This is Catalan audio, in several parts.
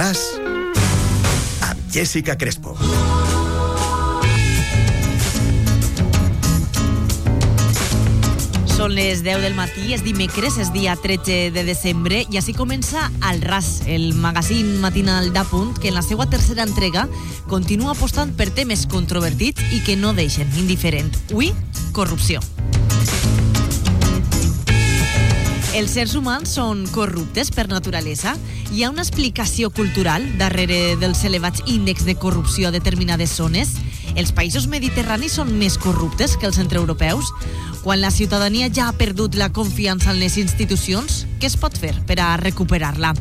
RAS amb Jessica Crespo. Són les 10 del matí, és dimecres, és dia 13 de desembre, i així comença el RAS, el magazín matinal d'Apunt, que en la seva tercera entrega continua apostant per temes controvertits i que no deixen indiferent. Ui, corrupció. Els sers humans són corruptes per naturalesa? Hi ha una explicació cultural darrere dels elevats índexs de corrupció a determinades zones? Els països mediterranis són més corruptes que els centreeuropeus? Quan la ciutadania ja ha perdut la confiança en les institucions, què es pot fer per a recuperar-la?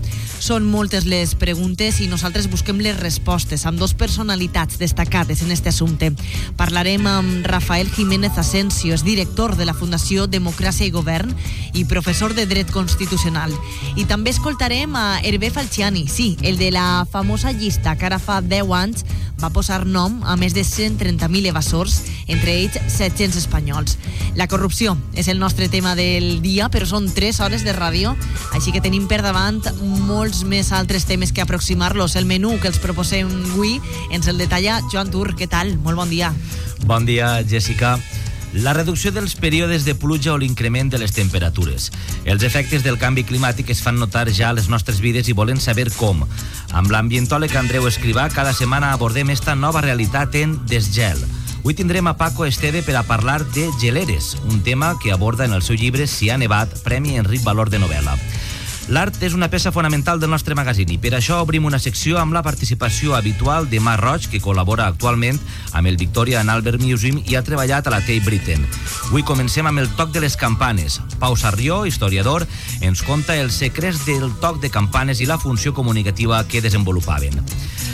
Són moltes les preguntes i nosaltres busquem les respostes amb dos personalitats destacades en este assumpte. Parlarem amb Rafael Jiménez Asensio, és director de la Fundació Democràcia i Govern i professor de Dret Constitucional. I també escoltarem a Hervé Falciani, sí, el de la famosa llista que ara fa 10 anys va posar nom a més de 130.000 evasors, entre ells 700 espanyols. La corrupció és el nostre tema del dia, però són 3 hores de ràdio, així que tenim per davant molts més altres temes que aproximar-los. El menú que els proposem avui ens el detalla Joan Tur. Què tal? Molt bon dia. Bon dia, Jessica. La reducció dels períodes de pluja o l'increment de les temperatures. Els efectes del canvi climàtic es fan notar ja a les nostres vides i volen saber com. Amb l'ambientòleg Andreu Escrivà, cada setmana abordem esta nova realitat en Desgel. Avui tindrem a Paco Esteve per a parlar de geleres, un tema que aborda en el seu llibre Si ha nevat, Premi Enric Valor de novel·la. L'art és una peça fonamental del nostre magazín i per això obrim una secció amb la participació habitual de Mar Roig, que col·labora actualment amb el Victoria and Albert Museum i ha treballat a la Tate Britain. Avui comencem amb el toc de les campanes. Pau Sarrió, historiador, ens conta els secrets del toc de campanes i la funció comunicativa que desenvolupaven.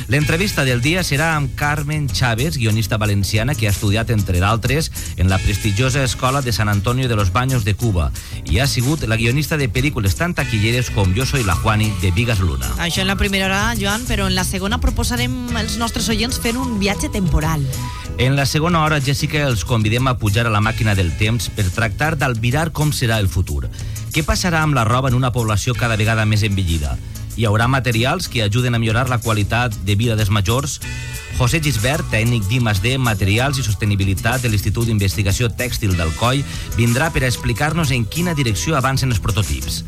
L'entrevista del dia serà amb Carmen Chávez, guionista valenciana que ha estudiat, entre d'altres, en la prestigiosa Escola de San Antonio de los Baños de Cuba i ha sigut la guionista de pel·lícules tan taquilleres com Yo soy la Juani de Vigas Luna. Això en la primera hora, Joan, però en la segona proposarem als nostres oients fer un viatge temporal. En la segona hora, Jessica, els convidem a pujar a la màquina del temps per tractar d'albirar com serà el futur. Què passarà amb la roba en una població cada vegada més envellida? Hi haurà materials que ajuden a millorar la qualitat de vida dels majors? José Gisbert, tècnic d'I+D, Materials i Sostenibilitat de l'Institut d'Investigació Tèxtil del COI, vindrà per a explicar-nos en quina direcció avancen els prototips.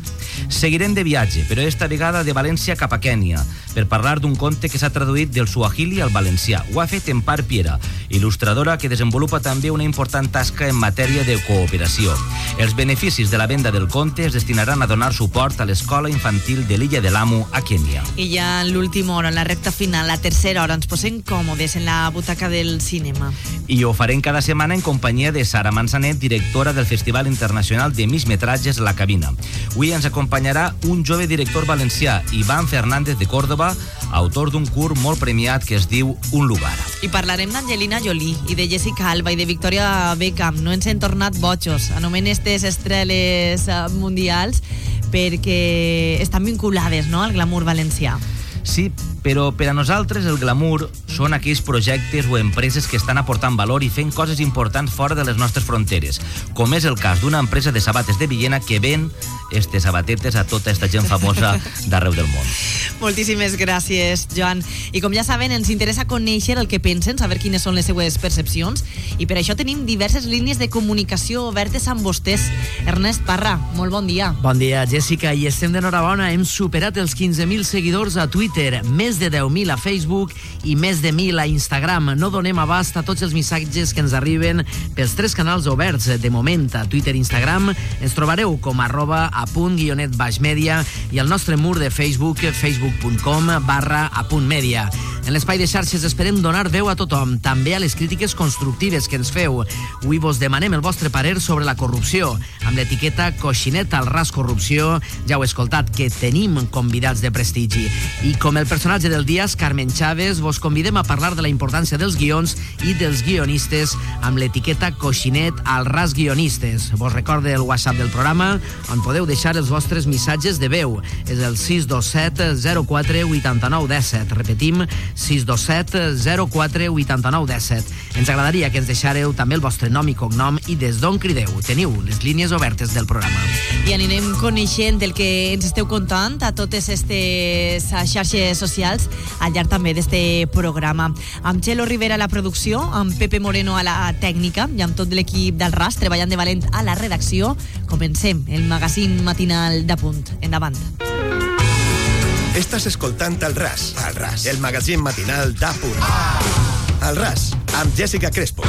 Seguirem de viatge, però esta vegada de València cap a Kènia, per parlar d'un conte que s'ha traduït del suahili al valencià. Ho ha fet en Par Piera, il·lustradora que desenvolupa també una important tasca en matèria de cooperació. Els beneficis de la venda del conte es destinaran a donar suport a l'escola infantil de l'illa de l'Amo a Kènia. I ja en l'última hora, en la recta final, la tercera hora, ens posem còmodes en la butaca del cinema. I ho farem cada setmana en companyia de Sara Manzanet, directora del Festival Internacional de Mismetratges La Cabina. Avui ens acompanyarà un jove director valencià, Ivan Fernández de Córdoba, autor d'un curt molt premiat que es diu Un lugar. I parlarem d'Angelina Jolie i de Jessica Alba i de Victoria Beckham. No ens hem tornat bojos. Anomen aquestes estreles eh, mundials perquè estan vinculades no, al glamour valencià. Sí, però per a nosaltres el glamour són aquells projectes o empreses que estan aportant valor i fent coses importants fora de les nostres fronteres, com és el cas d'una empresa de sabates de Villena que ven estes sabatetes a tota esta gent famosa d'arreu del món. Moltíssimes gràcies, Joan. I com ja saben, ens interessa conèixer el que pensen, saber quines són les seues percepcions, i per això tenim diverses línies de comunicació obertes amb vostès. Ernest Parra, molt bon dia. Bon dia, Jessica, i estem d'enhorabona. Hem superat els 15.000 seguidors a Twitter, més de 10.000 a Facebook i més de 1.000 a Instagram. No donem abast a tots els missatges que ens arriben pels tres canals oberts. De moment, a Twitter i Instagram ens trobareu com arroba a punt guionet baix media i al nostre mur de Facebook, facebook.com barra a punt media. En l'espai de xarxes esperem donar veu a tothom, també a les crítiques constructives que ens feu. Avui vos demanem el vostre parer sobre la corrupció, amb l'etiqueta Coixinet al ras corrupció. Ja heu escoltat que tenim convidats de prestigi. I com el personatge del dia és Carmen Chávez, vos convidem a parlar de la importància dels guions i dels guionistes amb l'etiqueta Coixinet al ras guionistes. Vos recorde el WhatsApp del programa, on podeu deixar els vostres missatges de veu. És el 627 04 89 17. Repetim, 627 04 89 17. Ens agradaria que ens deixareu també el vostre nom i cognom i des d'on crideu. Teniu les línies obertes del programa. I anirem coneixent el que ens esteu contant a totes aquestes xarxes socials al llarg també d'este programa. Amb Txelo Rivera a la producció, amb Pepe Moreno a la tècnica i amb tot l'equip del RAS treballant de valent a la redacció, comencem el magazín matinal de punt. Endavant. Estàs escoltant el RAS, el RAS, el magazín matinal de punt. El RAS, amb Jessica Crespo.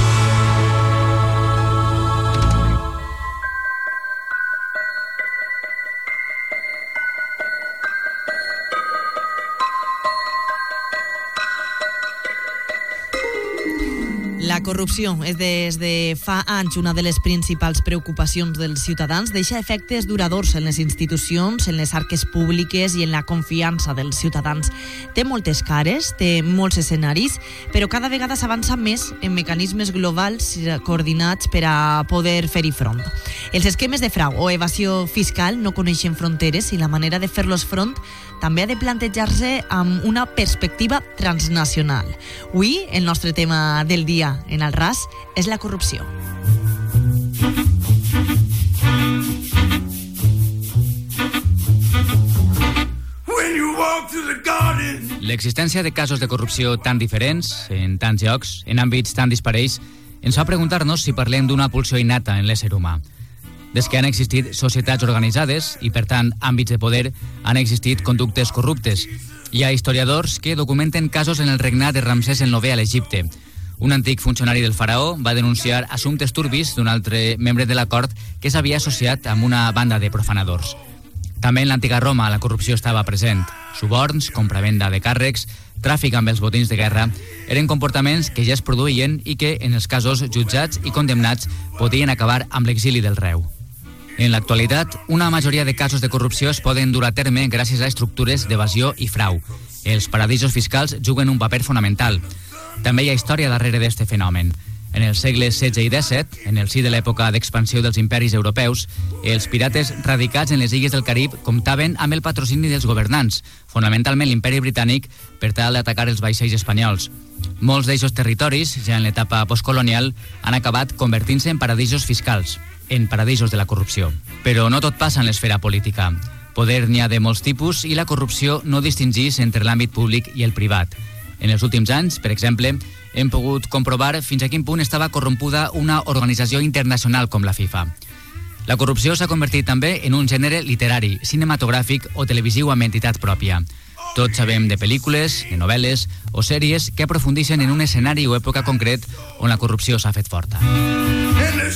La corrupció és des de fa anys una de les principals preocupacions dels ciutadans. Deixa efectes duradors en les institucions, en les arques públiques i en la confiança dels ciutadans. Té moltes cares, té molts escenaris, però cada vegada s'avança més en mecanismes globals coordinats per a poder fer-hi front. Els esquemes de frau o evasió fiscal no coneixen fronteres i la manera de fer-los front també ha de plantejar-se amb una perspectiva transnacional. Avui, el nostre tema del dia en el RAS és la corrupció. L'existència de casos de corrupció tan diferents, en tants llocs, en àmbits tan disparells, ens fa preguntar-nos si parlem d'una pulsió innata en l'ésser humà. Des que han existit societats organitzades i, per tant, àmbits de poder, han existit conductes corruptes. Hi ha historiadors que documenten casos en el regnat de Ramsès el IX a l'Egipte. Un antic funcionari del faraó va denunciar assumptes turbis d'un altre membre de la cort que s'havia associat amb una banda de profanadors. També en l'antiga Roma la corrupció estava present. Suborns, compravenda de càrrecs, tràfic amb els botins de guerra, eren comportaments que ja es produïen i que, en els casos jutjats i condemnats, podien acabar amb l'exili del reu. En l'actualitat, una majoria de casos de corrupció es poden dur a terme gràcies a estructures d'evasió i frau. Els paradisos fiscals juguen un paper fonamental. També hi ha història darrere d'aquest fenomen. En els segles XVI i XVII, en el si de l'època d'expansió dels imperis europeus, els pirates radicats en les illes del Carib comptaven amb el patrocini dels governants, fonamentalment l'imperi britànic, per tal d'atacar els vaixells espanyols. Molts d'aquests territoris, ja en l'etapa postcolonial, han acabat convertint-se en paradisos fiscals, en paradisos de la corrupció. Però no tot passa en l'esfera política. Poder n'hi ha de molts tipus i la corrupció no distingís entre l'àmbit públic i el privat. En els últims anys, per exemple, hem pogut comprovar fins a quin punt estava corrompuda una organització internacional com la FIFA. La corrupció s'ha convertit també en un gènere literari, cinematogràfic o televisiu amb entitat pròpia. Tots sabem de pel·lícules, de novel·les o sèries que aprofundeixen en un escenari o època concret on la corrupció s'ha fet forta. El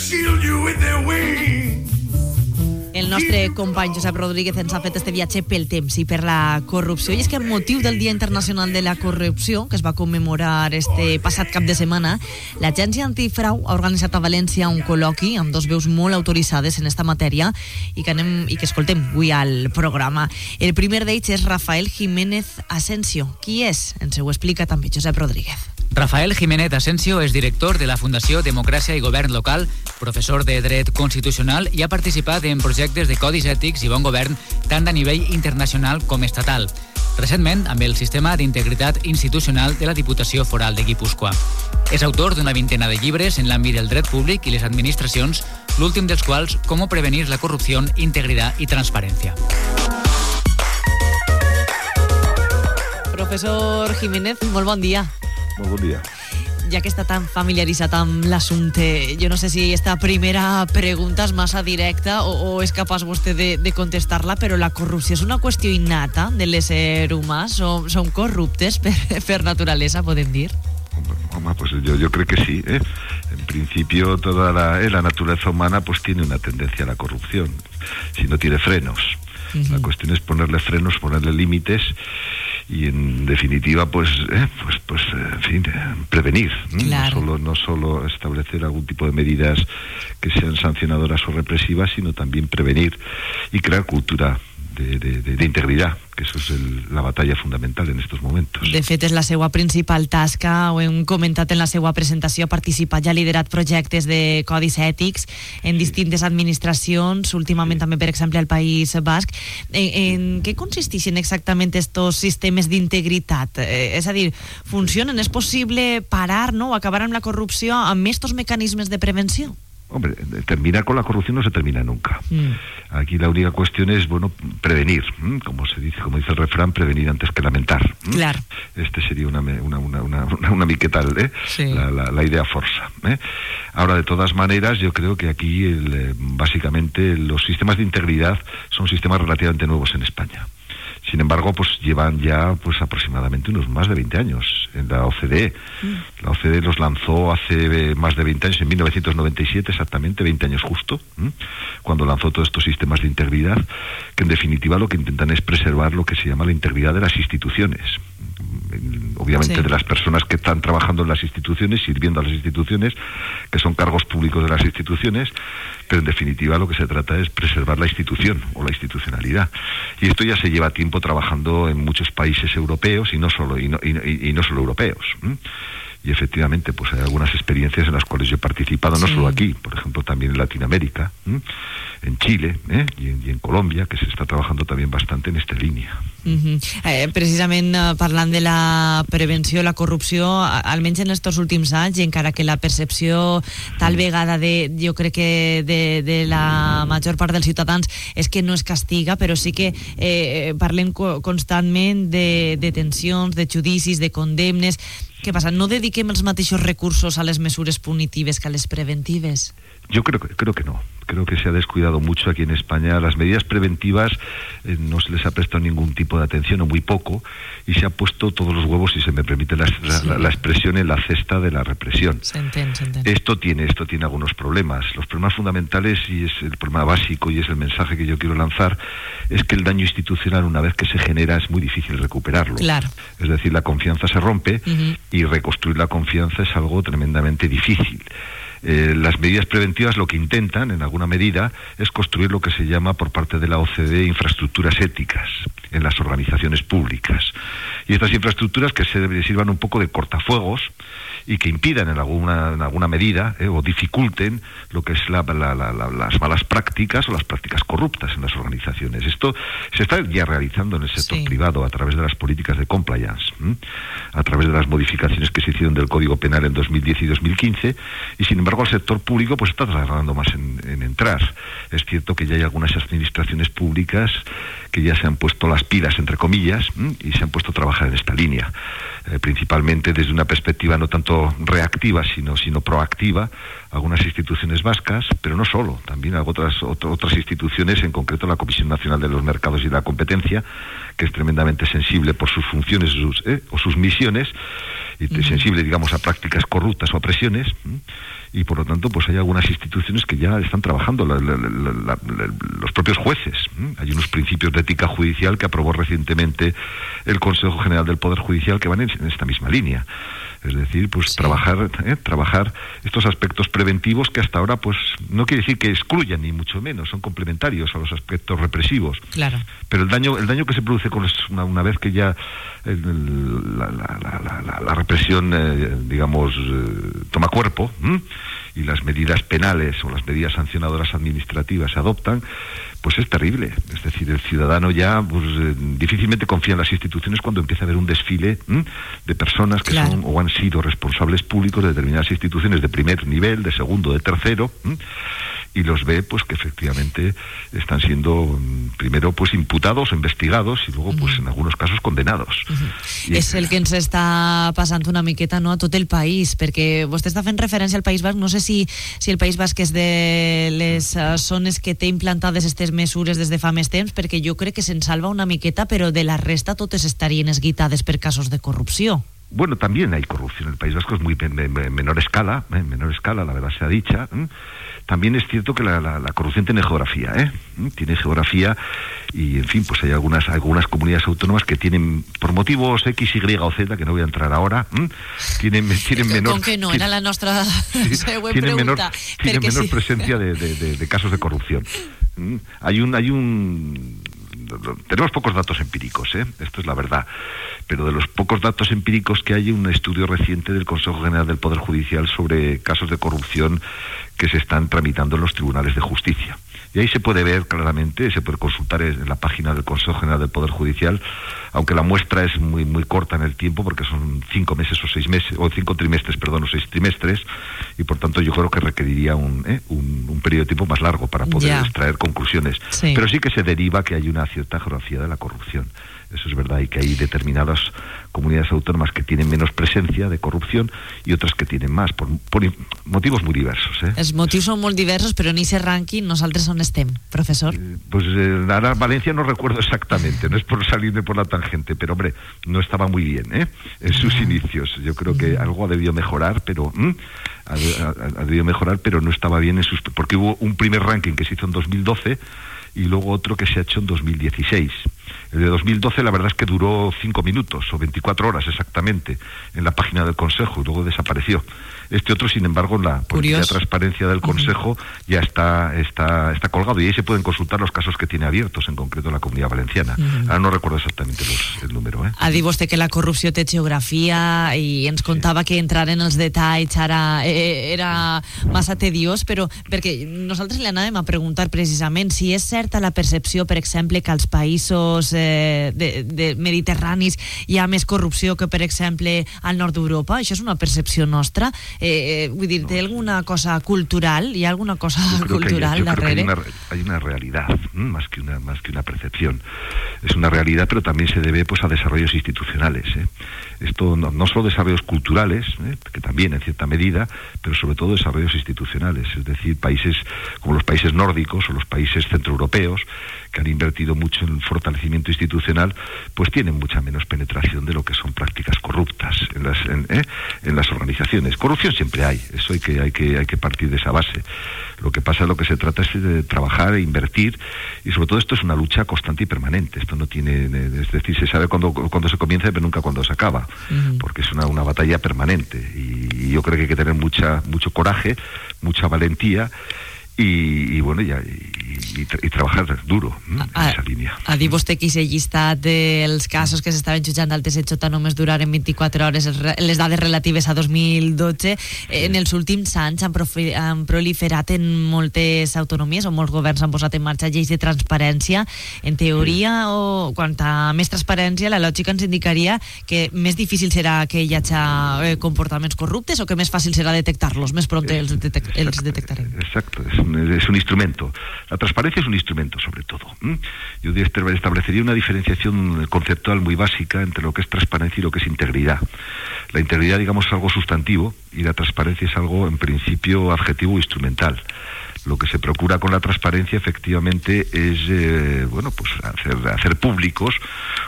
nostre company Josep Rodríguez ens ha fet este viatge pel temps i per la corrupció. I és que amb motiu del Dia Internacional de la Corrupció, que es va commemorar este passat cap de setmana, l'Agència Antifrau ha organitzat a València un col·loqui amb dos veus molt autoritzades en esta matèria i que, anem, i que escoltem avui al programa. El primer d'ells és Rafael Jiménez Asensio. Qui és? Ens ho explica també Josep Rodríguez. Rafael Jiménez Asensio és director de la Fundació Democràcia i Govern Local, professor de Dret Constitucional i ha participat en projectes de codis ètics i bon govern tant a nivell internacional com estatal. Recentment, amb el Sistema d'Integritat Institucional de la Diputació Foral de Guipúscoa. És autor d'una vintena de llibres en l'àmbit del dret públic i les administracions, l'últim dels quals Com prevenir la corrupció, integritat i transparència. Professor Jiménez, molt bon dia. Molt bon dia. Ja que està tan familiaritzat amb l'assumpte, jo no sé si esta primera pregunta és massa directa o, o és capaç de, de contestar-la, però la corrupció és una qüestió innata de l'ésser humà? Som, som corruptes per, per naturalesa, podem dir? Home, pues yo, yo creo que sí. ¿eh? En principio, toda la, eh, la naturaleza humana pues tiene una tendencia a la corrupción, si no tiene frenos. Uh -huh. La cuestión es ponerle frenos, ponerle límites y en definitiva pues eh, pues pues en fin prevenir claro. no solo no solo establecer algún tipo de medidas que sean sancionadoras o represivas sino también prevenir y crear cultura de, de, de, de integridad, que eso es el, la batalla fundamental en estos momentos. De fet, és la seva principal tasca, ho hem comentat en la seva presentació, ha participat i ha liderat projectes de codis ètics en distintes administracions, últimament també, per exemple, al País Basc. En, en què consisteixen exactament estos sistemes d'integritat? Eh, és a dir, funcionen? És possible parar no, o acabar amb la corrupció amb estos mecanismes de prevenció? Hombre, terminar con la corrupción no se termina nunca. Mm. Aquí la única cuestión es, bueno, prevenir, ¿m? como se dice, como dice el refrán, prevenir antes que lamentar. ¿m? Claro. Este sería una, una, una, una, una, una miqueta, ¿eh? Sí. la, la, la idea forza. ¿eh? Ahora, de todas maneras, yo creo que aquí, el, eh, básicamente, los sistemas de integridad son sistemas relativamente nuevos en España. Sin embargo, pues llevan ya pues aproximadamente unos más de 20 años en la OCDE. La OCDE los lanzó hace eh, más de 20 años, en 1997 exactamente, 20 años justo, ¿m? cuando lanzó todos estos sistemas de integridad, que en definitiva lo que intentan es preservar lo que se llama la integridad de las instituciones. Obviamente Sí. de las personas que están trabajando en las instituciones, sirviendo a las instituciones, que son cargos públicos de las instituciones, pero en definitiva lo que se trata es preservar la institución o la institucionalidad. Y esto ya se lleva tiempo trabajando en muchos países europeos y no solo, y no, y, y- no solo europeos. Y efectivamente, pues hay algunas experiencias en las cuales yo he participado, no Sí. solo aquí, por ejemplo, también en Latinoamérica, en Chile ¿eh? y, en, y en Colombia, que se está trabajando también bastante en esta línea. Uh -huh. eh, precisament eh, parlant de la prevenció, la corrupció, almenys en estos últims anys, i encara que la percepció tal vegada de, jo crec que de, de la major part dels ciutadans és que no es castiga, però sí que eh, parlem co constantment de detencions, de judicis, de condemnes. Què passa? No dediquem els mateixos recursos a les mesures punitives que a les preventives? Yo creo que, creo que no. Creo que se ha descuidado mucho aquí en España. Las medidas preventivas eh, no se les ha prestado ningún tipo de atención o muy poco y se ha puesto todos los huevos, si se me permite la, la- Sí. la- la expresión, en la cesta de la represión. Esto tiene, esto tiene algunos problemas. Los problemas fundamentales, y es el problema básico y es el mensaje que yo quiero lanzar, es que el daño institucional, una vez que se genera, es muy difícil recuperarlo. Claro. Es decir, la confianza se rompe y reconstruir la confianza es algo tremendamente difícil. Eh, las medidas preventivas lo que intentan, en alguna medida, es construir lo que se llama por parte de la OCDE infraestructuras éticas en las organizaciones públicas. Y estas infraestructuras que se sirvan un poco de cortafuegos y que impidan en alguna, en alguna medida eh, o dificulten lo que es la- la- la- la- las malas prácticas o las prácticas corruptas en las organizaciones. Esto se está ya realizando en el sector Sí. privado a través de las políticas de compliance, ¿m? a través de las modificaciones que se hicieron del Código Penal en 2010 y 2015, y sin embargo el sector público pues está tardando más en, en entrar. Es cierto que ya hay algunas administraciones públicas que ya se han puesto las pilas, entre comillas, ¿m? y se han puesto a trabajar en esta línea, eh, principalmente desde una perspectiva no tanto reactiva, sino, sino proactiva, algunas instituciones vascas, pero no solo, también otras, ot- otras instituciones, en concreto la Comisión Nacional de los Mercados y la Competencia, que es tremendamente sensible por sus funciones sus, eh, o sus misiones, y sensible, digamos, a prácticas corruptas o a presiones. Y por lo tanto, pues hay algunas instituciones que ya están trabajando, los propios jueces. Hay unos principios de ética judicial que aprobó recientemente el Consejo General del Poder Judicial que van en, en esta misma línea. Es decir, pues Sí. trabajar, ¿eh? trabajar estos aspectos preventivos que hasta ahora, pues, no quiere decir que excluyan ni mucho menos, son complementarios a los aspectos represivos. Claro. Pero el daño, el daño que se produce con los- una, una vez que ya el- el- la, la- la- la- la represión, eh, digamos, eh, toma cuerpo ¿m? y las medidas penales o las medidas sancionadoras administrativas se adoptan, pues es terrible. Es decir, el ciudadano ya pues, eh, difícilmente confía en las instituciones cuando empieza a haber un desfile ¿m? de personas que Claro. son o han sido responsables públicos de determinadas instituciones de primer nivel, de segundo, de tercero, ¿m? y los ve pues que efectivamente están siendo mm, primero pues imputados o investigados y luego pues en algunos casos condenados. És el que ens està passant una miqueta no, a tot el país, perquè vostè està fent referència al País Basc, no sé si, si el País Basc és de les uh, zones que té implantades aquestes mesures des de fa més temps, perquè jo crec que se'n salva una miqueta, però de la resta totes estarien esguitades per casos de corrupció. Bueno, también hay corrupción. El País Vasco es muy en en- en menor escala, ¿eh? en menor escala, la verdad sea dicha. ¿eh? También es cierto que la, la- la corrupción tiene geografía, ¿eh? ¿Mm? Tiene geografía y, en fin, pues hay algunas algunas comunidades autónomas que tienen, por motivos X, Y o Z, que no voy a entrar ahora, ¿eh? tienen, tienen menor... Com que no, era la nostra Sí, tienen menor, pregunta. tienen perquè menor sí. presencia de, de- de- de casos de corrupción. Mm, Hay un, hay un tenemos pocos datos empíricos, ¿eh? esto es la verdad, pero de los pocos datos empíricos que hay, un estudio reciente del Consejo General del Poder Judicial sobre casos de corrupción que se están tramitando en los tribunales de justicia. Y ahí se puede ver claramente, se puede consultar en la página del Consejo General del Poder Judicial, aunque la muestra es muy muy corta en el tiempo, porque son cinco meses o seis meses, o cinco trimestres, perdón, o seis trimestres, y por tanto yo creo que requeriría un, ¿eh? un, periodo de tiempo más largo para poder extraer conclusiones. Pero sí que se deriva que hay una cierta geografía de la corrupción. Eso es verdad, y que hay determinadas comunidades autónomas que tienen menos presencia de corrupción y otras que tienen más, por, motivos muy diversos. ¿eh? Els motivos son muy diversos, pero en ese ranking nosotros on estem, profesor? Eh, pues eh, ahora Valencia no recuerdo exactamente, no es por salirme por la tangente, pero hombre, no estaba muy bien ¿eh? en sus inicios. Yo creo que algo ha debido mejorar, pero... Ha, ha, debido mejorar, pero no estaba bien en sus... Porque hubo un primer ranking que se hizo en 2012 y luego otro que se ha hecho en 2016. El de 2012 la verdad es que duró cinco minutos o 24 horas exactamente en la página del Consejo y luego desapareció. Este otro, sin embargo, en la política de transparencia del Consejo ya está, está, está colgado y ahí se pueden consultar los casos que tiene abiertos, en concreto la Comunidad Valenciana. Ahora no recuerdo exactamente los, el número. Eh? Ha dit vostè que la corrupció té geografia i ens contava sí. que entrar en els detalls ara eh, era massa tediós, però perquè nosaltres li anàvem a preguntar precisament si és certa la percepció, per exemple, que als països eh, de, de mediterranis hi ha més corrupció que, per exemple, al nord d'Europa. Això és una percepció nostra. Eh, eh, vull dir, ¿té alguna cosa cultural? ¿Hay alguna cosa cultural hay, darrere? Hay una, hay una, realidad, más que una, más que una percepción. Es una realidad, pero también se debe pues a desarrollos institucionales. ¿eh? Esto no, no, solo desarrollos culturales, ¿eh? que también en cierta medida, pero sobre todo desarrollos institucionales, es decir, países como los países nórdicos o los países centroeuropeos, que han invertido mucho en fortalecimiento institucional, pues tienen mucha menos penetración de lo que son prácticas corruptas en las, en, ¿eh? en las organizaciones. Corrupción siempre hay, eso hay que, hay, que, hay que partir de esa base. Lo que pasa, lo que se trata es de trabajar e invertir, y sobre todo esto es una lucha constante y permanente. Esto no tiene, es decir, se sabe cuándo, cuando se comienza, pero nunca cuándo se acaba, porque es una, una batalla permanente. Y, y yo creo que hay que tener mucha, mucho coraje, mucha valentía i, i bueno, ja, i, i, i treballar duro mm, en aquesta línia. A dir vostè que aquest llistat dels casos que s'estaven jutjant al TSJ només duraren 24 hores, les dades relatives a 2012, sí. en els últims anys han, han proliferat en moltes autonomies o molts governs han posat en marxa lleis de transparència. En teoria, o quant a més transparència, la lògica ens indicaria que més difícil serà que hi hagi eh, comportaments corruptes o que més fàcil serà detectar-los, més pront els, detec els detectarem. Exacto, és es un instrumento. La transparencia es un instrumento, sobre todo. Yo establecería una diferenciación conceptual muy básica entre lo que es transparencia y lo que es integridad. La integridad, digamos, es algo sustantivo y la transparencia es algo, en principio, adjetivo instrumental lo que se procura con la transparencia efectivamente es eh, bueno pues hacer, hacer públicos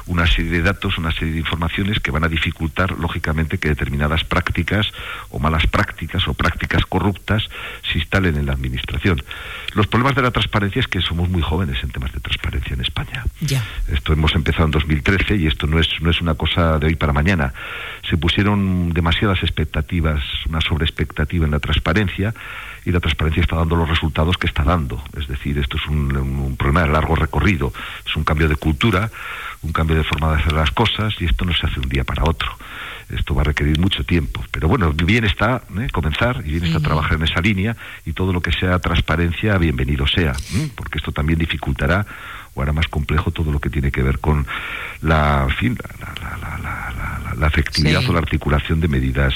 una serie de datos, una serie de informaciones que van a dificultar lógicamente que determinadas prácticas o malas prácticas o prácticas corruptas se instalen en la administración. Los problemas de la transparencia es que somos muy jóvenes en temas de transparencia en España. Esto hemos empezado en 2013 y esto no es, no es una cosa de hoy para mañana. Se pusieron demasiadas expectativas, una sobreexpectativa en la transparencia y la transparencia está dando los resultados que está dando. Es decir, esto es un, problema de largo recorrido, es un cambio de cultura, un cambio de forma de hacer las cosas y esto no se hace un día para otro. Esto va a requerir mucho tiempo. Pero bueno, bien está ¿eh? comenzar y bien está trabajar en esa línea y todo lo que sea transparencia, bienvenido sea, porque esto también dificultará o hará más complejo todo lo que tiene que ver con la, fin, la, efectividad o la articulación de medidas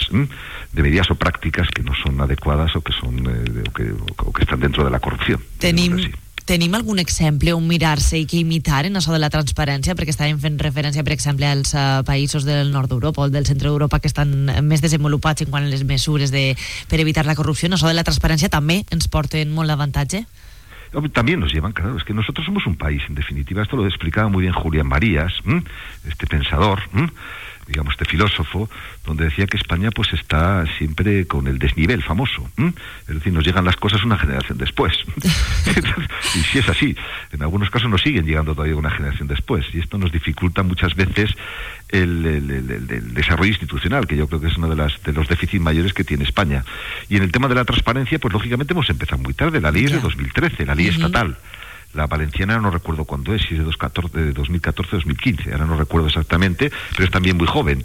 de medidas o prácticas que no son adecuadas o que son eh, o, que, o que están dentro de la corrupción. Tenim, tenim algun exemple on mirar-se i que imitar en això de la transparència? Perquè estàvem fent referència, per exemple, als uh, països del nord d'Europa o del centre d'Europa que estan més desenvolupats en quant a les mesures de, per evitar la corrupció. En això de la transparència també ens porten molt d'avantatge? También nos llevan, claro, es que nosotros somos un país, en definitiva, esto lo explicaba muy bien Julián Marías, este pensador, digamos, este filósofo, donde decía que España pues está siempre con el desnivel famoso. Es decir, nos llegan las cosas una generación después. y si es así, en algunos casos nos siguen llegando todavía una generación después. Y esto nos dificulta muchas veces el, desarrollo institucional, que yo creo que es uno de, las, de los déficits mayores que tiene España. Y en el tema de la transparencia, pues lógicamente hemos empezado muy tarde. La ley es de 2013, la ley estatal La valenciana no recuerdo cuándo es, si es de 2014-2015, ahora no recuerdo exactamente, pero es también muy joven.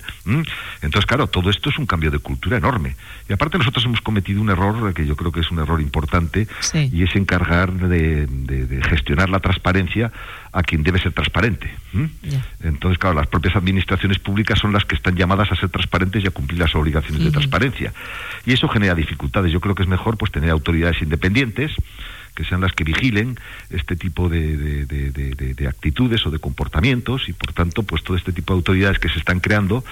Entonces, claro, todo esto es un cambio de cultura enorme. Y aparte nosotros hemos cometido un error que yo creo que es un error importante y es encargar de, gestionar la transparencia a quien debe ser transparente. Entonces, claro, las propias administraciones públicas son las que están llamadas a ser transparentes y a cumplir las obligaciones de transparencia. Y eso genera dificultades. Yo creo que es mejor pues tener autoridades independientes que sean las que vigilen este tipo de, de, actitudes o de comportamientos y por tanto pues todo este tipo de autoridades que se están creando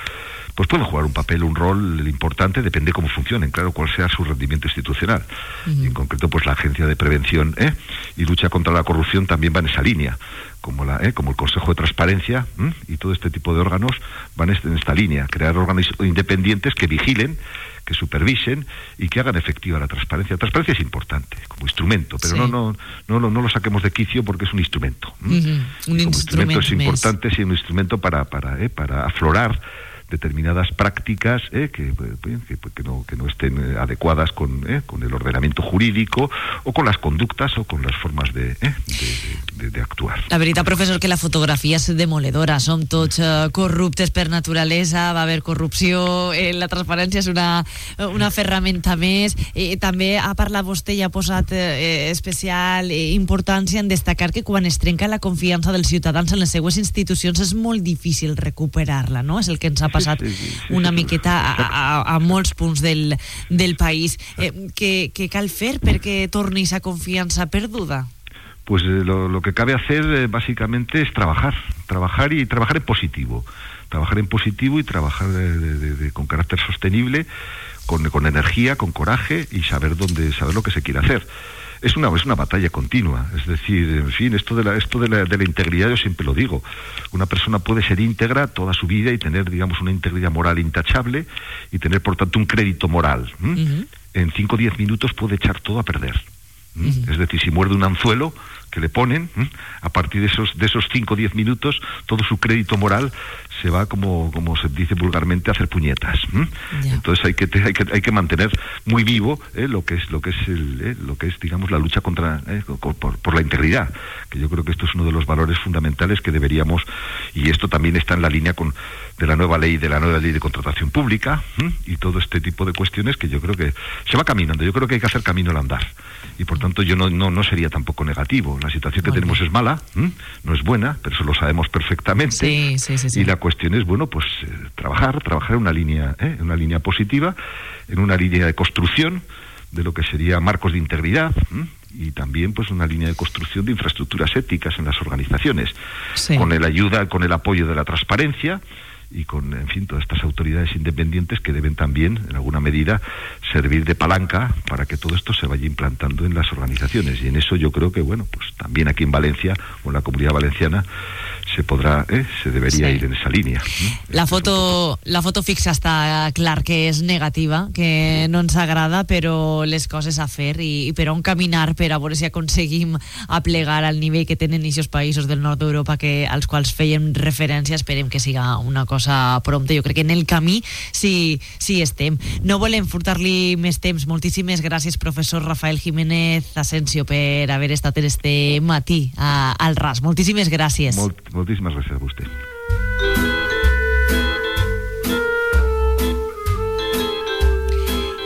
pues pueden jugar un papel, un rol importante, depende cómo funcionen, claro, cuál sea su rendimiento institucional. y en concreto, pues la Agencia de Prevención ¿eh? y Lucha contra la Corrupción también va en esa línea, como, la, ¿eh? como el Consejo de Transparencia y todo este tipo de órganos van en esta línea, crear órganos independientes que vigilen que supervisen y que hagan efectiva la transparencia. La transparencia es importante como instrumento, pero no, no, no, no, lo saquemos de quicio porque es un instrumento. Un como instrumento es importante, sí, un instrumento para, para, eh, para aflorar determinadas prácticas eh, que, pues, que, no, que no estén eh, adecuadas con, eh, con el ordenamiento jurídico o con las conductas o con las formas de, eh, de, de, de actuar. La veritat, professor, que la fotografia és demoledora. Som tots uh, corruptes per naturalesa, va haver corrupció, eh, la transparència és una, una ferramenta més. Eh, també ha parlat vostè i ha posat eh, especial eh, importància en destacar que quan es trenca la confiança dels ciutadans en les seues institucions és molt difícil recuperar-la, no? És el que ens ha passat una miqueta a, a, a molts punts del, del país. Eh, què, què cal fer perquè torni esa confiança perduda? Pues eh, lo, lo, que cabe hacer eh, básicamente es trabajar, trabajar y trabajar en positivo, trabajar en positivo y trabajar de, de, de, con carácter sostenible, con, con energía, con coraje y saber dónde, saber lo que se quiere hacer es una, es una batalla continua. Es decir, en fin, esto de la, esto de la, de la integridad yo siempre lo digo. Una persona puede ser íntegra toda su vida y tener, digamos, una integridad moral intachable y tener, por tanto, un crédito moral. En 5 o 10 minutos puede echar todo a perder. Es decir, si muerde un anzuelo, que le ponen, a partir de esos de esos 5 o 10 minutos, todo su crédito moral se va, como, como se dice vulgarmente, a hacer puñetas. Entonces hay que, hay que, hay que mantener muy vivo eh, lo que es, lo que es, el, eh, lo que es digamos, la lucha contra, eh, por, por, la integridad, que yo creo que esto es uno de los valores fundamentales que deberíamos, y esto también está en la línea con de la nueva ley, de la nueva ley de contratación pública, y todo este tipo de cuestiones que yo creo que se va caminando, yo creo que hay que hacer camino al andar y por tanto yo no, no, no sería tampoco negativo. La situación que tenemos es mala, no es buena, pero eso lo sabemos perfectamente. y la cuestión es, bueno, pues eh, trabajar, trabajar en una línea, ¿eh? en una línea positiva, en una línea de construcción de lo que sería marcos de integridad y también pues una línea de construcción de infraestructuras éticas en las organizaciones, con el ayuda, con el apoyo de la transparencia y con, en fin, todas estas autoridades independientes que deben también, en alguna medida, servir de palanca para que todo esto se vaya implantando en las organizaciones. Y en eso yo creo que, bueno, pues también aquí en Valencia o en la comunidad valenciana se podrà, eh, se deberia sí. ir en esa línia. No? La foto, la foto fixa està clar que és negativa, que no ens agrada, però les coses a fer i, i per on caminar per a veure si aconseguim aplegar al nivell que tenen aquests països del nord d'Europa que, als quals fèiem referència, esperem que siga una cosa prompte. Jo crec que en el camí sí, sí estem. No volem furtar-li més temps. Moltíssimes gràcies, professor Rafael Jiménez Asensio, per haver estat en este matí a, al RAS. Moltíssimes gràcies. Molt, Moltíssimes gràcies a vostè.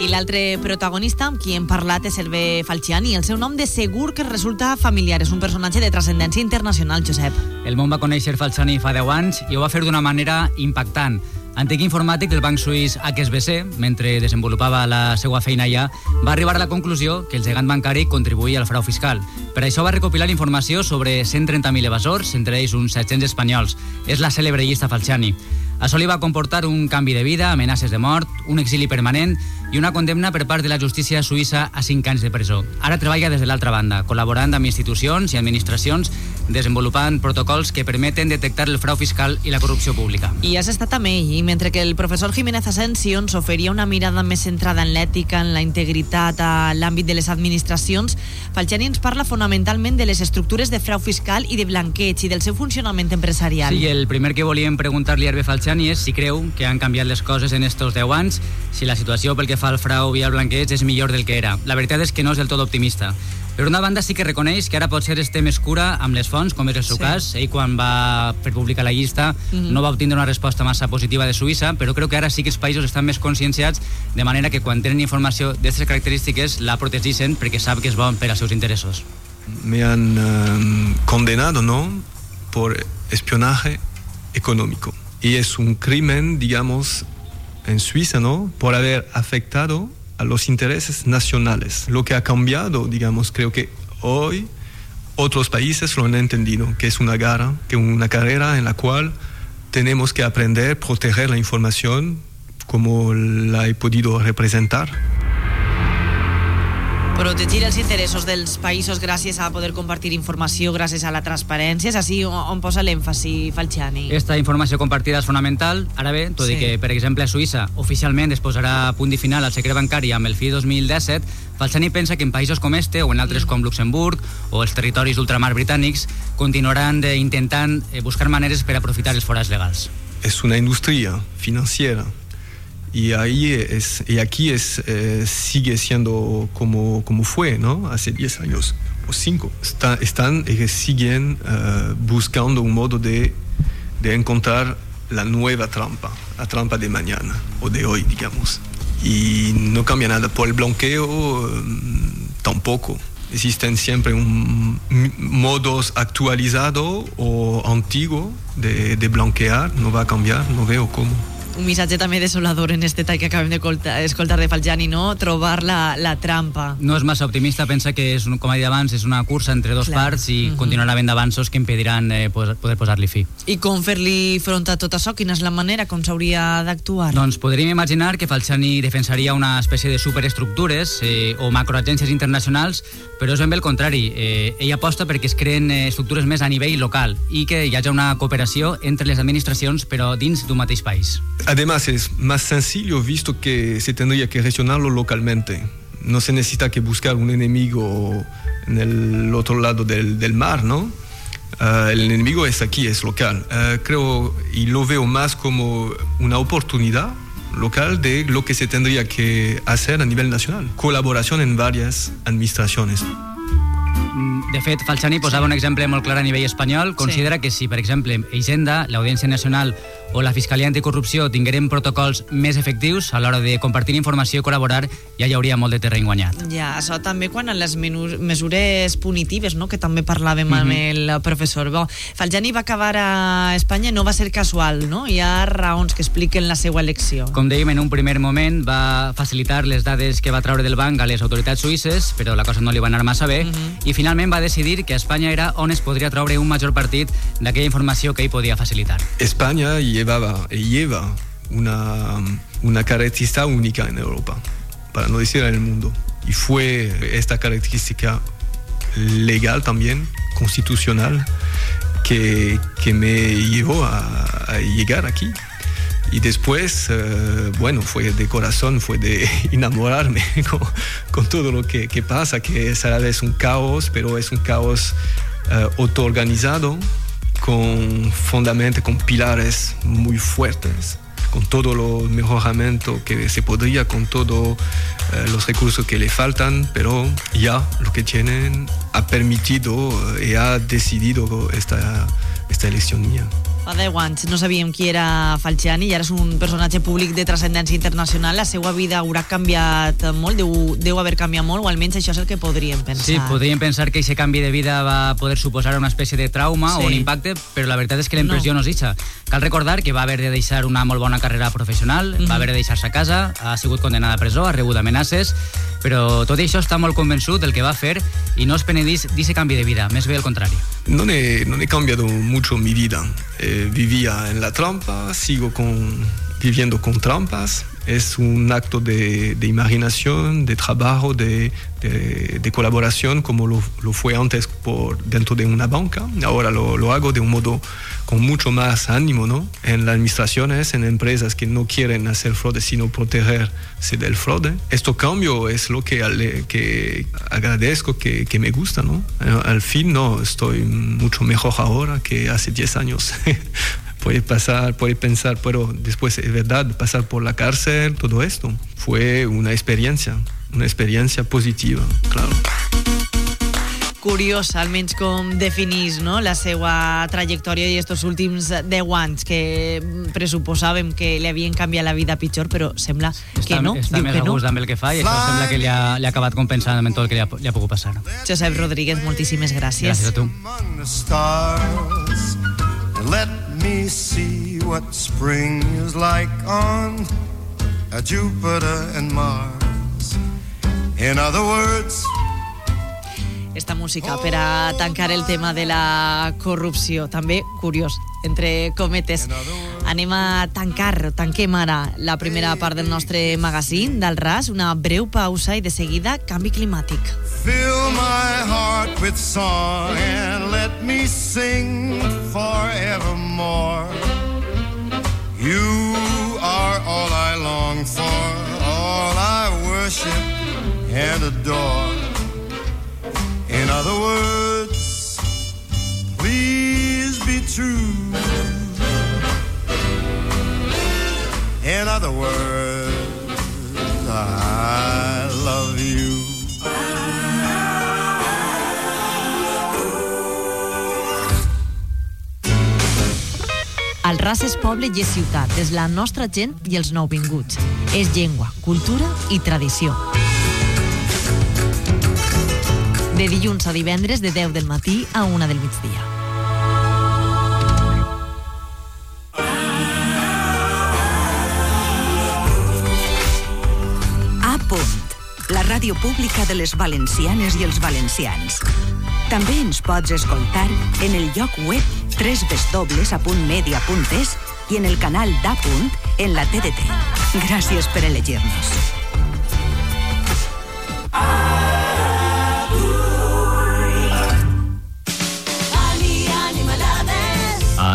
I l'altre protagonista amb qui hem parlat és el B. Falciani. El seu nom de segur que resulta familiar. És un personatge de transcendència internacional, Josep. El món va conèixer Falciani fa 10 anys i ho va fer d'una manera impactant. Antic informàtic del banc suís HSBC, mentre desenvolupava la seva feina allà, va arribar a la conclusió que el gegant bancari contribuïa al frau fiscal. Per això va recopilar informació sobre 130.000 evasors, entre ells uns 700 espanyols. És la cèlebre llista Falciani. Això li va comportar un canvi de vida, amenaces de mort, un exili permanent i una condemna per part de la justícia suïssa a 5 anys de presó. Ara treballa des de l'altra banda, col·laborant amb institucions i administracions, desenvolupant protocols que permeten detectar el frau fiscal i la corrupció pública. I has estat amb ell, i mentre que el professor Jiménez Asensio ens oferia una mirada més centrada en l'ètica, en la integritat, a l'àmbit de les administracions, Falciani ens parla fonamentalment de les estructures de frau fiscal i de blanqueig i del seu funcionament empresarial. Sí, el primer que volíem preguntar-li a Falciani Falciani és si creu que han canviat les coses en estos 10 anys, si la situació pel que fa al frau i al blanqueig és millor del que era. La veritat és que no és del tot optimista. Per una banda sí que reconeix que ara potser esté més cura amb les fonts, com és el seu Sí. cas. Ell quan va fer publicar la llista Mhm. no va obtindre una resposta massa positiva de Suïssa, però crec que ara sí que els països estan més conscienciats, de manera que quan tenen informació d'aquestes característiques la protegeixen perquè sap que és bon per als seus interessos. me han eh, condenado, ¿no? Por espionaje económico. Y es un crimen, digamos, en Suiza, ¿no? Por haber afectado a los intereses nacionales. Lo que ha cambiado, digamos, creo que hoy otros países lo han entendido, que es una gara, que una carrera en la cual tenemos que aprender proteger la información como la he podido representar. Protegir els interessos dels països gràcies a poder compartir informació, gràcies a la transparència, és així on posa l'èmfasi Falciani. Esta informació compartida és fonamental. Ara bé, tot Sí. i que, per exemple, a Suïssa oficialment es posarà punt i final al secret bancari amb el FI 2017, Falciani pensa que en països com este o en altres com Luxemburg o els territoris d'ultramar britànics continuaran de, intentant eh, buscar maneres per aprofitar els forats legals. es una industria financiera y ahí es y aquí es eh, sigue siendo como como fue no hace 10 años o 5 Está- están y siguen eh, buscando un modo de, de encontrar la nueva trampa la trampa de mañana o de hoy digamos. Y no cambia nada por el blanqueo mm, tampoco. Existen siempre un modos actualizado o antiguo de, de blanquear. No va a cambiar no veo cómo Un missatge també desolador en este tall que acabem d'escoltar escoltar de Falciani, no? Trobar la, la trampa. No és massa optimista, pensa que, és, un- com ha dit abans, és una cursa entre dos Clar. parts i Mhm. continuarà havent avanços que impediran eh, poder posar-li fi. I com fer-li front a tot això? Quina és la manera com s'hauria d'actuar? Doncs podríem imaginar que Falciani defensaria una espècie de superestructures eh, o macroagències internacionals, però és ben bé el contrari. Eh, ell aposta perquè es creen eh, estructures més a nivell local i que hi hagi una cooperació entre les administracions, però dins d'un mateix país. Además es más sencillo visto que se tendría que gestionarlo localmente. No se necesita que buscar un enemigo en el otro lado del, del mar, ¿no? Ah, el enemigo es aquí, es local. Ah, creo y lo veo más como una oportunidad local de lo que se tendría que hacer a nivel nacional. Colaboración en varias administraciones. Mm, De fet, Falciani posava un exemple molt clar a nivell espanyol. Considera que si, per exemple, Hisenda, l'Audiència Nacional o la Fiscalia Anticorrupció tingueren protocols més efectius a l'hora de compartir informació i col·laborar, ja hi hauria molt de terreny guanyat. Ja, això també quan en les mesures punitives, no?, que també parlàvem amb el professor. Bo, Falciani va acabar a Espanya i no va ser casual, no? Hi ha raons que expliquen la seva elecció. Com dèiem, en un primer moment va facilitar les dades que va treure del banc a les autoritats suïsses, però la cosa no li va anar massa bé, i finalment va decidir que Espanya era on es podria treure un major partit d'aquella informació que ell podia facilitar. España llevaba y lleva una, una característica única en Europa, para no decir en el mundo. Y fue esta característica legal también, constitucional, que, que me llevó a, a llegar aquí. Y después, eh, bueno, fue de corazón, fue de enamorarme con, con todo lo que, que pasa, que es a la vez un caos, pero es un caos eh, autoorganizado, con fundamentos, con pilares muy fuertes, con todo lo mejoramiento que se podría, con todos los recursos que le faltan, pero ya lo que tienen ha permitido eh, y ha decidido esta, esta elección mía. Fa 10 anys no sabíem qui era Falciani i ara és un personatge públic de transcendència internacional. La seva vida haurà canviat molt, deu, deu haver canviat molt, o almenys això és el que podríem pensar. Sí, podríem pensar que aquest canvi de vida va poder suposar una espècie de trauma Sí. o un impacte, però la veritat és que la impressió no, no és ixa. Cal recordar que va haver de deixar una molt bona carrera professional, Mhm. va haver de deixar-se a casa, ha sigut condenada a presó, ha rebut amenaces, però tot i això està molt convençut del que va fer i no es penedís d'aquest canvi de vida, més bé al contrari. No he, no he cambiado mucho mi vida. Eh, vivía en la trampa, sigo con, viviendo con trampas. Es un acto de, de imaginación, de trabajo, de, de, de colaboración, como lo, lo, fue antes por, dentro de una banca. Ahora lo, lo, hago de un modo con mucho más ánimo, ¿no? En las administraciones, en empresas que no quieren hacer fraude, sino protegerse del fraude. Esto cambio es lo que, que agradezco, que, que me gusta, ¿no? Al fin, no, estoy mucho mejor ahora que hace 10 años. puede pasar, puede pensar, pero después es verdad, pasar por la cárcel, todo esto, fue una experiencia, una experiencia positiva, claro. curiós, almenys com definís no? la seva trajectòria i estos últims 10 anys que pressuposàvem que li havien canviat la vida a pitjor, però sembla Està, que no. està Diu més que a no. amb el que fa i això sembla que li ha, li ha acabat compensant amb tot el que li ha, li ha pogut passar. Josep Rodríguez, moltíssimes gràcies. Gràcies a tu. among the stars and let me see what spring is like on a Jupiter and Mars. In other words, esta música per a tancar el tema de la corrupció. També curiós, entre cometes. Anem a tancar, tanquem ara la primera part del nostre magazín, del RAS, una breu pausa i de seguida canvi climàtic. fill my heart with song and let me sing forevermore. You are all I long for, all I worship and adore. In other words, please be true. In other words, I love you. El RAS és poble i és ciutat, és la nostra gent i els nouvinguts. És llengua, cultura i tradició. De dilluns a divendres, de 10 del matí a 1 del migdia. A punt, la ràdio pública de les valencianes i els valencians. També ens pots escoltar en el lloc web www.media.es i en el canal d'A punt en la TDT. Gràcies per elegir-nos. A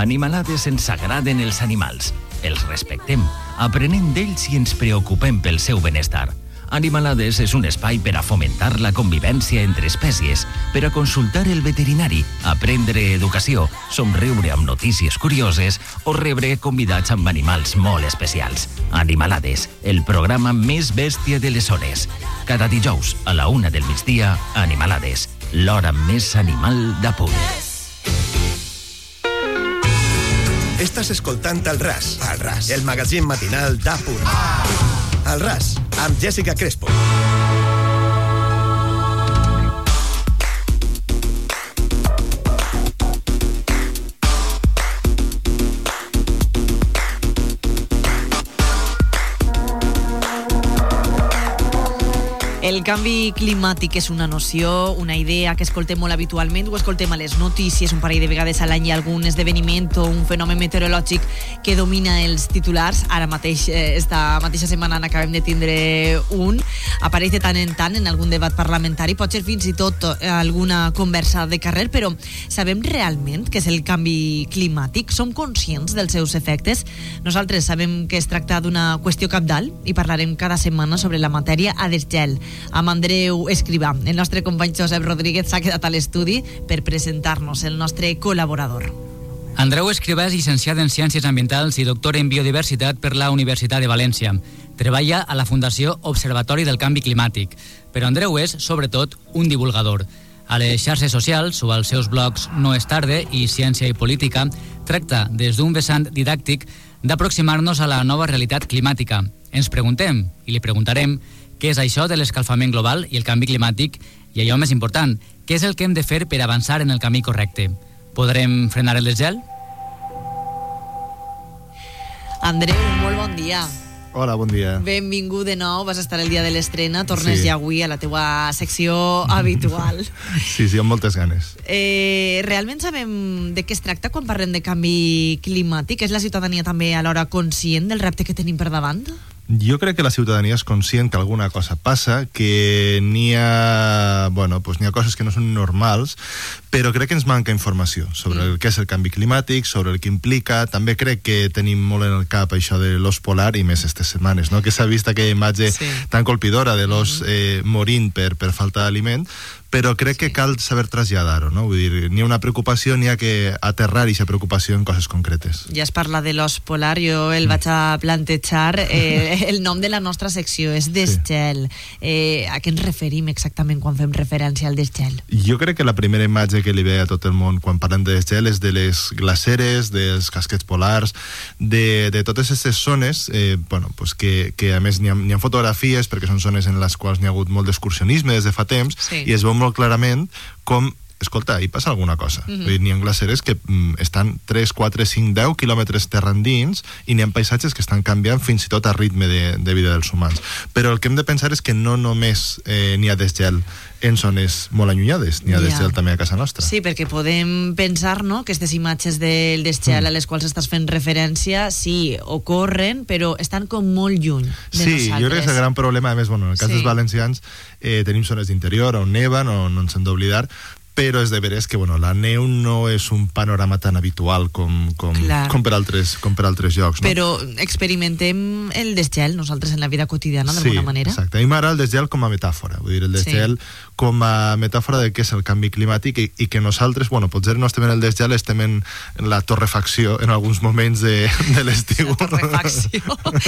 Animalades ens agraden els animals. Els respectem, aprenem d'ells i ens preocupem pel seu benestar. Animalades és un espai per a fomentar la convivència entre espècies, per a consultar el veterinari, aprendre educació, somriure amb notícies curioses o rebre convidats amb animals molt especials. Animalades, el programa més bèstia de les zones. Cada dijous a la una del migdia, Animalades, l'hora més animal de punt. Estàs escoltant el RAS, el RAS, el magazín matinal d'Apur. El RAS, amb Jessica Crespo. El canvi climàtic és una noció, una idea que escoltem molt habitualment, ho escoltem a les notícies, un parell de vegades a l'any ha algun esdeveniment o un fenomen meteorològic que domina els titulars. Ara mateix, eh, esta mateixa setmana n'acabem de tindre un. Apareix de tant en tant en algun debat parlamentari, pot ser fins i tot eh, alguna conversa de carrer, però sabem realment què és el canvi climàtic? Som conscients dels seus efectes? Nosaltres sabem que es tracta d'una qüestió capdalt i parlarem cada setmana sobre la matèria a desgel amb Andreu Escrivà. El nostre company Josep Rodríguez s'ha quedat a l'estudi per presentar-nos el nostre col·laborador. Andreu Escrivà és llicenciat en Ciències Ambientals i doctor en Biodiversitat per la Universitat de València. Treballa a la Fundació Observatori del Canvi Climàtic, però Andreu és, sobretot, un divulgador. A les xarxes socials o als seus blogs No és tarde i Ciència i Política tracta des d'un vessant didàctic d'aproximar-nos a la nova realitat climàtica. Ens preguntem, i li preguntarem, què és això de l'escalfament global i el canvi climàtic i allò més important, què és el que hem de fer per avançar en el camí correcte? Podrem frenar el desgel? Andreu, molt bon dia. Hola, bon dia. Benvingut de nou, vas estar el dia de l'estrena, tornes Sí. ja avui a la teua secció habitual. Sí, sí, amb moltes ganes. Eh, realment sabem de què es tracta quan parlem de canvi climàtic? És la ciutadania també alhora conscient del repte que tenim per davant? Jo crec que la ciutadania és conscient que alguna cosa passa, que n'hi ha, bueno, pues n'hi ha coses que no són normals, però crec que ens manca informació sobre el que és el canvi climàtic, sobre el que implica. També crec que tenim molt en el cap això de l'os polar, i més aquestes setmanes, no? que s'ha vist aquella imatge Sí. tan colpidora de l'os eh, morint per, per falta d'aliment, però crec sí. que cal saber traslladar-ho, no? Vull dir, n'hi ha una preocupació, n'hi ha que aterrar aquesta preocupació en coses concretes. Ja es parla de l'os polar, jo el vaig a plantejar. Eh, el nom de la nostra secció és desgel. Eh, a què ens referim exactament quan fem referència al desgel? Jo crec que la primera imatge que li ve a tot el món quan parlem de desgel és de les glaceres, dels casquets polars, de, de totes aquestes zones eh, bueno, pues que, que a més n'hi ha, ha fotografies perquè són zones en les quals n'hi ha hagut molt d'excursionisme des de fa temps Sí. i es veu molt clarament com escolta, hi passa alguna cosa. Mm -hmm. N'hi ha glaceres que mm, estan 3, 4, 5, 10 quilòmetres terra endins i n'hi ha paisatges que estan canviant fins i tot a ritme de, de vida dels humans. Però el que hem de pensar és que no només eh, n'hi ha desgel en zones molt allunyades, n'hi ha Ja. desgel també a casa nostra. Sí, perquè podem pensar no, que aquestes imatges del desgel Mm. a les quals estàs fent referència, sí, ocorren, però estan com molt lluny de Sí, jo crec que és el nosaltres. gran problema, a més, bueno, en el cas Sí. dels valencians eh, tenim zones d'interior on neva, no, no ens hem d'oblidar, però és de veres que bueno, la neu no és un panorama tan habitual com, com, Clar. com, per, altres, com per altres llocs. No? Però experimentem el desgel nosaltres en la vida quotidiana d'alguna sí, manera. exacte. A mi m'agrada el desgel com a metàfora, vull dir, el desgel sí. Com a metàfora de què és el canvi climàtic i, i que nosaltres, bueno, potser no estem en el desgel, estem en, en la torrefacció en alguns moments de, de l'estiu. Torrefacció.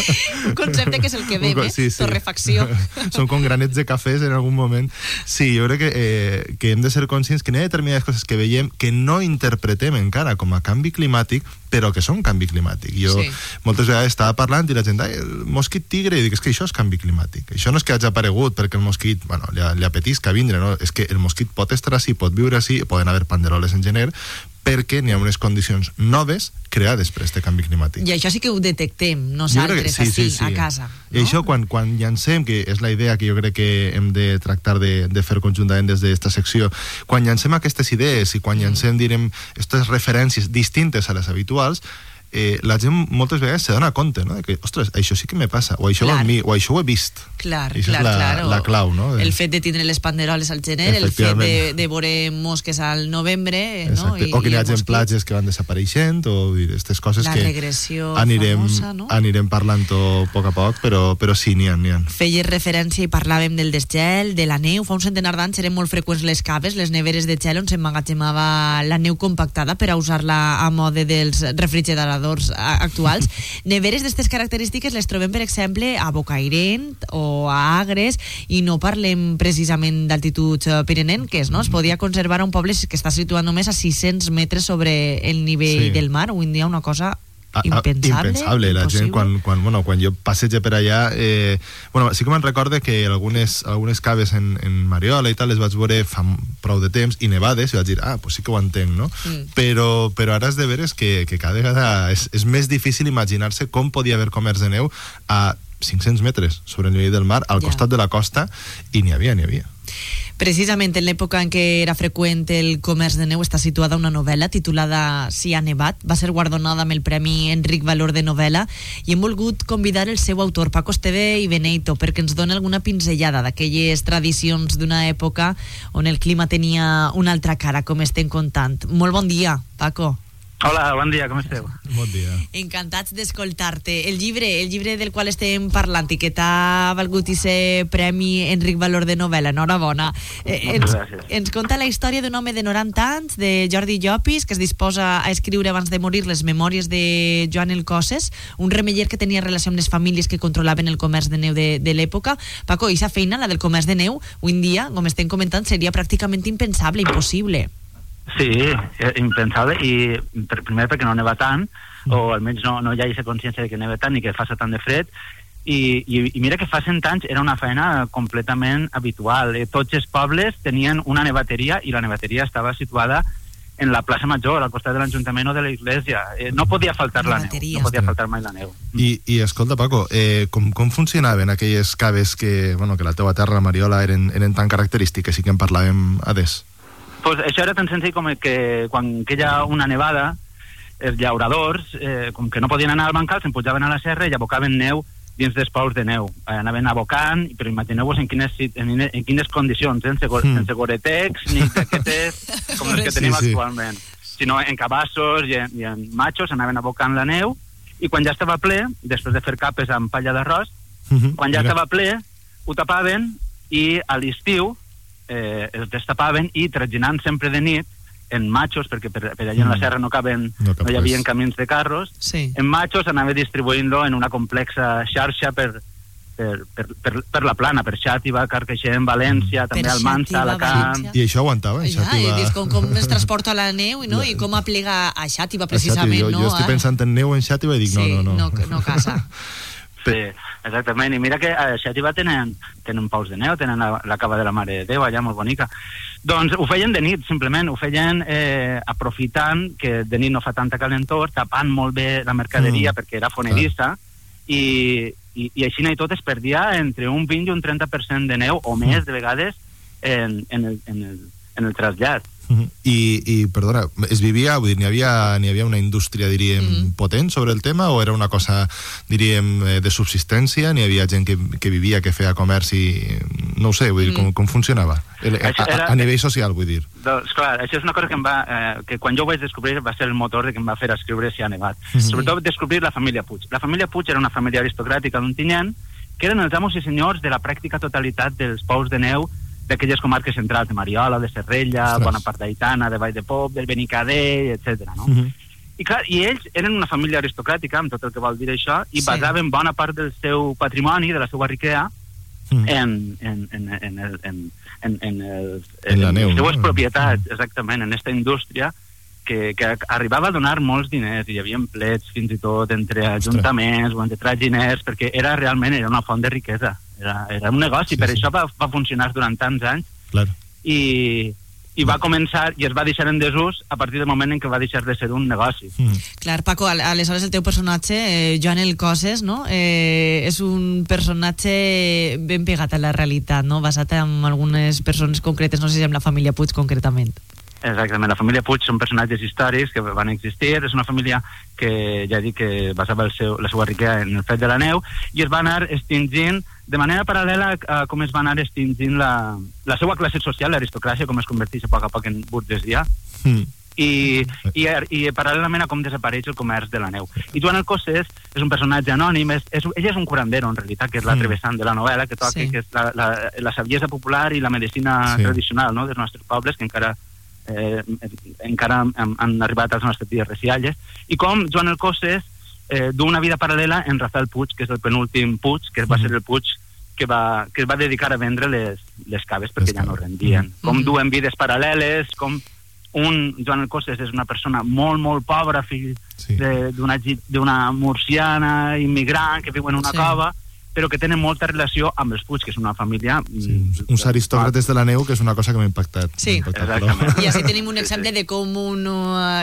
un concepte que és el que co- eh? sí, sí. Torrefacció. Són com granets de cafès en algun moment. Sí, jo crec que, eh, que hem de ser conscients que n'hi ha determinades coses que veiem que no interpretem encara com a canvi climàtic, però que són canvi climàtic. Jo Sí. moltes vegades estava parlant i la gent, el mosquit tigre, i dic, és que això és canvi climàtic. Això no és que hagi aparegut perquè el mosquit, bueno, li, li apetisca vindre, no? És que el mosquit pot estar així, pot viure així, poden haver panderoles en gener, perquè n'hi ha unes condicions noves creades per este canvi climàtic. I això sí que ho detectem nosaltres, que així, a casa. I això, quan, quan llancem, que és la idea que jo crec que hem de tractar de, de fer conjuntament des d'esta secció, quan llancem aquestes idees i quan llancem, direm, aquestes referències distintes a les habituals, eh, la gent moltes vegades se dona compte, no?, de que, ostres, això sí que me passa, o això Clar. mi, o això ho he vist. Clar, I això clar, és la, clar. la clau, no? El fet de tindre les panderoles al gener, el fet de, de veure mosques al novembre, no? Exacte. o que n'hi el hagi platges que van desapareixent, o aquestes coses La que anirem, famosa, no? anirem parlant-ho a poc a poc, però, però sí, n'hi ha, n'hi ha. Feies referència i parlàvem del desgel, de la neu. Fa un centenar d'anys eren molt freqüents les caves, les neveres de gel on s'emmagatzemava la neu compactada per a usar-la a mode dels refrigeradors a- actuals. neveres d'aquestes característiques les trobem, per exemple, a Bocairent o a Agres i no parlem precisament d'altituds eh, pirenenques, no? Es podia conservar a un poble que està situat només a 600 metres sobre el nivell Sí. del mar. Avui en dia una cosa impensable. impensable. La gent, impossible. quan, quan, bueno, quan jo passejo per allà... Eh, bueno, sí que me'n recorde que algunes, algunes caves en, en Mariola i tal les vaig veure fa prou de temps i nevades i vaig dir, ah, pues sí que ho entenc, no? Mm. Però, però ara has de veure és que, que cada vegada és, és més difícil imaginar-se com podia haver comerç de neu a 500 metres sobre el nivell del mar, al Ja. costat de la costa, i n'hi havia, n'hi havia. Precisament en l'època en què era freqüent el comerç de neu està situada una novel·la titulada Si ha nevat. Va ser guardonada amb el Premi Enric Valor de novel·la i hem volgut convidar el seu autor, Paco Esteve i Beneito, perquè ens doni alguna pinzellada d'aquelles tradicions d'una època on el clima tenia una altra cara, com estem contant. Molt bon dia, Paco. Hola, bon dia, com esteu? Bon dia. Encantats d'escoltar-te. El llibre, el llibre del qual estem parlant i que t'ha valgut i ser Premi Enric Valor de novel·la, enhorabona. Eh, ens, gràcies. ens conta la història d'un home de 90 anys, de Jordi Llopis, que es disposa a escriure abans de morir les memòries de Joan el Cosses, un remeller que tenia relació amb les famílies que controlaven el comerç de neu de, de l'època. Paco, i feina, la del comerç de neu, avui en dia, com estem comentant, seria pràcticament impensable, impossible. Sí, eh, impensable, i per, primer perquè no neva tant, o almenys no, no hi ha aquesta consciència de que neva tant ni que faça tant de fred, i, i, i mira que fa 100 anys era una feina completament habitual. Eh, tots els pobles tenien una nevateria i la nevateria estava situada en la plaça Major, al costat de l'Ajuntament o de l'església. Eh, no podia faltar la neu, Nevateria. no podia faltar mai la neu. I, i escolta, Paco, eh, com, com funcionaven aquelles caves que, bueno, que la teua terra, la Mariola, eren, eren tan característiques i que en parlàvem a des? Pues això era tan senzill com que quan queia una nevada, els llauradors, eh, com que no podien anar al bancal, se'n pujaven a la serra i abocaven neu dins dels pous de neu. Eh, anaven abocant, però imagineu-vos en quines, en, en quines condicions, eh? sense, go- Mm. sense goretecs ni jaquetes com les que Sí, tenim sí. actualment, sinó en cabassos i en, i en machos anaven abocant la neu i quan ja estava ple, després de fer capes amb palla d'arròs, Mhm, quan ja mira. estava ple, ho tapaven i a l'estiu eh, es destapaven i traginant sempre de nit en machos, perquè per, per allà en la Mm. serra no, caben, No no, hi havia camins de carros, Sí. en machos anava distribuint-lo en una complexa xarxa per, per, per, per, per la plana, per Xàtiva, Carcaixent, València, també Per Almansa, Xàtiva, Alacant... València. I això aguantava, en Ja, i Xàtiva? dius com, com es transporta a la neu i, no? i com aplega a Xàtiva, precisament. jo, no? jo estic Ah, pensant en neu en Xàtiva i dic, sí, no, no, no. no, no casa. Sí, exactament. I mira que a Xàtiva tenen, tenen paus de neu, tenen la, la cava de la Mare de Déu allà, molt bonica. Doncs ho feien de nit, simplement. Ho feien eh, aprofitant que de nit no fa tanta calentor, tapant molt bé la mercaderia Mm, perquè era fonerissa, i, i, i així i tot es perdia entre un 20 i un 30% de neu, o més, de vegades, en, en, el, en, el, en el trasllat. Mhm. I, i perdona, es vivia, vull dir, n'hi havia, havia una indústria, diríem, Mhm. potent sobre el tema o era una cosa, diríem, eh, de subsistència? N'hi havia gent que, que vivia, que feia comerç i... No ho sé, vull dir, Mm. com, com funcionava? El, a, a, a nivell social, vull dir. Doncs clar, això és una cosa que em va... Eh, que quan jo ho vaig descobrir va ser el motor de que em va fer escriure Si ha nevat. Mhm. Sobretot descobrir la família Puig. La família Puig era una família aristocràtica d'Ontinyent que eren els amos i senyors de la pràctica totalitat dels pous de neu d'aquelles comarques centrals de Mariola, de Serrella, Ostres. bona part d'Aitana, de Vall de Pop, del Benicadell, etc. no? Mhm. I, clar, I ells eren una família aristocràtica, amb tot el que vol dir això, i Sí. basaven bona part del seu patrimoni, de la seva riquesa, Mhm. en, en, en, en, el, en, en, en, el, En la neu, les no? seues propietats, exactament, en aquesta indústria que, que arribava a donar molts diners, i hi havia plets fins i tot entre ajuntaments o entre traginers, perquè era realment era una font de riquesa, era, era un negoci, Sí, per sí. això va, va funcionar durant tants anys Clar. i, i va començar i es va deixar en desús a partir del moment en què va deixar de ser un negoci. Mhm. Clar, Paco, al- aleshores el teu personatge, eh, Joan el Coses, no? eh, és un personatge ben pegat a la realitat, no? basat en algunes persones concretes, no sé si amb la família Puig concretament. Exactament, la família Puig són personatges històrics que van existir, és una família que ja dic que basava el seu, la seva riquesa en el fet de la neu i es va anar extingint de manera paral·lela a com es va anar extingint la, la seva classe social, l'aristocràcia, com es converteix a poc a poc en burgesia Mhm. i, i, i paral·lelament a com desapareix el comerç de la neu. I Joan Alcosses és un personatge anònim, és, és, ell és un curandero, en realitat, que és l'altre Mm. vessant de la novel·la, que toca, sí. que és la, la, la saviesa popular i la medicina Sí. tradicional no?, dels nostres pobles, que encara eh, encara han, han arribat als nostres dies recialles, i com Joan Alcosses eh, du una vida paral·lela en Rafael Puig, que és el penúltim Puig, que va ser el Puig que, va, que es va dedicar a vendre les, les caves perquè Les ja no rendien. Com Mhm. duen vides paral·leles, com un, Joan Alcosses és una persona molt, molt pobra, fill Sí. de- d'una murciana immigrant que viu en una sí. cova, però que tenen molta relació amb els Puig, que és una família... Sí, mm, uns aristòcrates de la neu, que és una cosa que m'ha impactat. Sí. impactat. I així tenim un exemple de com un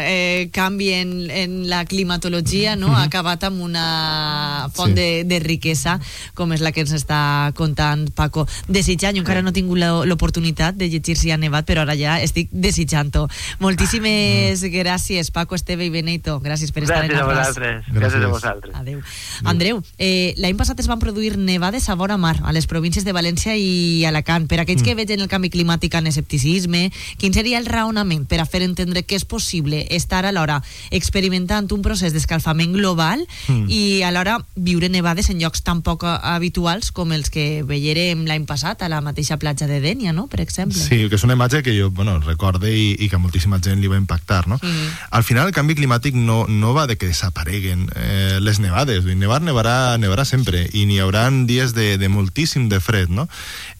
eh, canvi en, en la climatologia no? ha acabat amb una font Sí. de, de riquesa com és la que ens està contant Paco. Desitjant, jo encara no he tingut la- l'oportunitat de llegir si ha nevat, però ara ja estic desitjant-ho. Moltíssimes gràcies, Paco, Esteve i Benito. Gràcies per estar Gràcies en a el RAS. vosaltres. Gràcies. Gràcies a vosaltres. Adéu. Andreu, eh, l'any passat es van produir nevades a vora mar, a les províncies de València i Alacant. Per aquells que vegen el canvi climàtic en escepticisme, quin seria el raonament per a fer entendre que és possible estar alhora experimentant un procés d'escalfament global Mm. i alhora viure nevades en llocs tan poc habituals com els que veierem l'any passat a la mateixa platja de Dènia, no?, per exemple. Sí, que és una imatge que jo bueno, recorde i, i que moltíssima gent li va impactar. No? Mhm. Al final el canvi climàtic no, no va de que desapareguen eh, les nevades. Nevar nevarà, nevarà sempre i n'hi haurà dies de, de moltíssim de fred. No?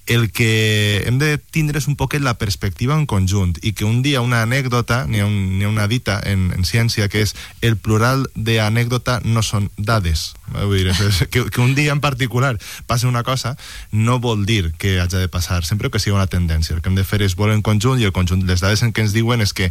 El que hem de tindre és un poquet la perspectiva en conjunt i que un dia una anècdota, n'hi ha, un, ha una dita en, en ciència que és el plural d'anècdota no són dades. Eh, Vull dir, és, que, que un dia en particular passi una cosa no vol dir que hagi de passar, sempre que sigui una tendència. El que hem de fer és veure en conjunt i el conjunt, les dades en què ens diuen és que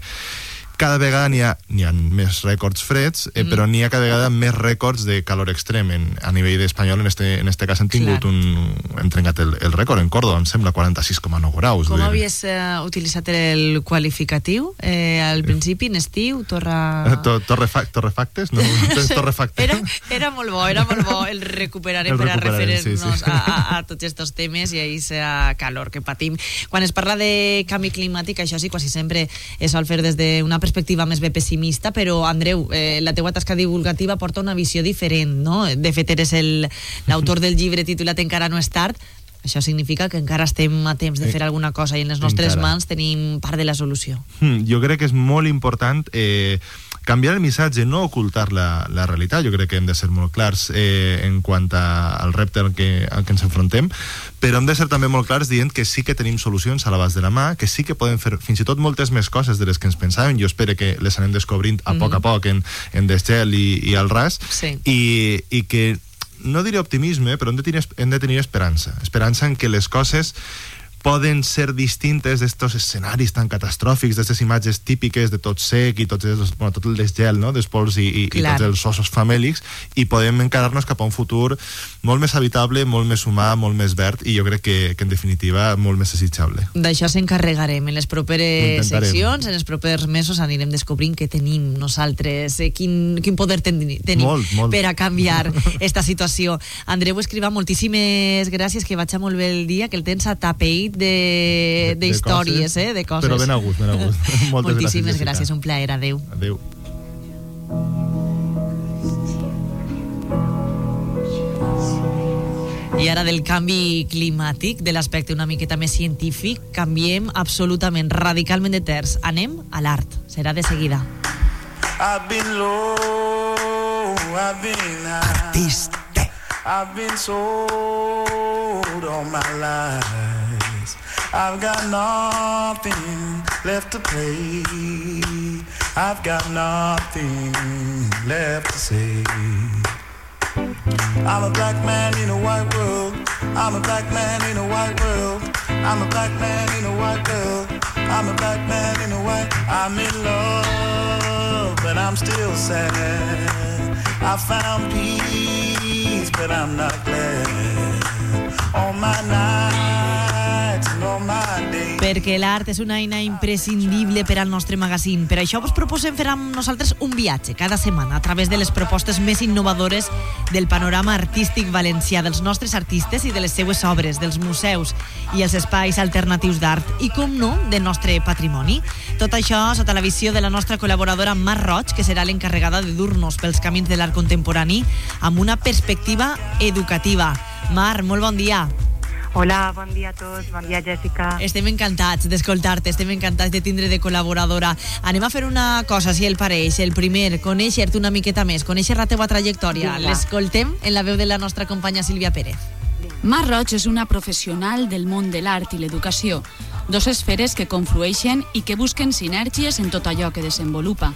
cada vegada n'hi ha, ha més rècords freds, eh, Mm. però n'hi ha cada vegada més rècords de calor extrem. En, a nivell espanyol, en este, en este cas, hem tingut Clar. un... hem trencat el, el rècord en Córdoba, em sembla, 46,9 graus. Com havies eh, utilitzat el qualificatiu? Eh, al principi, en estiu, torra... Eh, to- torrefac torrefactes? No, tens torrefacte? Era, era molt bo, era molt bo. El recuperarem El per a referir-nos sí, sí. a, a, a tots aquests temes i a aquesta calor que patim. Quan es parla de canvi climàtic, això sí, quasi sempre es sol fer des d'una perspectiva més bé pessimista, però, Andreu, eh, la teua tasca divulgativa porta una visió diferent, no? De fet, eres el- l'autor del llibre titulat Encara no és tard, Això significa que encara estem a temps de Eh, fer alguna cosa i en les nostres encara. mans tenim part de la solució. Hmm, jo crec que és molt important eh, canviar el missatge, no ocultar la, la realitat. Jo crec que hem de ser molt clars eh, en quant a, al repte al que, al que ens enfrontem, però hem de ser també molt clars dient que sí que tenim solucions a l'abast de la mà, que sí que podem fer fins i tot moltes més coses de les que ens pensàvem. Jo espero que les anem descobrint a poc a poc en, en Desgel i, i al RAS, Sí. i, i que no diré optimisme, però hem de, tenir, hem de tenir esperança. Esperança en que les coses poden ser distintes d'estos escenaris tan catastròfics, d'aquestes imatges típiques de tot sec i tots els, bueno, tot el desgel no? dels pols i, i, i tots els ossos famèlics i podem encarar-nos cap a un futur molt més habitable, molt més humà, molt més verd i jo crec que, que en definitiva molt més desitjable. D'això s'encarregarem en les properes seccions, en els propers mesos anirem descobrint què tenim nosaltres, eh, quin, quin poder ten, tenim Molt, molt. per a canviar esta situació. Andreu Escrivà, moltíssimes gràcies, que vaig a molt bé el dia, que el tens atapeït de, de, de històries, coses, eh, de coses. però ben a gust, ben a gust. Moltes Moltíssimes gràcies, gràcies, un plaer, adeu. Adéu. I ara del canvi climàtic, de l'aspecte una miqueta més científic, canviem absolutament, radicalment de terç. Anem a l'art. Serà de seguida. I've been low, I've been high. I've been sold all my lies. I've got nothing left to play. I've got nothing left to say. I'm a black man in a white world. I'm a black man in a white world. I'm a black man in a white world. I'm a black man in a white. I'm in love, but I'm still sad. I found peace, but I'm not glad. All my nights Perquè l'art és una eina imprescindible per al nostre magazín. Per això us proposem fer amb nosaltres un viatge cada setmana a través de les propostes més innovadores del panorama artístic valencià, dels nostres artistes i de les seues obres, dels museus i els espais alternatius d'art i, com no, del nostre patrimoni. Tot això sota la visió de la nostra col·laboradora Mar Roig, que serà l'encarregada de dur-nos pels camins de l'art contemporani amb una perspectiva educativa. Mar, molt bon dia. Hola, bon dia a tots, bon dia Jessica. Estem encantats d'escoltar-te, estem encantats de tindre de col·laboradora. Anem a fer una cosa, si el pareix. El primer, conèixer-te una miqueta més, conèixer la teva trajectòria. L'escoltem en la veu de la nostra companya Sílvia Pérez. Mar Roig és una professional del món de l'art i l'educació, dos esferes que conflueixen i que busquen sinergies en tot allò que desenvolupa.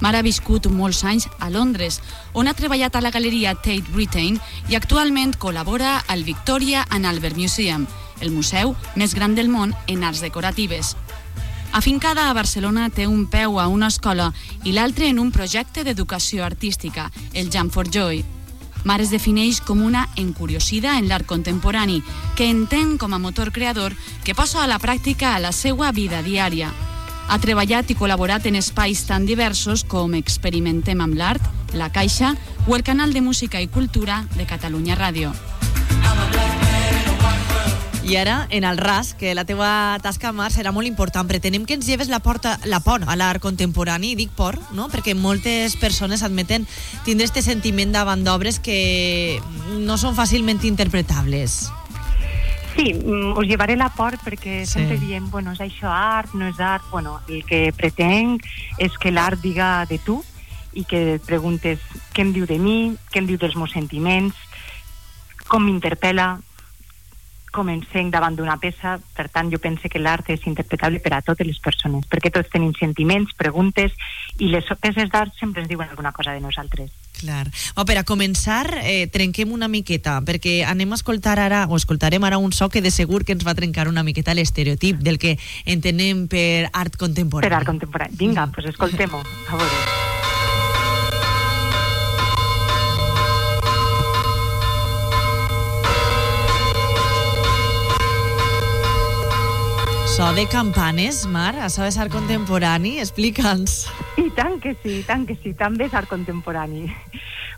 Mar ha viscut molts anys a Londres, on ha treballat a la galeria Tate Britain i actualment col·labora al Victoria and Albert Museum, el museu més gran del món en arts decoratives. Afincada a Barcelona té un peu a una escola i l'altre en un projecte d'educació artística, el Jam for Joy. Mar es defineix com una encuriosida en l'art contemporani, que entén com a motor creador que posa a la pràctica a la seva vida diària. Ha treballat i col·laborat en espais tan diversos com Experimentem amb l'art, La Caixa o el canal de música i cultura de Catalunya Ràdio. I ara, en el RAS, que la teva tasca, Mar, serà molt important. Pretenem que ens lleves la, porta, la por a l'art contemporani, dic por, no? perquè moltes persones admeten tindre este sentiment davant d'obres que no són fàcilment interpretables. Sí, mm, us llevaré la por perquè Sí. sempre diem, bueno, és això art, no és art? Bueno, el que pretenc és que l'art diga de tu i que et preguntes què em diu de mi, què em diu dels meus sentiments, com m'interpel·la, com em sent davant d'una peça. Per tant, jo penso que l'art és interpretable per a totes les persones, perquè tots tenim sentiments, preguntes, i les peces d'art sempre ens diuen alguna cosa de nosaltres. Clar. Oh, per a començar, eh, trenquem una miqueta, perquè anem a escoltar ara, o escoltarem ara un so que de segur que ens va trencar una miqueta l'estereotip del que entenem per art contemporani. Per art contemporani. Vinga, doncs pues escoltem-ho. A veure. So de campanes, Mar, això és art contemporani, explica'ns. I tant que sí, i tant que sí, també és art contemporani.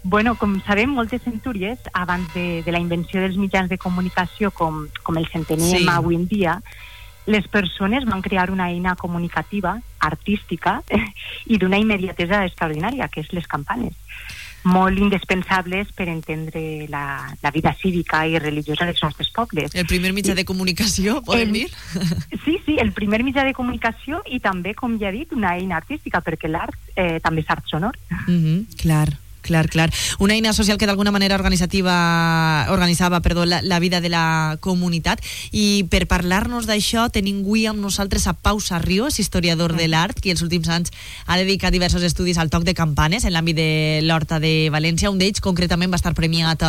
Bueno, com sabem, moltes centúries, abans de, de la invenció dels mitjans de comunicació com, com els enteníem Sí. avui en dia, les persones van crear una eina comunicativa, artística, i d'una immediatesa extraordinària, que és les campanes. Molt indispensables per entendre la, la vida cívica i religiosa dels nostres pobles. El primer mitjà de comunicació, podem dir? Sí, sí, el primer mitjà de comunicació i també, com ja he dit, una eina artística, perquè l'art eh, també és art sonor. Mm -hmm, clar. Clar, clar. Una eina social que d'alguna manera organitzativa, organitzava perdó, la, la vida de la comunitat. I per parlar-nos d'això tenim avui amb nosaltres a Pau Sarrió, és historiador de l'art, qui els últims anys ha dedicat diversos estudis al toc de campanes en l'àmbit de l'Horta de València. Un d'ells concretament va estar premiat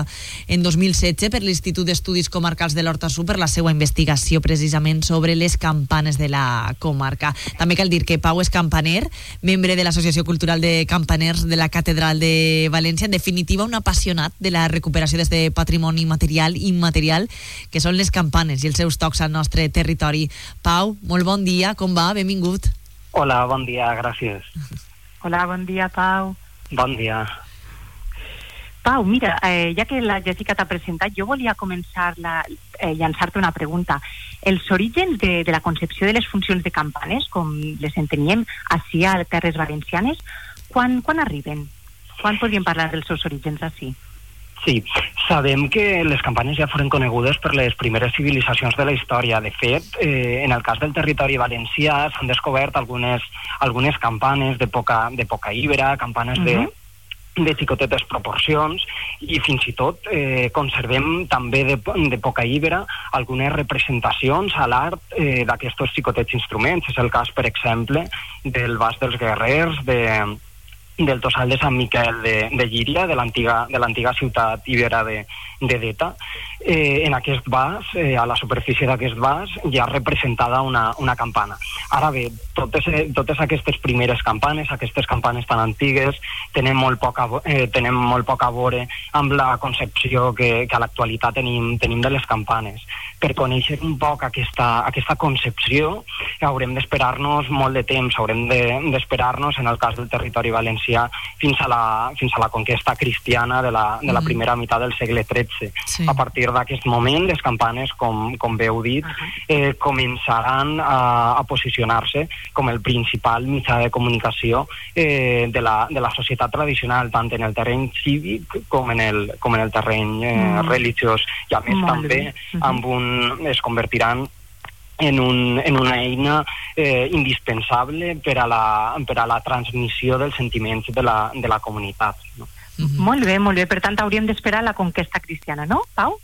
en 2016 per l'Institut d'Estudis Comarcals de l'Horta Sud per la seva investigació precisament sobre les campanes de la comarca. També cal dir que Pau és campaner, membre de l'Associació Cultural de Campaners de la Catedral de València, en definitiva un apassionat de la recuperació d'aquest patrimoni material i immaterial que són les campanes i els seus tocs al nostre territori. Pau, molt bon dia, com va? Benvingut. Hola, bon dia, gràcies. Hola, bon dia, Pau. Bon dia. Pau, mira, eh, ja que la Jessica t'ha presentat, jo volia començar la, eh, llançar-te una pregunta. Els orígens de, de la concepció de les funcions de campanes, com les enteníem així a Terres Valencianes, quan, quan arriben? Quan podríem parlar dels seus orígens així? Sí, sabem que les campanes ja foren conegudes per les primeres civilitzacions de la història. De fet, eh, en el cas del territori valencià s'han descobert algunes, algunes campanes d'època íbera, campanes uh -huh. de de xicotetes proporcions i fins i tot eh, conservem també d'època íbera algunes representacions a l'art eh, d'aquests xicotets instruments. És el cas, per exemple, del Bas dels Guerrers, de, del tossal de Sant Miquel de, de Llíria, de l'antiga ciutat ibera de, de Deta. Eh, en aquest vas, eh, a la superfície d'aquest vas, hi ha representada una, una campana. Ara bé, totes, totes aquestes primeres campanes, aquestes campanes tan antigues, tenen molt poc a, eh, tenen molt poc a veure amb la concepció que, que a l'actualitat tenim, tenim de les campanes. Per conèixer un poc aquesta, aquesta concepció haurem d'esperar-nos molt de temps, haurem d'esperar-nos, de, en el cas del territori valencià, fins a la, fins a la conquesta cristiana de la, de la primera meitat del segle XIII. Sí. A partir d'aquest moment, les campanes, com, com bé heu dit, eh, començaran a, a posicionar-se com el principal mitjà de comunicació eh, de, la, de la societat tradicional, tant en el terreny cívic com en el, com en el terreny eh, mm. religiós. I a més Molt també bé. amb un, es convertiran en, un, en una eina eh, indispensable per a, la, per a la transmissió dels sentiments de la, de la comunitat. No? Mm -hmm. Molt bé, molt bé. Per tant, hauríem d'esperar la conquesta cristiana, no, Pau?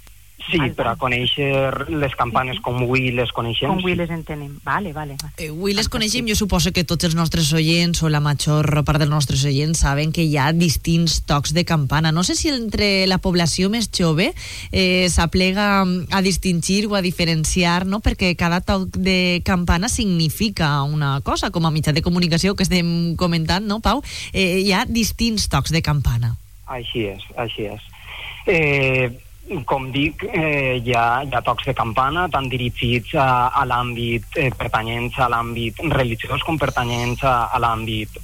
Sí, vale, per a conèixer les campanes com avui les coneixem. Com avui les entenem. Vale, vale. vale. Eh, avui les coneixem, jo suposo que tots els nostres oients o la major part dels nostres oients saben que hi ha distints tocs de campana. No sé si entre la població més jove eh, s'aplega a distingir o a diferenciar, no? perquè cada toc de campana significa una cosa, com a mitjà de comunicació que estem comentant, no, Pau? Eh, hi ha distints tocs de campana. Així és, així és. Eh, com dic, eh, hi, ha, hi ha tocs de campana, tant dirigits a, a l'àmbit eh, pertanyents a l'àmbit religiós com pertanyents a, a l'àmbit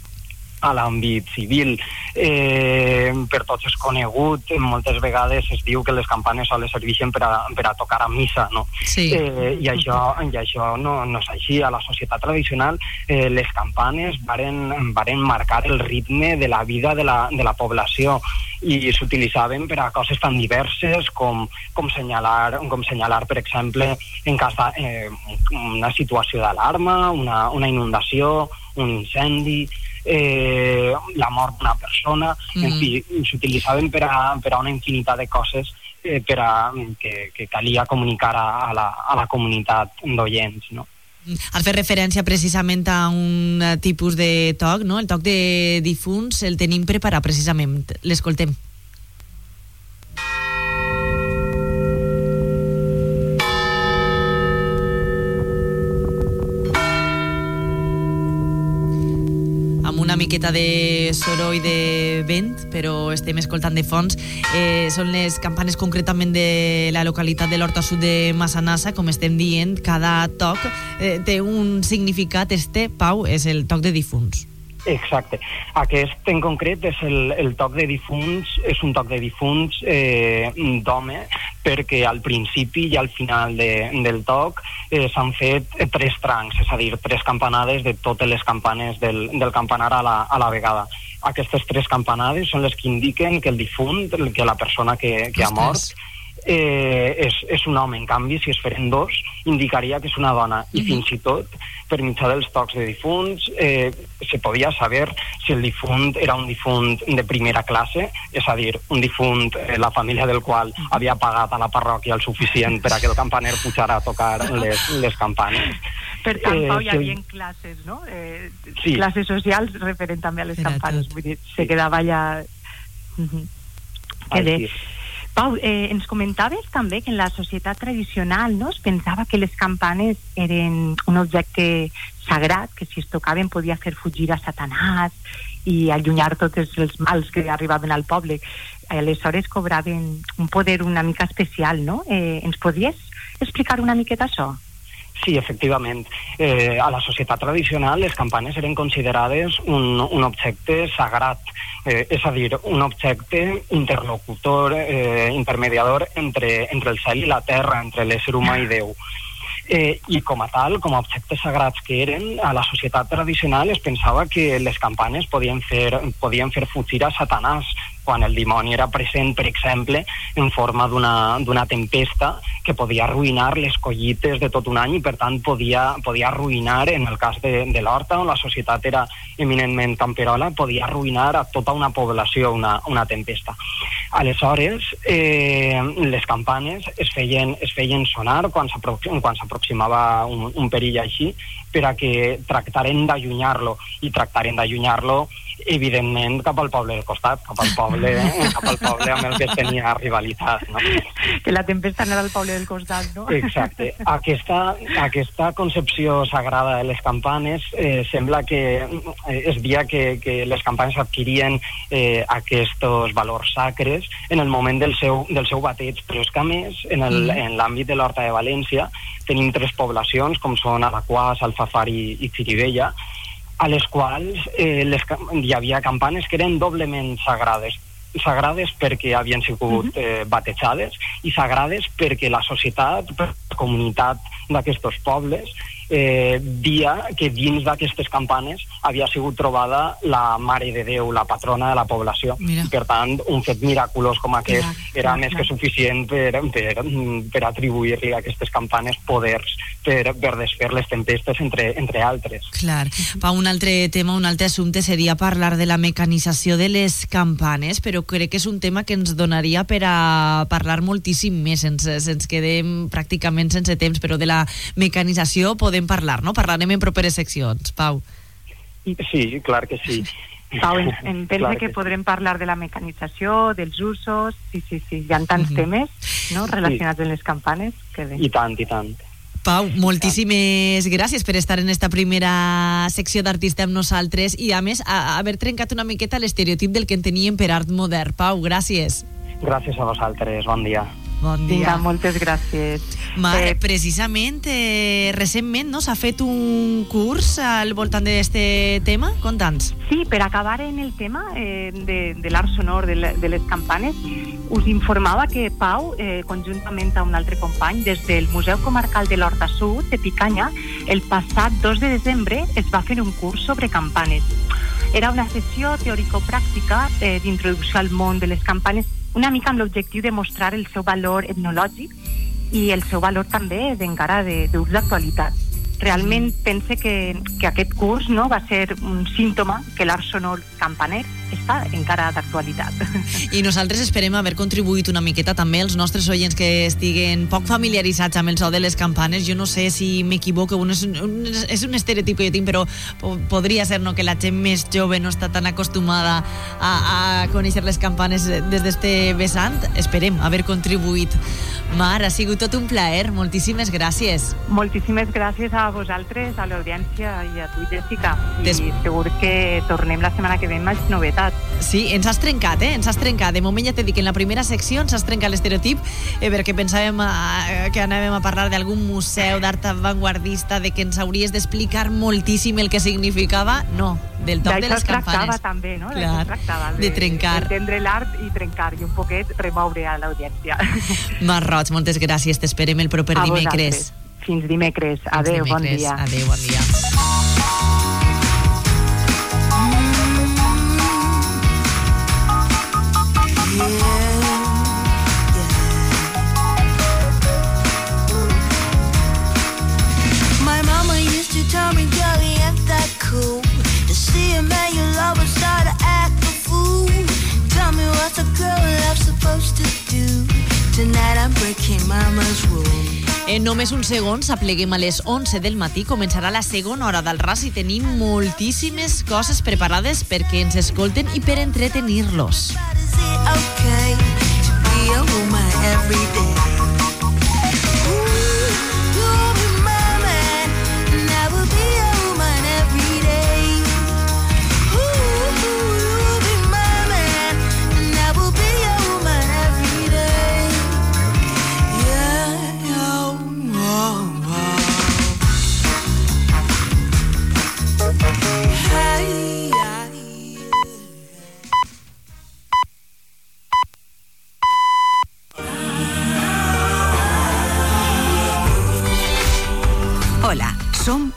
a l'àmbit civil. Eh, per tots és conegut, moltes vegades es diu que les campanes soles serveixen per a, per a tocar a missa, no? Sí. Eh, I això, i això no, no és així. A la societat tradicional eh, les campanes varen, varen marcar el ritme de la vida de la, de la població i s'utilitzaven per a coses tan diverses com, com, senyalar, com senyalar, per exemple, en cas de, eh, una situació d'alarma, una, una inundació, un incendi, eh, la mort d'una persona, mm. en fi, s'utilitzaven per, a, per a una infinitat de coses eh, per a, que, que calia comunicar a, a, la, a la comunitat d'oients, no? Has fet referència precisament a un tipus de toc, no? El toc de difunts el tenim preparat precisament. L'escoltem. Una miqueta de soroll de vent, però estem escoltant de fons. Eh, són les campanes concretament de la localitat de l'Horta Sud de Massanassa, com estem dient, cada toc eh, té un significat. Este, Pau, és el toc de difunts. Exacte. Aquest en concret és el, el toc de difunts, és un toc de difunts eh, d'home, perquè al principi i al final de, del toc eh, s'han fet tres trancs, és a dir, tres campanades de totes les campanes del, del campanar a la, a la vegada. Aquestes tres campanades són les que indiquen que el difunt, que la persona que, que ha mort, eh, és, és un home. En canvi, si es feren dos, indicaria que és una dona. I fins i tot, per mitjà dels tocs de difunts, eh, se podia saber si el difunt era un difunt de primera classe, és a dir, un difunt, eh, la família del qual havia pagat a la parròquia el suficient per a que el campaner pujara a tocar les, les campanes. Per tant, Eh, hi havia classes, no? Eh, Sí. Classes socials referent també a les Per a campanes. tot. Vull dir, se quedava allà... Mhm. Que Ai, bé. sí. Pau, eh, ens comentaves també que en la societat tradicional no, es pensava que les campanes eren un objecte sagrat, que si es tocaven podia fer fugir a Satanàs i allunyar tots els mals que arribaven al poble. Aleshores cobraven un poder una mica especial, no? Eh, ens podies explicar una miqueta això? Efectivament. Eh, a la societat tradicional les campanes eren considerades un, un objecte sagrat, eh, és a dir, un objecte interlocutor, eh, intermediador entre, entre el cel i la terra, entre l'ésser humà i Déu. Eh, I com a tal, com a objectes sagrats que eren, a la societat tradicional es pensava que les campanes podien fer, podien fer fugir a Satanàs quan el dimoni era present, per exemple, en forma d'una tempesta que podia arruïnar les collites de tot un any i, per tant, podia, podia arruïnar, en el cas de, de l'Horta, on la societat era eminentment camperola, podia arruïnar a tota una població una, una tempesta. Aleshores, eh, les campanes es feien, es feien sonar quan s'aproximava un, un perill així per a que tractaren d'allunyar-lo i tractaren d'allunyar-lo evidentment cap al poble del costat, cap al poble, cap al poble amb el que es tenia rivalitat, no? Que la tempesta no era el poble del costat, no? Exacte. Aquesta, aquesta concepció sagrada de les campanes eh, sembla que eh, es dia que, que les campanes adquirien eh, aquests valors sacres en el moment del seu, del seu bateig, però és que a més en el- Mm. en l'àmbit de l'Horta de València tenim tres poblacions com són Alaquàs, Alfafar i, i Xirivella a les quals eh, les, hi havia campanes que eren doblement sagrades. Sagrades perquè havien sigut eh, batejades i sagrades perquè la societat, la comunitat d'aquests pobles eh, dia que dins d'aquestes campanes havia sigut trobada la Mare de Déu, la patrona de la població. Mira. Per tant, un fet miraculós com aquest Clar, era clar, més clar. que suficient per, per, per atribuir-li a aquestes campanes poders per, per desfer les tempestes, entre, entre altres. Clar. Pa un altre tema, un altre assumpte seria parlar de la mecanització de les campanes, però crec que és un tema que ens donaria per a parlar moltíssim més. Ens, ens quedem pràcticament sense temps, però de la mecanització podem parlar, no? Parlarem en properes seccions, Pau. Sí, clar que sí. Pau, em, em pensa Clar que, sí. podrem parlar de la mecanització, dels usos, sí, sí, sí, hi ha tants temes no, relacionats amb les campanes, que bé. I tant, i tant. Pau, moltíssimes gràcies per estar en esta primera secció d'artista amb nosaltres i, a més, a, haver trencat una miqueta l'estereotip del que en teníem per art modern. Pau, gràcies. Gràcies a vosaltres, bon dia. Bon Vinga, dia. moltes gràcies. Ma, Eh, precisament, eh, recentment no s'ha fet un curs al voltant d'aquest tema? Conta'ns. Sí, per acabar en el tema eh, de, de l'art sonor de, de les campanes, us informava que Pau, eh, conjuntament amb un altre company, des del Museu Comarcal de l'Horta Sud, de Picanya, el passat 2 de desembre es va fer un curs sobre campanes. Era una sessió teòrico-pràctica eh, d'introducció al món de les campanes, una mica amb l'objectiu de mostrar el seu valor etnològic i el seu valor també d'encara de- d'ús d'actualitat. Realment pense que, que aquest curs no va ser un símptoma que l'art sonor campaner està encara d'actualitat. I nosaltres esperem haver contribuït una miqueta també als nostres oients que estiguen poc familiaritzats amb el so de les campanes. Jo no sé si m'equivoco, un, és, un, és un estereotip que jo tinc, però po podria ser no, que la gent més jove no està tan acostumada a, a conèixer les campanes des d'este vessant. Esperem haver contribuït. Mar, ha sigut tot un plaer. Moltíssimes gràcies. Moltíssimes gràcies a vosaltres, a l'audiència i a tu, Jessica. I Des- segur que tornem la setmana que ve amb més novetats. Sí, ens has trencat, eh? Ens has trencat. De moment ja t'he dit que en la primera secció ens has trencat l'estereotip eh, perquè pensàvem eh, que anàvem a parlar d'algun museu d'art avantguardista, de que ens hauries d'explicar moltíssim el que significava. No, del top de D'això les campanes. també, no? D'això Clar, tractava, de trencar. Entendre l'art i trencar, i un poquet remoure a l'audiència. Mar Roig, moltes gràcies. T'esperem el proper A dimecres. vosaltres. Fins dimecres. Fins Adéu, bon dia. Adéu, bon dia. supposed to do? Tonight I'm breaking mama's rule. En només uns segons, apleguem a les 11 del matí, començarà la segona hora del RAS i tenim moltíssimes coses preparades perquè ens escolten i per entretenir-los. Okay,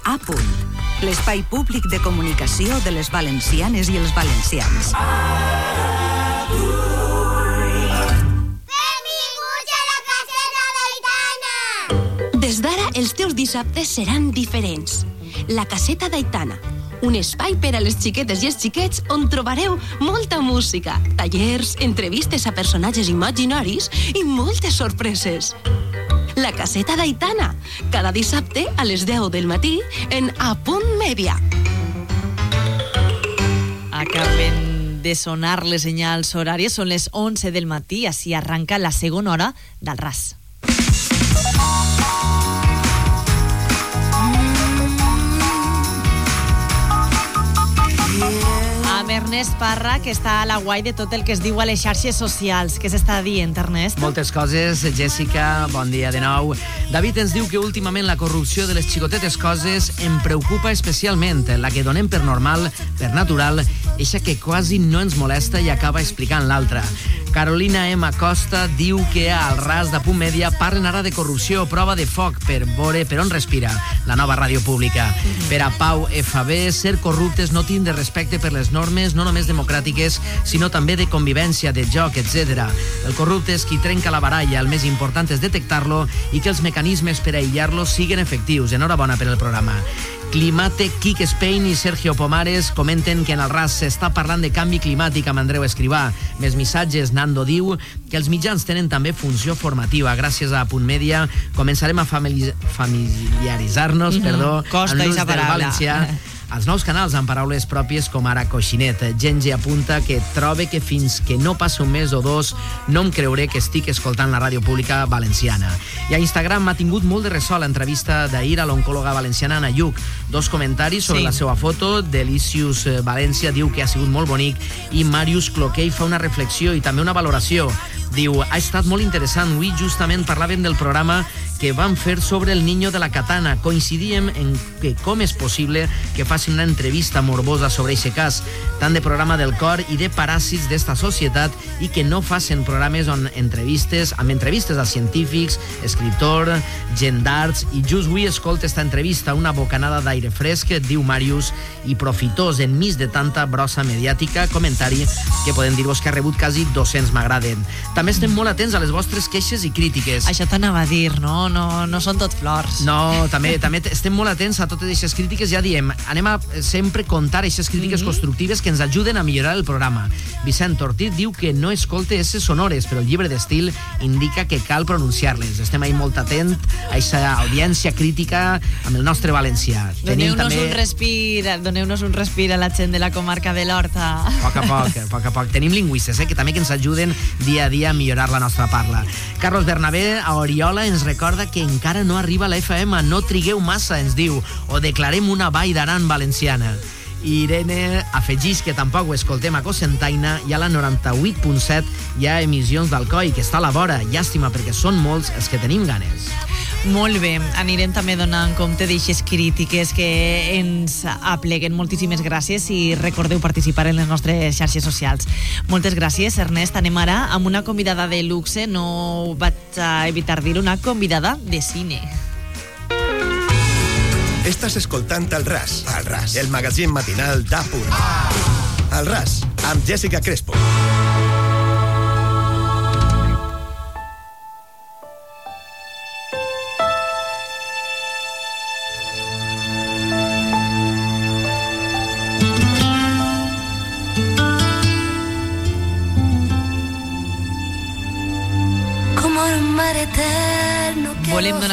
a punt, l'espai públic de comunicació de les valencianes i els valencians. Des d'ara, els teus dissabtes seran diferents. La caseta d'Aitana, un espai per a les xiquetes i els xiquets on trobareu molta música, tallers, entrevistes a personatges imaginaris i moltes sorpreses. La caseta d'Aitana, cada dissabte a les 10 del matí en A Punt Mèdia. Acaben de sonar les senyals horàries, són les 11 del matí, així arranca la segona hora del RAS. Ernest Parra, que està a la guai de tot el que es diu a les xarxes socials. Què s'està dient, Ernest? Moltes coses. Jessica, bon dia de nou. David ens diu que últimament la corrupció de les xicotetes coses em preocupa especialment. La que donem per normal, per natural, eixa que quasi no ens molesta i acaba explicant l'altra. Carolina M. Acosta diu que al ras de Punt Mèdia parlen ara de corrupció, prova de foc per veure per on respira la nova ràdio pública. Per a Pau FB, ser corruptes no tindre respecte per les normes, no només democràtiques, sinó també de convivència, de joc, etc. El corrupte és qui trenca la baralla, el més important és detectar-lo i que els mecanismes per aïllar-lo siguen efectius. Enhorabona per el programa. Climate, Quique Spain i Sergio Pomares comenten que en el RAS s'està parlant de canvi climàtic amb Andreu Escrivà. Més missatges, Nando diu que els mitjans tenen també funció formativa. Gràcies a Punt Mèdia començarem a famili familiaritzar-nos Mhm. perdó, Costa amb l'ús del valencià als nous canals amb paraules pròpies com ara coixinet. Gengi apunta que trobe que fins que no passa un mes o dos no em creuré que estic escoltant la ràdio pública valenciana. I a Instagram m'ha tingut molt de ressò l'entrevista d'ahir a l'oncòloga valenciana Ana Lluc. Dos comentaris sobre Sí. la seva foto. Delicius eh, València diu que ha sigut molt bonic i Marius Cloquei fa una reflexió i també una valoració. Diu, ha estat molt interessant. Avui justament parlàvem del programa que van fer sobre el niño de la katana. Coincidíem en que com és possible que facin una entrevista morbosa sobre aquest cas, tant de programa del cor i de paràsits d'esta societat i que no facin programes on entrevistes, amb entrevistes a científics, escriptor, gent d'arts, i just avui escolta esta entrevista, una bocanada d'aire fresc, diu Marius, i profitós enmig de tanta brossa mediàtica, comentari que podem dir-vos que ha rebut quasi 200 m'agraden. També estem molt atents a les vostres queixes i crítiques. Això t'anava a dir, no? No, no són tot flors. No, també també estem molt atents a totes aquestes crítiques. Ja diem, anem a eh, sempre comptar aquestes crítiques Mhm. constructives que ens ajuden a millorar el programa. Vicent Ortiz diu que no escolte esses sonores, però el llibre d'estil indica que cal pronunciar-les. Estem ahí molt atent a aquesta audiència crítica amb el nostre valencià. Doneu-nos un respir, doneu-nos un respir a la gent de la comarca de l'Horta. A poc a poc, a poc a poc. Tenim lingüistes, eh, que també que ens ajuden dia a dia a millorar la nostra parla. Carlos Bernabé, a Oriola, ens recorda que encara no arriba la FM, no trigueu massa, ens diu, o declarem una vall d'aran valenciana. Irene afegís que tampoc ho escoltem a Cosentaina i a la 98.7 hi ha emissions d'Alcoi, que està a la vora. Llàstima, perquè són molts els que tenim ganes. Molt bé, anirem també donant compte d'eixes crítiques que ens apleguen. Moltíssimes gràcies i recordeu participar en les nostres xarxes socials. Moltes gràcies, Ernest. Anem ara amb una convidada de luxe, no vaig evitar dir una convidada de cine. Estàs escoltant el RAS. El RAS. El magazín matinal d'Apunt. El RAS, amb Jessica Crespo. Como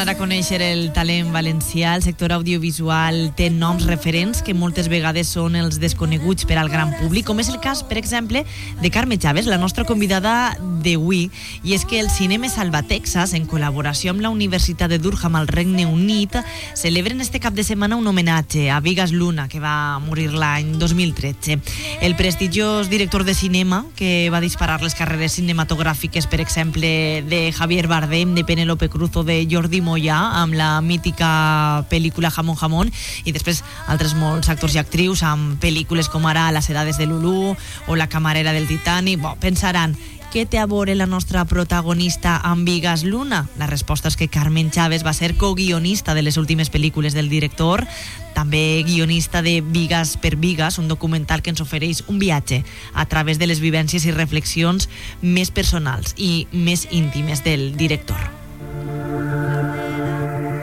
donar a conèixer el talent valencià, el sector audiovisual té noms referents que moltes vegades són els desconeguts per al gran públic, com és el cas, per exemple, de Carme Chávez, la nostra convidada d'avui. I és que el Cinema Salva Texas, en col·laboració amb la Universitat de Durham al Regne Unit, celebren este cap de setmana un homenatge a Vigas Luna, que va morir l'any 2013. El prestigiós director de cinema, que va disparar les carreres cinematogràfiques, per exemple, de Javier Bardem, de Penélope Cruz o de Jordi Moya, amb la mítica pel·lícula Jamón Jamón, i després altres molts actors i actrius amb pel·lícules com ara Las edades de Lulú o La camarera del Titanic. Bo, pensaran, què té a veure la nostra protagonista amb Vigas Luna? La resposta és que Carmen Chávez va ser co-guionista de les últimes pel·lícules del director, també guionista de Vigas per Vigas, un documental que ens ofereix un viatge a través de les vivències i reflexions més personals i més íntimes del director.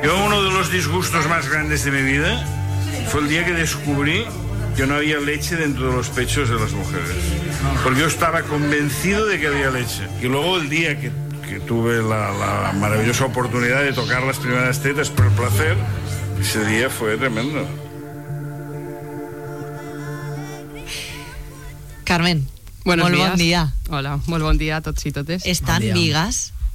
Yo uno de los disgustos más grandes de mi vida fue el día que descubrí que no había leche dentro de los pechos de las mujeres. Porque yo estaba convencido de que había leche. Y luego el día que, que tuve la, la maravillosa oportunidad de tocar las primeras tetas por placer, ese día fue tremendo. Carmen, Buenos molt días. bon dia. Hola, molt bon dia a tots i totes. Estan Bon dia.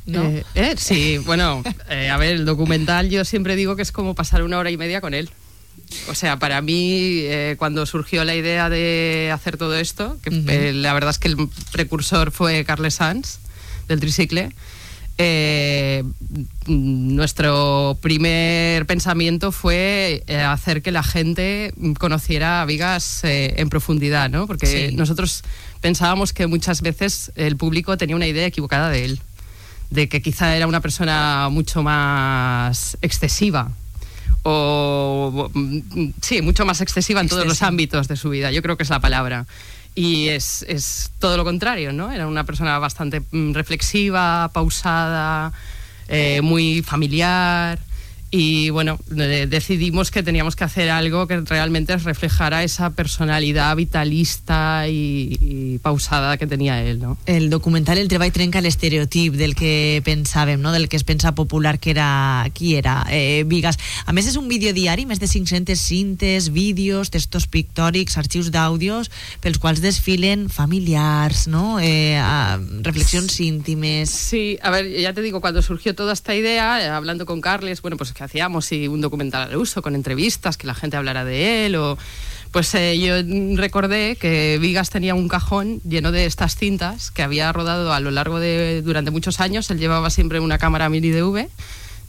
¿No? Eh, eh, sí, bueno, eh, a ver, el documental yo siempre digo que es como pasar una hora y media con él. O sea, para mí, cuando surgió la idea de hacer todo esto, que la verdad es que el precursor fue Carles Sanz, del tricicle, nuestro primer pensamiento fue hacer que la gente conociera a Vigas en profundidad, ¿no? Porque Sí. nosotros pensábamos que muchas veces el público tenía una idea equivocada de él, de que quizá era una persona mucho más excesiva o mm, sí, mucho más excesiva en todos los ámbitos de su vida. Yo creo que es la palabra. Y es, es todo lo contrario, ¿no? Era una persona bastante mm, reflexiva, pausada, eh, muy familiar. Y bueno, de- decidimos que teníamos que hacer algo que realmente reflejara esa personalidad vitalista y, y pausada que tenía él, ¿no? El documental El treball trenca l'estereotip del que pensàvem, no? del que es pensa popular que era qui era eh, Vigas. A més, és un videodiari, més de 500 cintes, vídeos, textos pictòrics, arxius d'àudios, pels quals desfilen familiars, no? eh, a, reflexions íntimes. Sí, a ver, ya te digo, cuando surgió toda esta idea, eh, hablando con Carles, bueno, pues que hacíamos sí, un documental al uso, con entrevistas, que la gente hablara de él, o pues eh, yo recordé que Vigas tenía un cajón lleno de estas cintas que había rodado a lo largo de, durante muchos años, él llevaba siempre una cámara mini DV,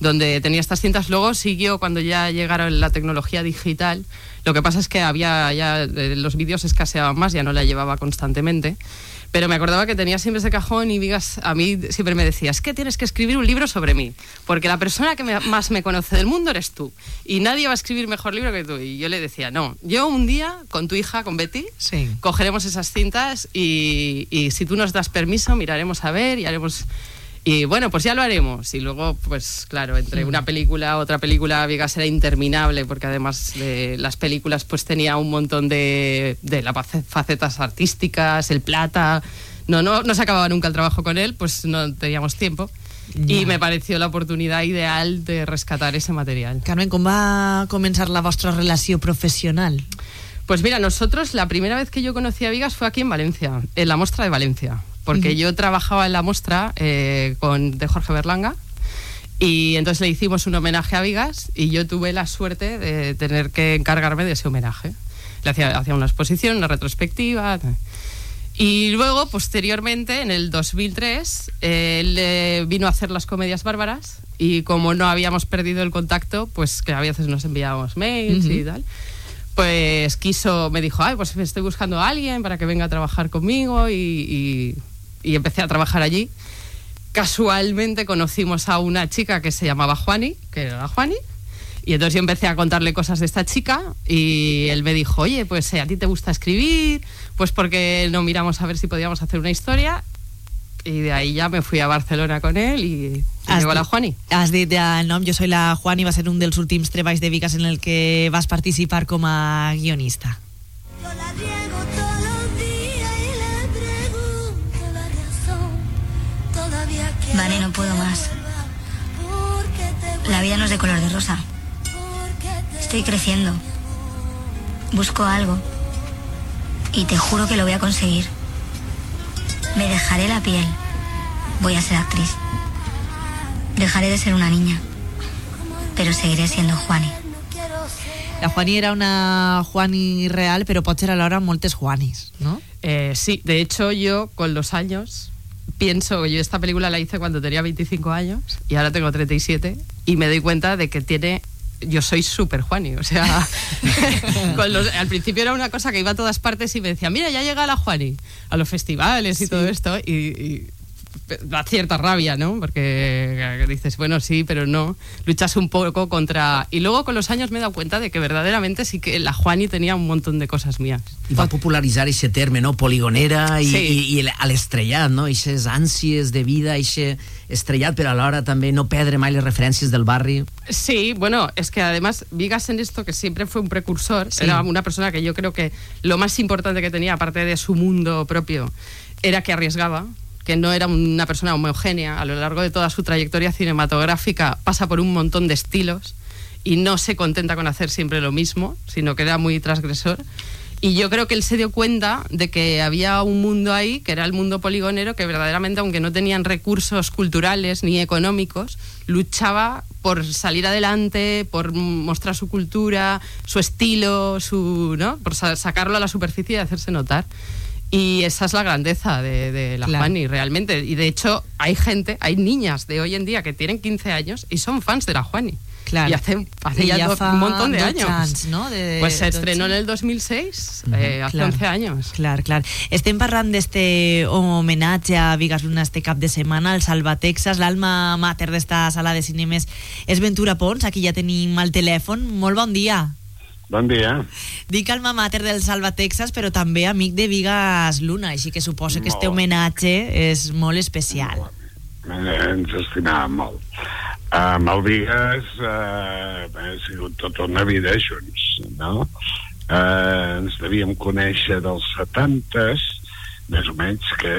donde tenía estas cintas, luego siguió cuando ya llegaron la tecnología digital, lo que pasa es que había ya, eh, los vídeos escaseaban más, ya no la llevaba constantemente, pero me acordaba que tenía siempre ese cajón y Vigas a mí siempre me decía, es que tienes que escribir un libro sobre mí, porque la persona que me- más me conoce del mundo eres tú, y nadie va a escribir mejor libro que tú. Y yo le decía, no, yo un día con tu hija, con Betty, Sí. cogeremos esas cintas y, y si tú nos das permiso, miraremos a ver y haremos... Y bueno, pues ya lo haremos. Y luego, pues claro, entre una película, otra película, Vigas era interminable, porque además de las películas, pues tenía un montón de, de las face- facetas artísticas, el plata. No, no, no se acababa nunca el trabajo con él, pues no teníamos tiempo. Y Ya. me pareció la oportunidad ideal de rescatar ese material. Carmen, com va començar la vostra relació professional? Pues mira, nosotros la primera vez que yo conocí a Vigas fue aquí en Valencia, en la Mostra de Valencia, porque Ujú. yo trabajaba en la Mostra eh, con, de Jorge Berlanga y entonces le hicimos un homenaje a Vigas y yo tuve la suerte de tener que encargarme de ese homenaje. Le hacía, hacía una exposición, una retrospectiva. Y luego, posteriormente, en el 2003, eh, él eh, vino a hacer las comedias bárbaras y como no habíamos perdido el contacto, pues que a veces nos enviábamos mails y Ujú. tal, pues quiso, me dijo, ay, pues estoy buscando a alguien para que venga a trabajar conmigo y, y- y empecé a trabajar allí. Casualmente conocimos a una chica que se llamaba Juani, que era la Juani, y entonces yo empecé a contarle cosas de esta chica y él me dijo, oye, pues eh, a ti te gusta escribir, pues porque no miramos a ver si podíamos hacer una historia. Y de ahí ya me fui a Barcelona con él y, Has llegó la Juani. Has dit el nom, jo soy la Juan i va ser un dels últims treballs de Vigas en el que vas participar com a guionista. Vale, no puedo más. de color de rosa. Estoy creciendo. Busco algo. Y te juro que lo voy a conseguir. Me dejaré la piel. Voy a ser actriz. Dejaré de ser una niña. Pero seguiré siendo Juani. La Juani era una Juani real, pero pot ser alhora moltes Juanis, ¿no? Eh, sí, de hecho yo con los años pienso, yo esta película la hice cuando tenía 25 años y ahora tengo 37 y me doy cuenta de que tiene yo soy súper Juani, o sea, con los- al principio era una cosa que iba a todas partes y me decía, mira, ya llega la Juani a los festivales y todo esto y, y da cierta rabia, ¿no? Porque dices, bueno, sí, pero no, luchas un poco contra... Y luego con los años me he dado cuenta de que verdaderamente sí que la Juani tenía un montón de cosas mías. I va popularitzar aquest terme, no? Poligonera i, Sí. i, i el- a l'estrellat, no? Eixes ànsies de vida, eixe estrellat, però alhora també no perdre mai les referències del barri. Sí, bueno, es que además Vigas en esto, que siempre fue un precursor, Sí. era una persona que yo creo que lo más importante que tenía, aparte de su mundo propio, era que arriesgaba, que no era una persona homogénea. A lo largo de toda su trayectoria cinematográfica pasa por un montón de estilos y no se contenta con hacer siempre lo mismo, sino que era muy transgresor. Y yo creo que él se dio cuenta de que había un mundo ahí, que era el mundo poligonero, que verdaderamente, aunque no tenían recursos culturales ni económicos, luchaba por salir adelante, por mostrar su cultura, su estilo, su, ¿no? por sa- sacarlo a la superficie y hacerse notar. Y esa es la grandeza de, de la Claro. Juani, realmente. Y de hecho, hay gente, hay niñas de hoy en día que tienen 15 años y son fans de la Juani. Claro. Y hace, hace ya, un montón de 12 años. anys, no? De- pues se 12. estrenó en el 2006, Mhm. eh, hace Clar. 11 años. Clar, clar. Estem parlant d'este homenatge a Vigas Luna este cap de setmana al Salva Texas. L'alma mater d'esta sala de cinemes és Ventura Pons. Aquí ja tenim el telèfon. Molt bon dia. Bon dia. Dic alma mater del Salva Texas, però també amic de Vigas Luna, així que suposo que este homenatge és molt especial. Eh, ens estimàvem molt. Amb el Vigues eh, ha sigut tota una vida junts, no? Eh, ens devíem conèixer dels 70s, més o menys, que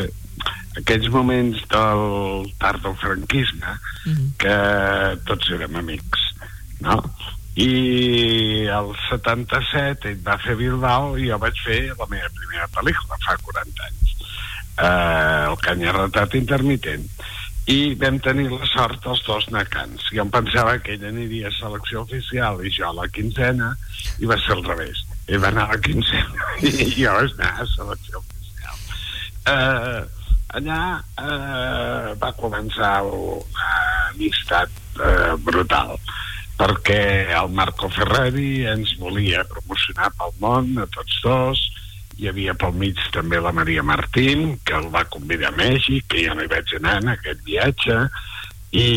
aquells moments del tardofranquisme que tots érem amics, no? I el 77 ell va fer Bilbao i jo vaig fer la meva primera pel·lícula fa 40 anys. Eh, el canya retat intermitent. I vam tenir la sort els dos nacants. Jo em pensava que ell aniria a selecció oficial i jo a la quinzena i va ser al revés. Ell va anar a la quinzena i jo vaig anar a selecció oficial. Eh, allà eh, va començar una amistat eh, brutal perquè el Marco Ferrari ens volia promocionar pel món a tots dos. Hi havia pel mig també la Maria Martín que el va convidar a Mèxic que jo no hi vaig anar en aquest viatge i,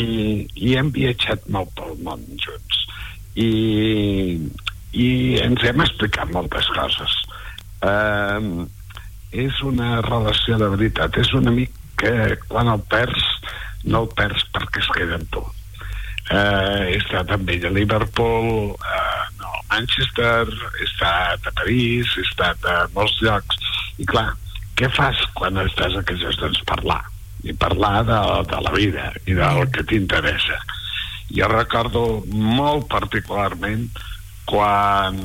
i hem viatjat molt pel món junts. I, i ens hem explicat moltes coses. Uh, és una relació de veritat. És un amic que quan el perds no el perds perquè es queda amb tu uh, he estat amb ell a Liverpool uh, no, Manchester he estat a París he estat a molts llocs. I clar, què fas quan estàs a llocs? Doncs parlar. I parlar de, de la vida i del que t'interessa. Jo recordo molt particularment quan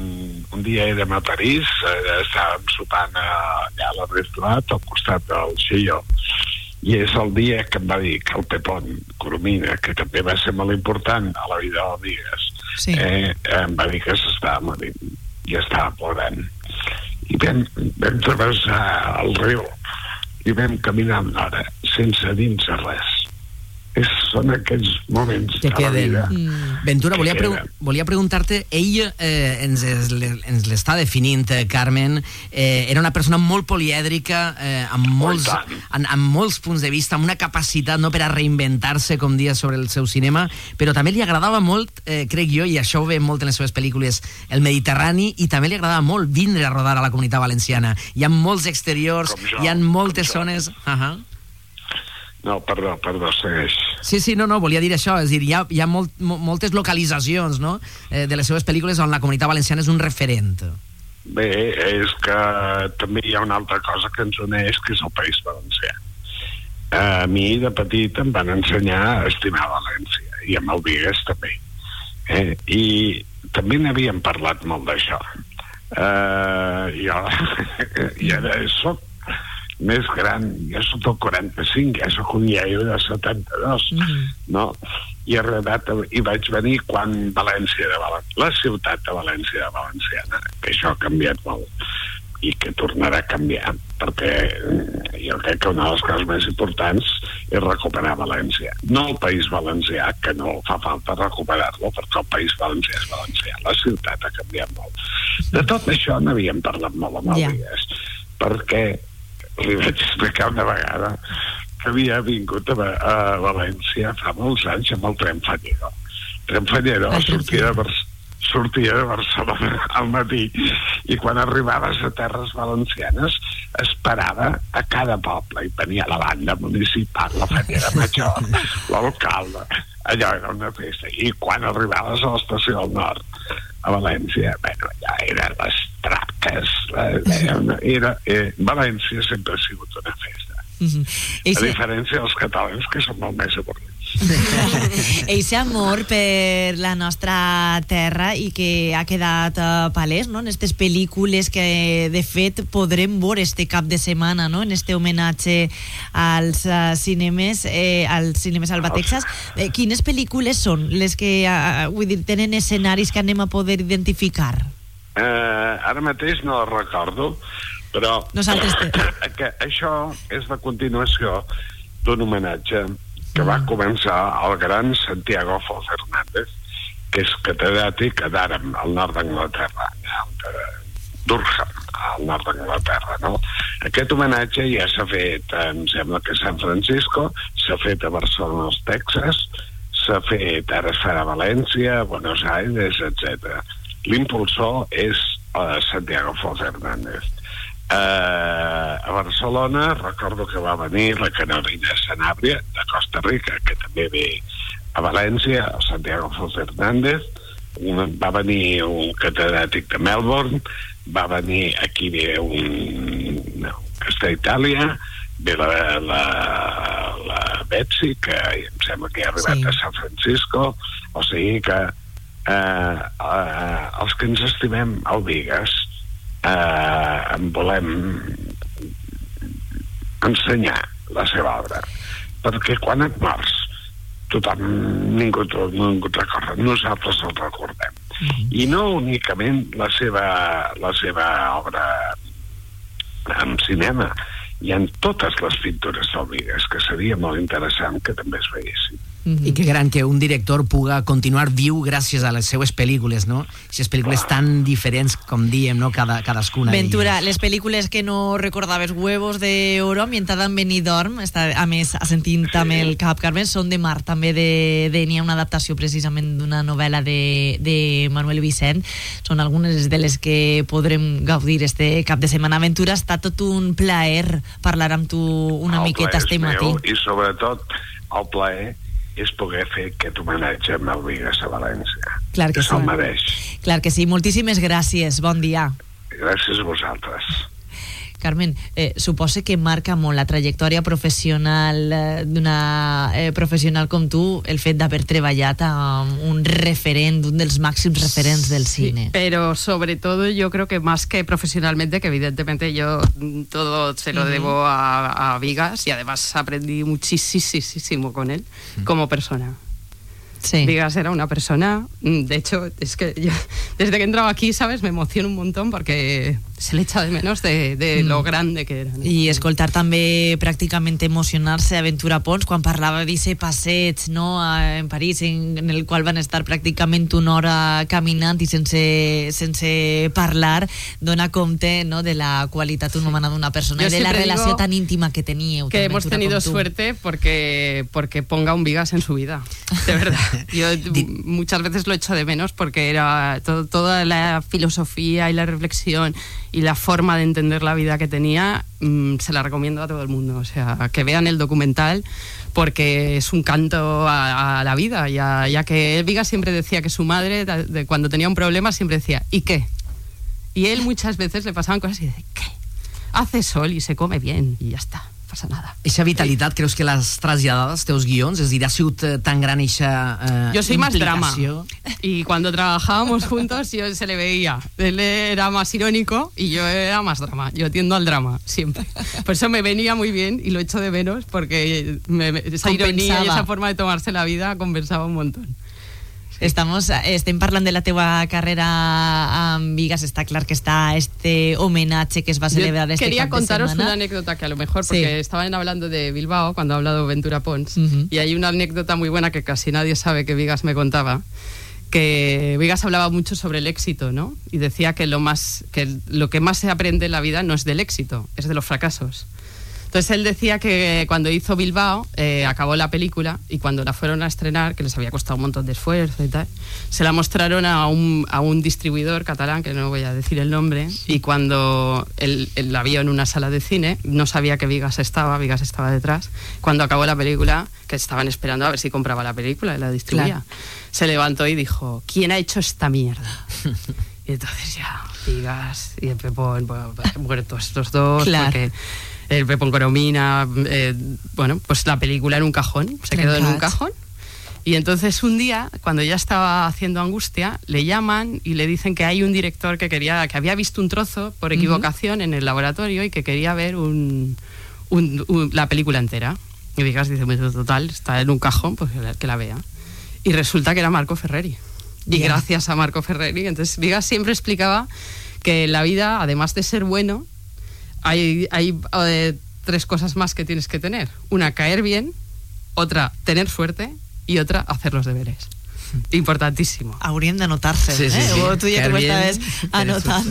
un dia érem a París eh, estàvem sopant allà a la restaurant al costat del Xilló i és el dia que em va dir que el Pepón Coromina, que també va ser molt important a la vida del Vigues, sí. eh, em va dir que s'estava morint i estava plorant. I vam, vam travessar el riu i vam caminar una hora sense dir-nos res. És, són aquells moments que de la queden. vida. Mm. Ventura, que volia, pregu volia preguntar-te, ell eh, ens, ens l'està definint, eh, Carmen, eh, era una persona molt polièdrica, eh, amb, molts, amb, amb molts punts de vista, amb una capacitat no per a reinventar-se, com dia sobre el seu cinema, però també li agradava molt, eh, crec jo, i això ho ve molt en les seves pel·lícules, el Mediterrani, i també li agradava molt vindre a rodar a la comunitat valenciana. Hi ha molts exteriors, hi ha moltes zones... Uh -huh. No, perdó, perdó, segueix. Sí, sí, no, no, volia dir això, és dir, hi ha, hi ha molt, mo- moltes localitzacions no? eh, de les seves pel·lícules on la comunitat valenciana és un referent. Bé, és que també hi ha una altra cosa que ens uneix, que és el País Valencià. A mi, de petit, em van ensenyar a estimar València, i amb el Vigues també. Eh? I també n'havíem parlat molt d'això. Uh, jo, ara soc més gran, ja soc del 45, ja soc un iaio de 72, mm no? I he arribat, i vaig venir quan València de València, la ciutat de València de Valenciana, que això ha canviat molt i que tornarà a canviar, perquè eh, jo crec que una de les coses més importants és recuperar València. No el País Valencià, que no fa falta recuperar-lo, perquè el País Valencià és valencià. La ciutat ha canviat molt. De tot això n'havíem parlat molt amb el. Vies, perquè li vaig explicar una vegada que havia vingut a, a València fa molts anys amb el tren Fallero. El tren Fallero sortia de, Bar sortia de Barcelona al matí i quan arribaves a terres valencianes esperava a cada poble i venia la banda municipal, la fallera major, l'alcalde, allò era una festa. I quan arribaves a l'estació del nord, a València, bueno, ja eren les traques, era, una- era, eh, València sempre ha sigut una festa. Mhm. A Eixe, diferència dels catalans, que són molt més avorrits. eixe amor per la nostra terra i que ha quedat uh, palès no? en aquestes pel·lícules que de fet podrem veure este cap de setmana no? en este homenatge als uh, cinemes eh, als cinemes Alba Texas eh, quines pel·lícules són les que uh, vull dir, tenen escenaris que anem a poder identificar Eh, ara mateix no recordo, però Nosaltres que això és la continuació d'un homenatge que va començar al gran Santiago Fernández, que és catedràtic a Durham, al nord d'Anglaterra, Durham, al nord d'Anglaterra, no? Aquest homenatge ja s'ha fet, em sembla que a San Francisco, s'ha fet a Barcelona, als Texas, s'ha fet, ara es farà a València, a Buenos Aires, etc. L'impulsor és uh, Santiago Fo Fernández. Uh, a Barcelona recordo que va venir la Carolina Sanabria de Costa Rica, que també ve a València, el Santiago Fo Fernández, un, va venir un catedràtic de Melbourne, va venir aquí ve un, no, que està a Itàlia, ve la, la, la Betsy, que em sembla que ha arribat sí. a San Francisco, o sigui que eh, eh, els que ens estimem al Vigas eh, volem ensenyar la seva obra. Perquè quan et mors tothom, ningú, ningú et recorda. Nosaltres el recordem. I no únicament la seva, la seva obra en cinema hi ha totes les pintures Vigas que seria molt interessant que també es veiessin I que gran que un director puga continuar viu gràcies a les seues pel·lícules, no? Aquestes pel·lícules tan diferents, com diem, no? Cada, cadascuna Ventura, les pel·lícules que no recordaves Huevos de Oro, Ambientada en Benidorm, està, a més, assentint també el cap Carmen, són de Mar, també de, de n'hi ha una adaptació precisament d'una novel·la de, de Manuel Vicent. Són algunes de les que podrem gaudir este cap de setmana. Ventura, ha estat tot un plaer parlar amb tu una El miqueta este matí. meu, I sobretot el plaer és poder fer aquest homenatge amb el Vigas a València. Clar que se'l sí. mereix. Clar que sí. Moltíssimes gràcies. Bon dia. Gràcies a vosaltres. Carmen, eh, suposa que marca molt la trajectòria professional eh, d'una eh, professional com tu el fet d'haver treballat amb un referent, un dels màxims referents del cine. Pero sobre todo yo creo que más que profesionalmente, que evidentemente yo todo se lo Ujú. debo a, a Vigas y además aprendí muchísimo con él como persona. Sí. Vigas era una persona, mm, de hecho, es que yo, desde que he entrado aquí, ¿sabes? Me emociono un montón porque se le echa de menos de, de lo grande que era. ¿no? I escoltar també pràcticament emocionar-se a Ventura Pons quan parlava d'aquest passeig no, a- en París en, en el qual van estar pràcticament una hora caminant i sense, sense parlar dona compte no, de la qualitat humana d'una persona Jo i de la relació tan íntima que teníeu que hemos tenido suerte porque porque ponga un Vigas en su vida de verdad yo muchas veces lo echo de menos porque era to- toda la filosofía y la reflexión y la forma de entender la vida que tenía mm, se la recomiendo a todo el mundo o sea que vean el documental porque es un canto a, la vida ya, ya que Vigas siempre decía que su madre cuando tenía un problema siempre decía ¿y qué? y él muchas veces le pasaban cosas y dice ¿qué? hace sol y se come bien y ya está pasa nada. Eixa vitalitat creus que l'has traslladat als teus guions? És a dir, ha sigut eh, tan gran eixa eh, Yo soy más drama. Y cuando trabajábamos juntos, yo se le veía. Él era más irónico y yo era más drama. Yo tiendo al drama, siempre. Por eso me venía muy bien y lo echo de menos porque me- me- esa ironía y Compensaba. esa forma de tomarse la vida compensaba un montón. Estamos, estem parlant de la teua carrera amb Vigas, està clar que està este homenatge que es va Yo celebrar este quería de contaros una anécdota que a lo mejor, Sí. porque estaban hablando de Bilbao cuando ha hablado Ventura Pons, y hay una anécdota muy buena que casi nadie sabe que Vigas me contaba, que Vigas hablaba mucho sobre el éxito, ¿no? Y decía que lo, más, que lo que más se aprende en la vida no es del éxito, es de los fracasos. Entonces él decía que cuando hizo Bilbao, eh, acabó la película y cuando la fueron a estrenar, que les había costado un montón de esfuerzo y tal, se la mostraron a un, a un distribuidor catalán, que no voy a decir el nombre, y cuando él, él la vio en una sala de cine, no sabía que Vigas estaba, Vigas estaba detrás, cuando acabó la película, que estaban esperando a ver si compraba la película y la distribuía, Claro. se levantó y dijo, ¿quién ha hecho esta mierda? Y entonces ya, Vigas y el Pepón, bueno, muertos los dos, Claro. porque el Pepón Coromina, eh, bueno, pues la película en un cajón, se quedó en un cajón. Y entonces un día, cuando ya estaba haciendo Angustia, le llaman y le dicen que hay un director que quería, que había visto un trozo por equivocación en el laboratorio y que quería ver un, un- un- la película entera. Y Vigas dice, "Pues, total, está en un cajón, pues que la- que la vea. Y resulta que era Marco Ferreri. Y gracias a Marco Ferreri. Entonces Vigas siempre explicaba que la vida, además de ser bueno, hay, hay eh, tres cosas más que tienes que tener. Una, caer bien, otra, tener suerte y otra, hacer los deberes. Importantísimo. Hauríem d'anotar-se, Sí, sí, eh? sí. O tu ja Caer t'ho bien, estaves anotant.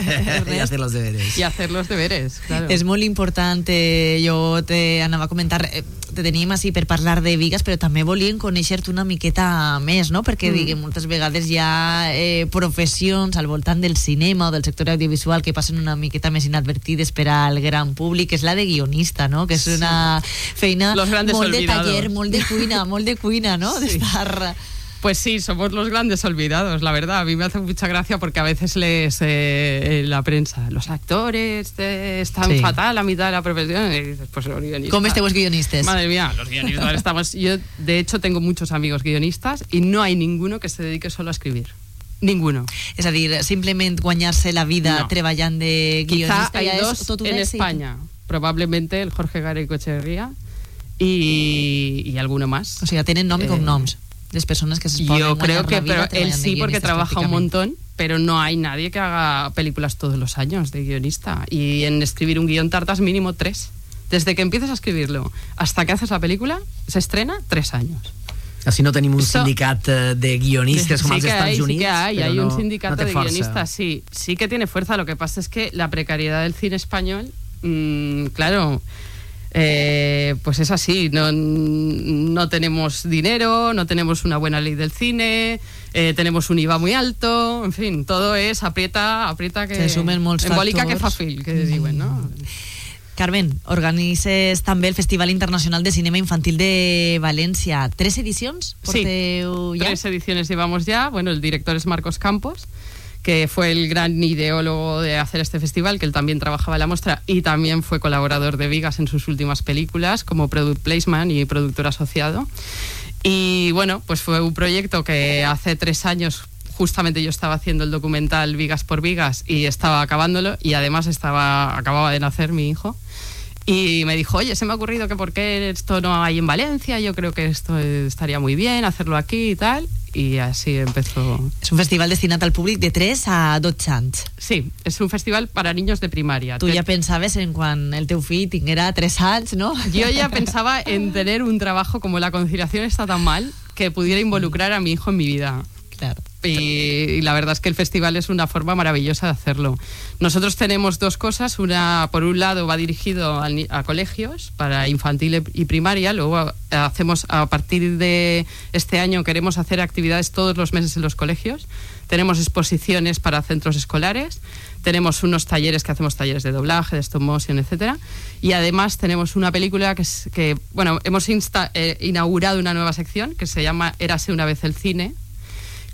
y hacer los deberes. Y hacer los deberes, claro. És molt important, eh, jo te anava a comentar, eh, te teníem així per parlar de Vigas, però també volíem conèixer-te una miqueta més, no? Perquè, Mm. diguem, moltes vegades hi ha eh, professions al voltant del cinema o del sector audiovisual que passen una miqueta més inadvertides per al gran públic, és la de guionista, no? Que és Sí. una feina Los grandes molt de olvidados. taller, molt de cuina, molt de cuina, no? Sí. D'estar... Pues sí, somos los grandes olvidados, la verdad. A mí me hace mucha gracia porque a veces lees eh, en la prensa, los actores eh, están Sí. fatal a mitad de la profesión. Y dices, pues los guionistas. Com esteu els guionistes? Madre mía, los guionistas estamos. Yo, de hecho, tengo muchos amigos guionistas y no hay ninguno que se dedique solo a escribir. Ninguno. És a dir, simplement guanyar-se la vida No. treballant de Quizá guionista hay ja dos és tot un en èxit. España. Probablemente el Jorge Gareco Echeverría y, y alguno más. O sigui, tenen nom i Eh, cognoms les persones que se poden Yo creo que la vida pero él sí porque trabaja un montón, pero no hay nadie que haga películas todos los años de guionista. Y en escribir un guion tardas mínimo tres. Desde que empiezas a escribirlo hasta que haces la película, se estrena tres años. Así no tenim un Eso- sindicat eh, de guionistes com sí als Estats hay, sí que hay, hay no, un sindicato no de força. guionistas, sí, sí que tiene fuerza. Lo que pasa es que la precariedad del cine español, mm, claro, eh, pues es así. No, no tenemos dinero, no tenemos una buena ley del cine, eh, tenemos un IVA muy alto, en fin, todo es aprieta, aprieta que Se sumen molts embolica que fa factors. que diuen, no? Carmen, organitzes també el Festival Internacional de Cinema Infantil de València. Tres edicions ja? Tres ediciones llevamos ya. Bueno, el director es Marcos Campos, que fue el gran ideólogo de hacer este festival, que él también trabajaba en la muestra y también fue colaborador de Vigas en sus últimas películas como product placement y productor asociado. Y bueno, pues fue un proyecto que hace tres años justamente yo estaba haciendo el documental Vigas por Vigas y estaba acabándolo y además estaba acababa de nacer mi hijo y me dijo, oye, se me ha ocurrido que por qué esto no hay en Valencia, yo creo que esto estaría muy bien hacerlo aquí y tal. Y así empezó. És un festival destinat al públic de 3 a 12 anys. Sí, es un festival para niños de primaria. Tu Te- ja pensaves en quan el teu fill tinguera 3 anys, no? Yo ya pensaba en tener un trabajo como la conciliación está tan mal que pudiera involucrar a mi hijo en mi vida. Claro. Y, la verdad es que el festival es una forma maravillosa de hacerlo. Nosotros tenemos dos cosas. Una, por un lado, va dirigido ni- a, colegios para infantil y primaria. Luego eh, hacemos, a partir de este año, queremos hacer actividades todos los meses en los colegios. Tenemos exposiciones para centros escolares. Tenemos unos talleres que hacemos talleres de doblaje, de stop motion, etcétera. Y además tenemos una película que, es, que bueno, hemos insta- eh, inaugurado una nueva sección que se llama Érase una vez el cine,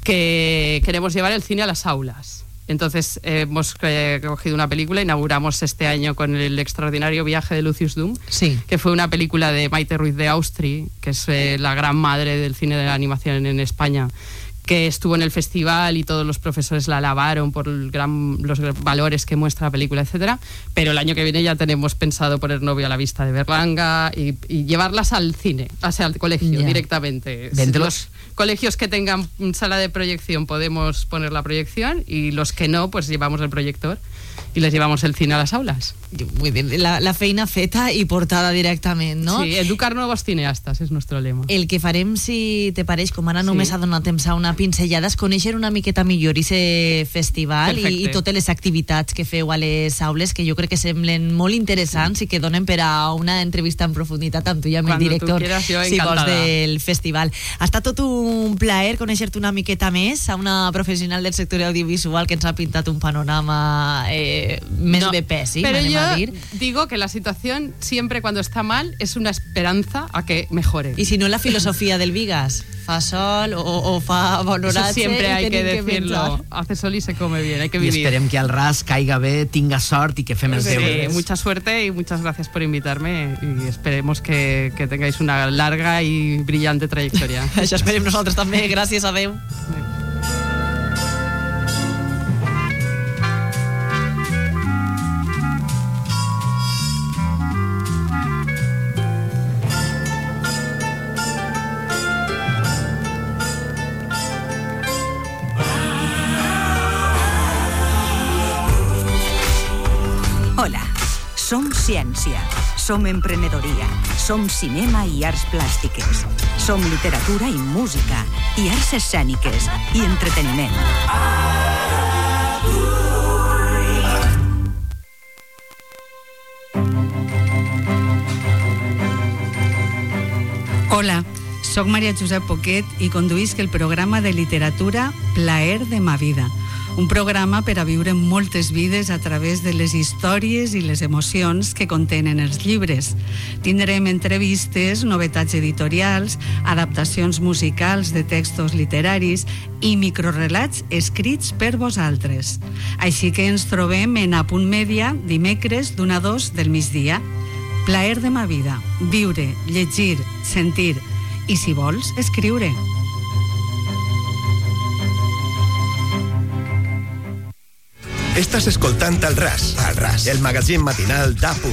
que queremos llevar el cine a las aulas. Entonces eh, hemos eh, cogido una película, inauguramos este año con el extraordinario viaje de Lucius Doom, Sí. que fue una película de Maite Ruiz de Austri, que es eh, la gran madre del cine de la animación en España que estuvo en el festival y todos los profesores la alabaron por el gran, los valores que muestra la película, etcétera. Pero el año que viene ya tenemos pensado poner novio a la vista de Berlanga y, y llevarlas al cine, o sea, al colegio directamente. Véntelos. Los colegios que tengan sala de proyección podemos poner la proyección y los que no, pues llevamos el proyector y les llevamos el cine a las aulas. Muy bien, la, la feina feta i portada directament, no? Sí, educar nuevos cineastas es nuestro lema. El que farem, si te pareix, com ara només ha donat temps a una pinzellada, és conèixer una miqueta millor aquest festival i, i totes les activitats que feu a les aules, que jo crec que semblen molt interessants i que donen per a una entrevista en profunditat amb tu i amb el Cuando tú director, quieras, si vols, del festival. Ha estat tot un plaer conèixer-te una miqueta més a una professional del sector audiovisual que ens ha pintat un panorama eh, més No, bé Pero anem yo digo que la situación siempre cuando está mal es una esperanza a que mejore. Y si no, la filosofía del Vigas. Fa sol o, o fa bon siempre hay que decirlo. menjar. Hace sol y se come bien, hay que vivir. esperem que el ras caiga bé, tinga sort i que fem els Sí, deures. mucha suerte y muchas gracias por invitarme y esperemos que, que tengáis una larga y brillante trayectoria. Això esperem nosaltres també. Gràcies, adeu. Hola, ciència, som emprenedoria, som cinema i arts plàstiques, som literatura i música, i arts escèniques, i entreteniment. Hola, sóc Maria Josep Poquet i conduïsc el programa de literatura Plaer de ma vida, un programa per a viure moltes vides a través de les històries i les emocions que contenen els llibres. Tindrem entrevistes, novetats editorials, adaptacions musicals de textos literaris i microrelats escrits per vosaltres. Així que ens trobem en A Punt Mèdia dimecres d'una a dos del migdia. Plaer de ma vida, viure, llegir, sentir i, si vols, escriure. Estàs escoltant el RAS, el RAS, el magazín matinal d'Apur.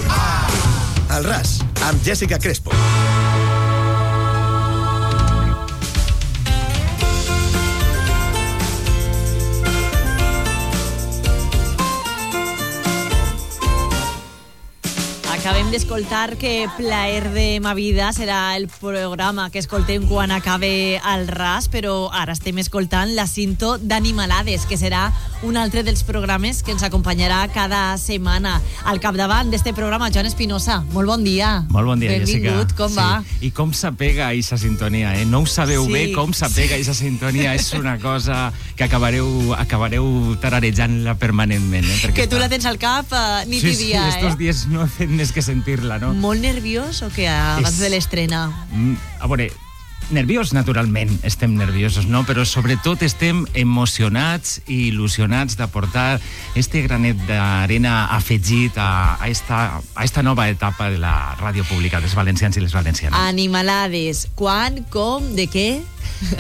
El RAS, amb Jessica Crespo. Acabem d'escoltar que Plaer de ma vida serà el programa que escoltem quan acabe el RAS, però ara estem escoltant la cinto d'Animalades, que serà un altre dels programes que ens acompanyarà cada setmana. Al capdavant d'este programa, Joan Espinosa, molt bon dia. Molt bon dia, Benvingut, Jessica. com va? I com s'apega aquesta sintonia, eh? No ho sabeu Sí. bé com s'apega aquesta sintonia. És una cosa que acabareu, acabareu tararejant-la permanentment, eh? Perquè Que tu la tens al cap uh, nit sí, i dia, sí, estos eh? dies no he fet més que sentir-la, no? Molt nerviós o que abans És- de l'estrena? Mm, A veure, nerviós, naturalment, estem nerviosos, no? Però sobretot estem emocionats i il·lusionats d'aportar este granet d'arena afegit a, a, esta, a esta nova etapa de la ràdio pública dels valencians i les valencianes. Animalades. Quan, com, de què?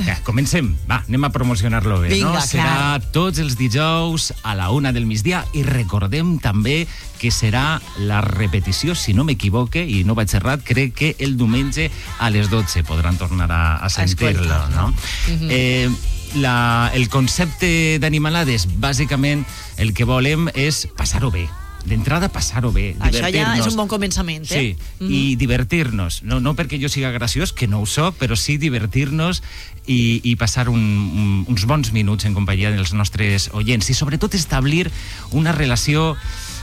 Ja, comencem. Va, anem a promocionar-lo bé, Vinga, no? Serà clar. tots els dijous a la una del migdia i recordem també que serà la repetició, si no m'equivoque i no vaig errat, crec que el diumenge a les 12 podran tornar a, a sentir-lo, escoltar-lo. no? Mhm. eh, la, el concepte d'animalades, bàsicament, el que volem és passar-ho bé. D'entrada, passar-ho bé, Això ja divertir-nos. és un bon començament, eh? Sí, i divertir-nos. No, no perquè jo siga graciós, que no ho soc, però sí divertir-nos i, i passar un, un, uns bons minuts en companyia dels nostres oients i sobretot establir una relació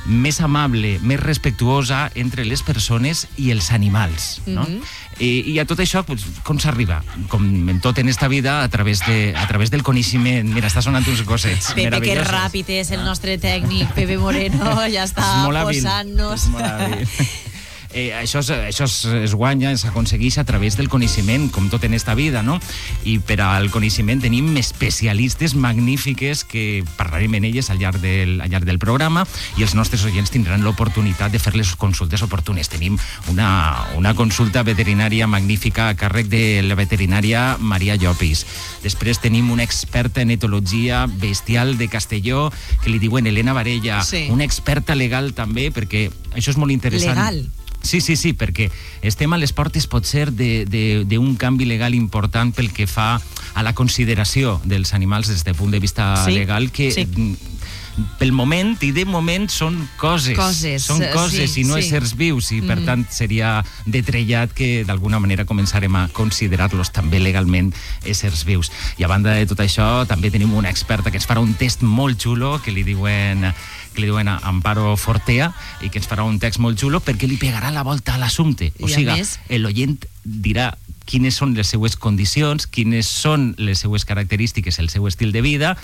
més amable, més respectuosa entre les persones i els animals. No? Mhm. I, I a tot això, pues, com s'arriba? Com en tot en esta vida, a través, de, a través del coneixement. Mira, està sonant uns gossets Pepe, que ràpid és el nostre tècnic, Pepe Moreno, ja està posant-nos... és eh, això, es, això es, es guanya, s'aconsegueix a través del coneixement, com tot en esta vida, no? I per al coneixement tenim especialistes magnífiques que parlarem en elles al llarg del, al llarg del programa i els nostres oients tindran l'oportunitat de fer les consultes oportunes. Tenim una, una consulta veterinària magnífica a càrrec de la veterinària Maria Llopis. Després tenim una experta en etologia bestial de Castelló que li diuen Helena Varella, Sí. una experta legal també, perquè això és molt interessant. Legal? Sí, sí, sí, perquè estem a les portes potser de- de- d'un canvi legal important pel que fa a la consideració dels animals des del punt de vista Sí, legal que sí. Mm, pel moment i de moment són coses. Coses, Són eh, coses sí, i no sí. éssers vius i per Mhm. tant seria de trellat que d'alguna manera començarem a considerar-los també legalment éssers vius. I a banda de tot això també tenim una experta que ens farà un test molt xulo que li diuen que li diuen a Amparo Fortea i que ens farà un text molt xulo perquè li pegarà la volta a l'assumpte. O sigui, més- l'oient dirà quines són les seues condicions, quines són les seues característiques, el seu estil de vida,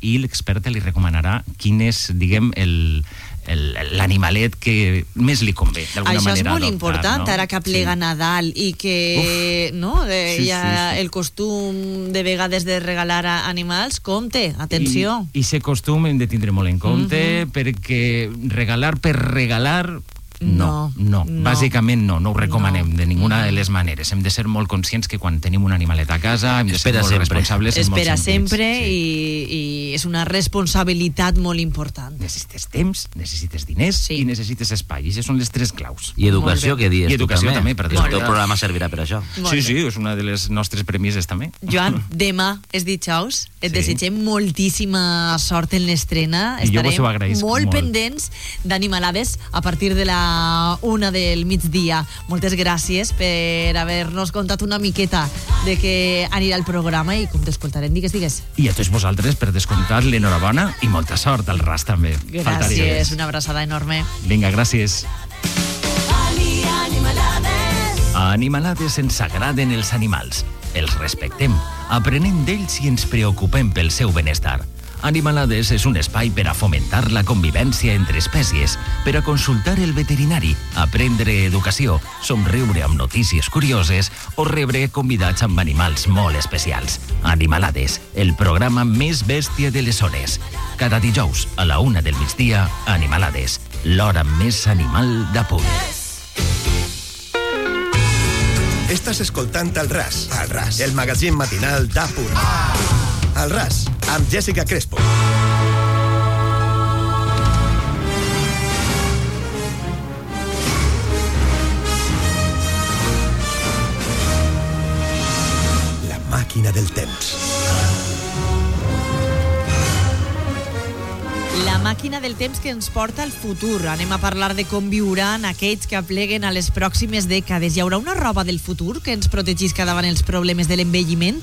i l'experta li recomanarà quin és, diguem, el el- l'animalet que més li convé, d'alguna Això és manera. molt adoptar, important, no? ara que plega Nadal i que no, eh, Sí, hi ha sí, sí. el costum de vegades de regalar a animals, compte, atenció. I, i aquest costum hem de tindre molt en compte Mhm. perquè regalar per regalar no, no, no. bàsicament no, no ho recomanem de ninguna de les maneres. Hem de ser molt conscients que quan tenim un animalet a casa hem de ser Espera molt sempre. responsables en molts Espera sentits. sempre i, i és una responsabilitat molt important. Necessites temps, necessites diners sí. i necessites espai. I són les tres claus. I educació, què dius I tu educació també? també, per El teu programa servirà per això. Molt Sí, bé. sí, és una de les nostres premisses també. Joan, demà és dijous. Et Sí. desitgem moltíssima sort en l'estrena. Estarem molt, molt. pendents d'animalades a partir de la una del migdia. Moltes gràcies per haver-nos contat una miqueta de què anirà el programa i com t'escoltarem. Digues, digues. I a tots vosaltres, per descomptat, l'enhorabona i molta sort al RAS també. Gràcies, una abraçada enorme. Vinga, gràcies. A Animalades ens agraden els animals. Els respectem, aprenem d'ells i ens preocupem pel seu benestar. Animalades és un espai per a fomentar la convivència entre espècies, per a consultar el veterinari, aprendre educació, somriure amb notícies curioses o rebre convidats amb animals molt especials. Animalades, el programa més bèstia de les zones. Cada dijous, a la una del migdia, Animalades, l'hora més animal de punt. Estàs escoltant el RAS, el RAS, el magazín matinal d'Apur. El RAS, amb Jessica Crespo. La màquina del temps. La màquina del temps que ens porta al futur. Anem a parlar de com viuran aquells que apleguen a les pròximes dècades. Hi haurà una roba del futur que ens protegisca davant els problemes de l'envelliment?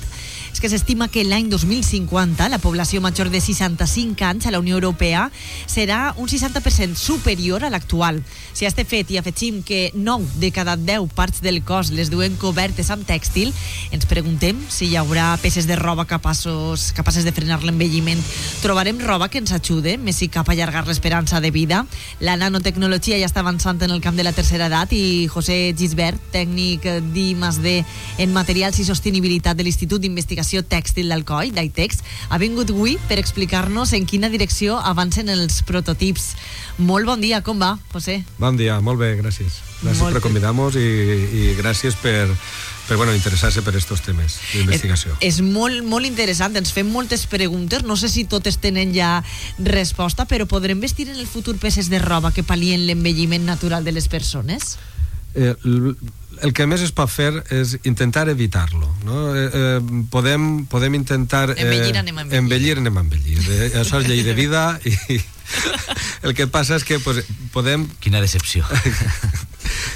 És que s'estima que l'any 2050 la població major de 65 anys a la Unió Europea serà un 60% superior a l'actual. Si a este fet hi afegim que 9 de cada 10 parts del cos les duen cobertes amb tèxtil, ens preguntem si hi haurà peces de roba capaços, capaces de frenar l'envelliment. Trobarem roba que ens ajude, més si cap a allargar l'esperança de vida. La nanotecnologia ja està avançant en el camp de la tercera edat i José Gisbert, tècnic d'I+D en materials i sostenibilitat de l'Institut d'Investigació Tèxtil d'Alcoi, d'ITEX, ha vingut avui per explicar-nos en quina direcció avancen els prototips. Molt bon dia, com va, José? Bon dia, molt bé, gràcies. Gràcies Molt per convidar-nos i, i gràcies per, per bueno, interessar-se per estos temes d'investigació. És molt, molt interessant, ens fem moltes preguntes, no sé si totes tenen ja resposta, però podrem vestir en el futur peces de roba que palien l'envelliment natural de les persones? Eh, el que més es pot fer és intentar evitar-lo. No? Eh, eh, podem, podem intentar... Eh, Envellir anem a envellir. Envellir anem a envellir. Eh, això és llei de vida i el que passa és que pues, podem... Quina decepció.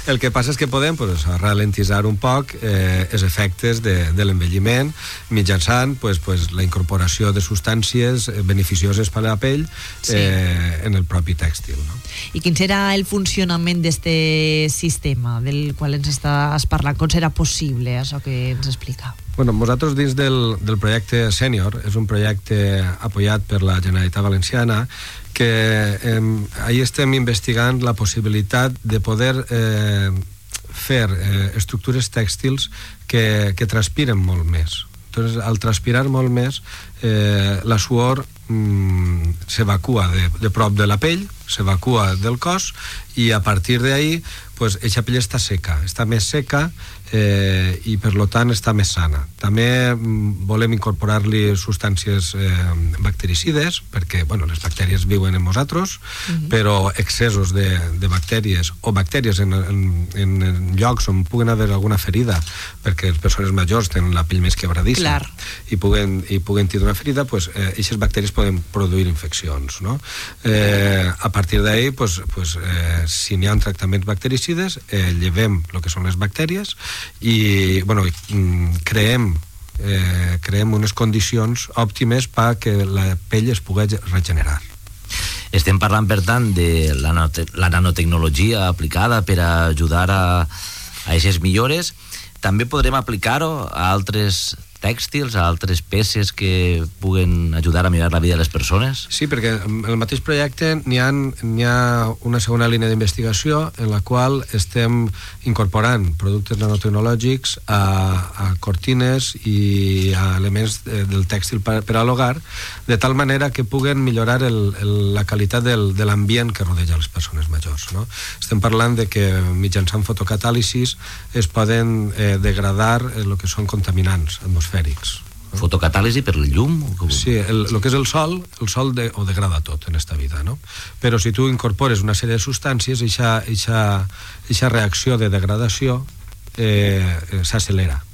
El que passa és que podem pues, ralentitzar un poc eh, els efectes de, de l'envelliment mitjançant pues, pues, la incorporació de substàncies eh, beneficioses per a la pell Sí. eh, en el propi tèxtil. No? I quin serà el funcionament d'este sistema del qual ens estàs parlant? Com serà possible això que ens explica? Bueno, nosaltres dins del, del projecte Sènior, és un projecte apoyat per la Generalitat Valenciana, que eh, ahí estem investigant la possibilitat de poder eh, fer eh, estructures tèxtils que, que transpiren molt més. Entonces, al transpirar molt més, eh, la suor mm, s'evacua de, de prop de la pell, s'evacua del cos i a partir d'ahí pues, eixa pell està seca, està més seca eh, i per lo tant està més sana. També mm, volem incorporar-li substàncies eh, bactericides perquè bueno, les bactèries viuen en nosaltres, Mhm. però excessos de, de bactèries o bactèries en, en, en, en llocs on puguen haver alguna ferida perquè les persones majors tenen la pell més quebradissa Clar. i puguen, i puguen tindre una ferida, pues, eh, aquestes bactèries poden produir infeccions. No? Eh, a partir d'ahí, pues, pues, eh, si n'hi ha tractaments bactericides, eh, llevem el que són les bactèries i bueno, mm, creem eh, creem unes condicions òptimes perquè la pell es pugui regenerar. Estem parlant, per tant, de la, la nanotecnologia aplicada per a ajudar a, a aquestes millores. També podrem aplicar-ho a altres tèxtils, a altres peces que puguen ajudar a millorar la vida de les persones? Sí, perquè en el mateix projecte n'hi ha, ha una segona línia d'investigació en la qual estem incorporant productes nanotecnològics a, a cortines i a elements eh, del tèxtil per, per a l'hogar, de tal manera que puguen millorar el, el, la qualitat del, de l'ambient que rodeja les persones majors. No? Estem parlant de que mitjançant fotocatàlisis es poden eh, degradar el que són contaminants atmosfèrics. Fotocatàlisi per el llum? com? Sí, el, el que és el sol, el sol de, ho degrada tot en esta vida, no? Però si tu incorpores una sèrie de substàncies, eixa reacció de degradació eh, eh,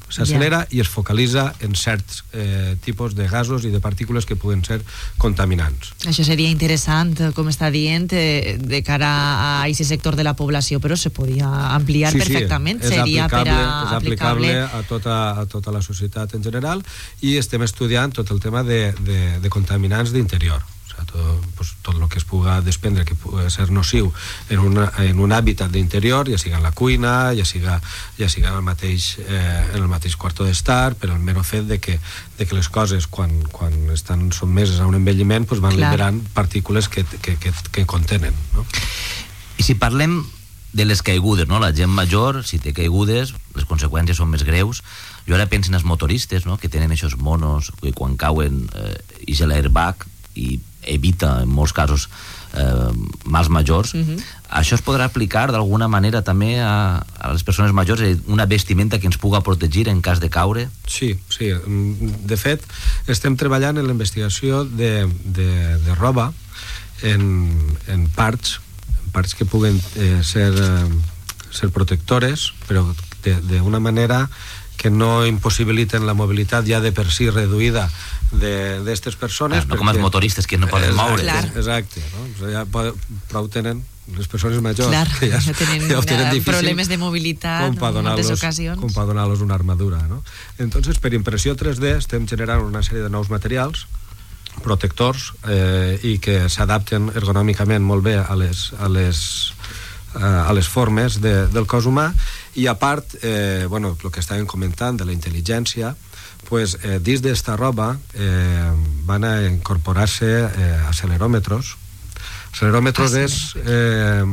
s'accelera. S'accelera i es focalitza en certs eh, tipus de gasos i de partícules que puguen ser contaminants. Això seria interessant, eh, com està dient, eh, de cara a aquest sector de la població, però se podia ampliar perfectament. és seria aplicable, per a, és aplicable a tota, a tota la societat en general i estem estudiant tot el tema de, de, de contaminants d'interior tot, pues, tot el que es puga desprendre que pugui ser nociu en, una, en un hàbitat d'interior, ja siga en la cuina, ja siga, ja siga en el mateix, eh, en el mateix quarto d'estar, per el mero fet de que, de que les coses, quan, quan estan sotmeses a un envelliment, pues, van Clar. liberant partícules que, que, que, que contenen. No? I si parlem de les caigudes, no? La gent major, si té caigudes, les conseqüències són més greus. Jo ara penso en els motoristes, no?, que tenen aquests monos que quan cauen eh, i l'airbag i evita, en molts casos, eh, mals majors. Mhm. Això es podrà aplicar d'alguna manera també a, a les persones majors, una vestimenta que ens puga protegir en cas de caure? Sí, sí. Mm, De fet, estem treballant en la investigació de, de, de roba en, en parts, en parts que puguen eh, ser, eh, ser protectores, però d'una manera que no impossibiliten la mobilitat ja de per si reduïda d'aquestes persones. Ah, no com els motoristes que no poden moure. Clar. Exacte. No? O sigui, ja poden, prou tenen les persones majors Clar, que ja, ja tenen, ja ho tenen eh, difícil problemes de mobilitat com per en moltes donar-los ocasions. com per donar-los una armadura no? entonces per impressió 3D estem generant una sèrie de nous materials protectors eh, i que s'adapten ergonòmicament molt bé a les, a les, eh, a les formes de, del cos humà i a part, eh, bueno, el que estàvem comentant de la intel·ligència pues, eh, dins d'esta roba eh, van a incorporar-se eh, acelerómetros acelerómetros Ah, és eh,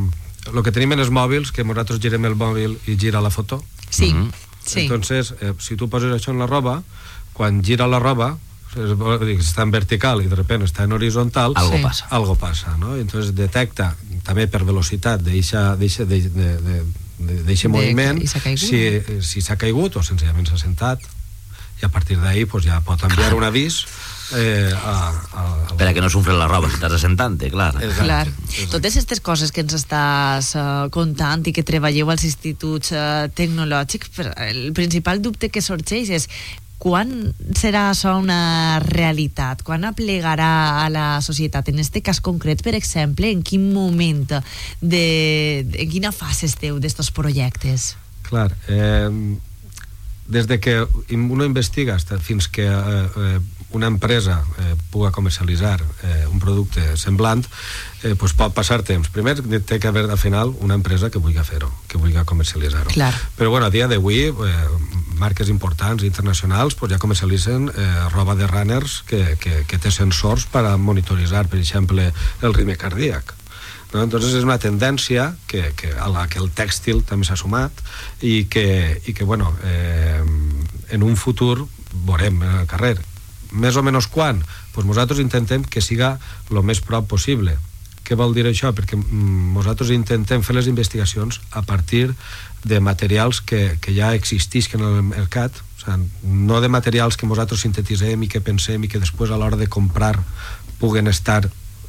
el que tenim en els mòbils que nosaltres girem el mòbil i gira la foto Sí, sí. entonces eh, si tu poses això en la roba quan gira la roba està en vertical i de repente està en horitzontal Algo Sí. passa. algo passa no? entonces detecta també per velocitat d'eixa de, de, de, de, De d'eixe moviment s'ha caigut. si si s'ha caigut o senzillament s'ha sentat i a partir d'ahí pues, ja pot enviar un avís eh, a, a, a, Per a que no s'unfre la roba si estàs assentant-te, clar. Clar. Totes aquestes coses que ens estàs uh, contant i que treballeu als instituts uh, tecnològics, però el principal dubte que sorgeix és quan serà això una realitat? Quan aplegarà a la societat? En este cas concret, per exemple, en quin moment, de, en quina fase esteu d'estos projectes? Clar, eh, des de que uno investiga fins que eh, eh, una empresa eh, puga comercialitzar eh, un producte semblant, eh, pues pot passar temps. Primer té que haver al final una empresa que vulgui fer-ho, que vulgui comercialitzar-ho. Però bueno, a dia d'avui eh, marques importants internacionals pues, ja comercialitzen eh, roba de runners que, que, que té sensors per a monitoritzar, per exemple, el ritme cardíac. No? Entonces és una tendència que, que, a la que el tèxtil també s'ha sumat i que, i que bueno, eh, en un futur veurem en el carrer. Més o menys quan? Pues nosaltres intentem que siga el més prop possible. Què vol dir això? Perquè mm, nosaltres intentem fer les investigacions a partir de materials que, que ja existisquen en el mercat, o sea, no de materials que nosaltres sintetitzem i que pensem i que després a l'hora de comprar puguen estar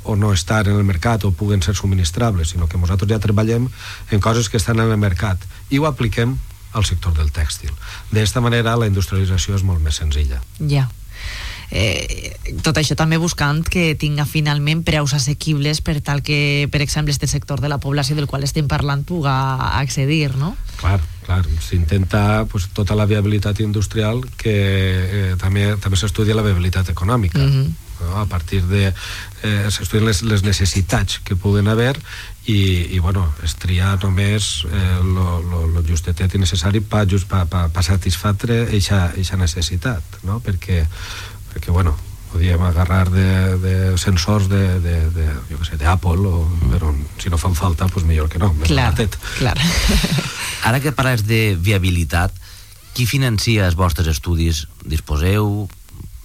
o no estar en el mercat o puguen ser subministrables, sinó que nosaltres ja treballem en coses que estan en el mercat i ho apliquem al sector del tèxtil. D'esta manera la industrialització és molt més senzilla. Ja. Eh, tot això també buscant que tinga finalment preus assequibles per tal que, per exemple, este sector de la població del qual estem parlant puga accedir, no? Clar, clar, s'intenta pues, tota la viabilitat industrial que eh, també, també s'estudia la viabilitat econòmica. Mm -hmm. no? a partir de eh, s'estudien les, les necessitats que puguen haver i, i bueno, es tria només eh, lo, lo, lo justetet i necessari per just pa, pa, pa satisfatre eixa necessitat no? perquè, perquè bueno, podíem agarrar de, de sensors de, de, de, jo què sé, d'Apple o, però si no fan falta, doncs millor que no Clar, clar. Ara que parles de viabilitat, qui financia els vostres estudis? Disposeu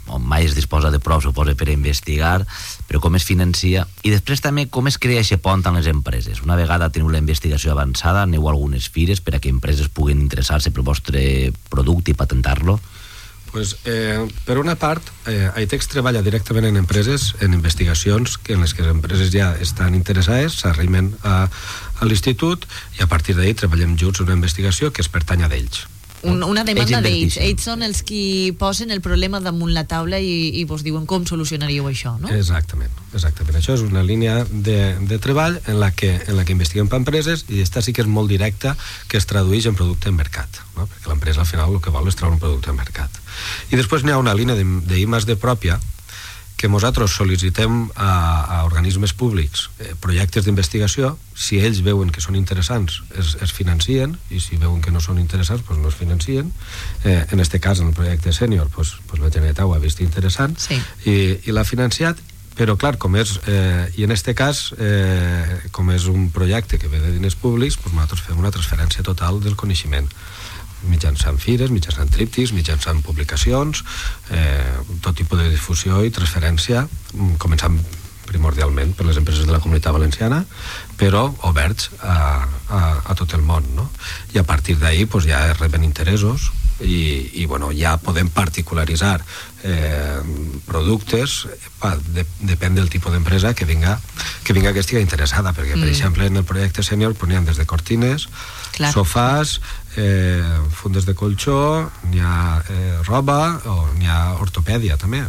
o mai es disposa de prou, suposa, per investigar, però com es financia? I després també com es crea aquest pont amb les empreses? Una vegada teniu la investigació avançada, aneu a algunes fires per a que empreses puguen interessar-se pel vostre producte i patentar-lo? Pues, eh, per una part, eh, ITEX treballa directament en empreses, en investigacions que en les que les empreses ja estan interessades, s'arrimen a, a l'institut i a partir d'ahir treballem junts una investigació que es pertany a d'ells. Un, una demanda Ells d'ells. Ells són els qui posen el problema damunt la taula i, i vos diuen com solucionaríeu això, no? Exactament, exactament. Això és una línia de, de treball en la, que, en la que investiguem per empreses i esta sí que és molt directa que es tradueix en producte en mercat, no? perquè l'empresa al final el que vol és treure un producte en mercat. I després n'hi ha una línia d'IMAS de pròpia que nosaltres sol·licitem a, a organismes públics eh, projectes d'investigació, si ells veuen que són interessants es, es financien i si veuen que no són interessants doncs no es financien. Eh, en este cas en el projecte sènior doncs, doncs la Generalitat ho ha vist interessant. Sí. i, i l'ha financiat però clar, com és, eh, i en este cas eh, com és un projecte que ve de diners públics doncs nosaltres fem una transferència total del coneixement mitjançant fires, mitjançant tríptics, mitjançant publicacions, eh, tot tipus de difusió i transferència, mm, començant primordialment per les empreses de la comunitat valenciana, però oberts a, a, a tot el món, no? I a partir d'ahir pues, ja es reben interessos i, i bueno, ja podem particularitzar eh, productes pa, de, depèn del tipus d'empresa que vinga que vinga que estigui interessada perquè per Mm. exemple en el projecte sènior ponien des de cortines Clar. sofàs eh, fundes de colxó n'hi ha eh, roba o n'hi ha ortopèdia també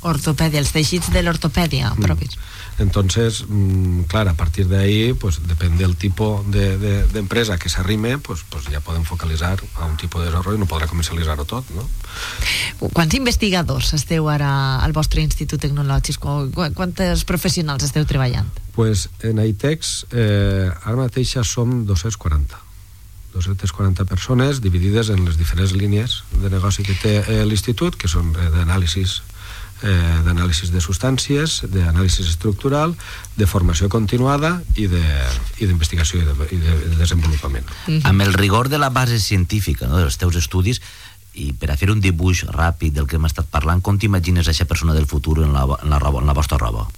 Ortopèdia, els teixits de l'ortopèdia Mm. propis. Entonces, mm, clar, a partir de ahí, pues depèn del tipus de, de, d'empresa que s'arrime, pues, pues ja podem focalitzar a un tipus de desarrollo, no podrà comercialitzar-ho tot, no? Quants investigadors esteu ara al vostre institut tecnològic? Qu- qu- Quantes professionals esteu treballant? Pues en ITEX eh, ara mateix som 240 240 persones dividides en les diferents línies de negoci que té eh, l'institut, que són eh, d'anàlisis eh, d'anàlisis de substàncies, d'anàlisis estructural, de formació continuada i de- i d'investigació i, de, i de, de desenvolupament. Amb el rigor de la base científica no, dels teus estudis i per a fer un dibuix ràpid del que hem estat parlant, com t'imagines aquesta persona del futur en la, en la, roba, en la vostra roba?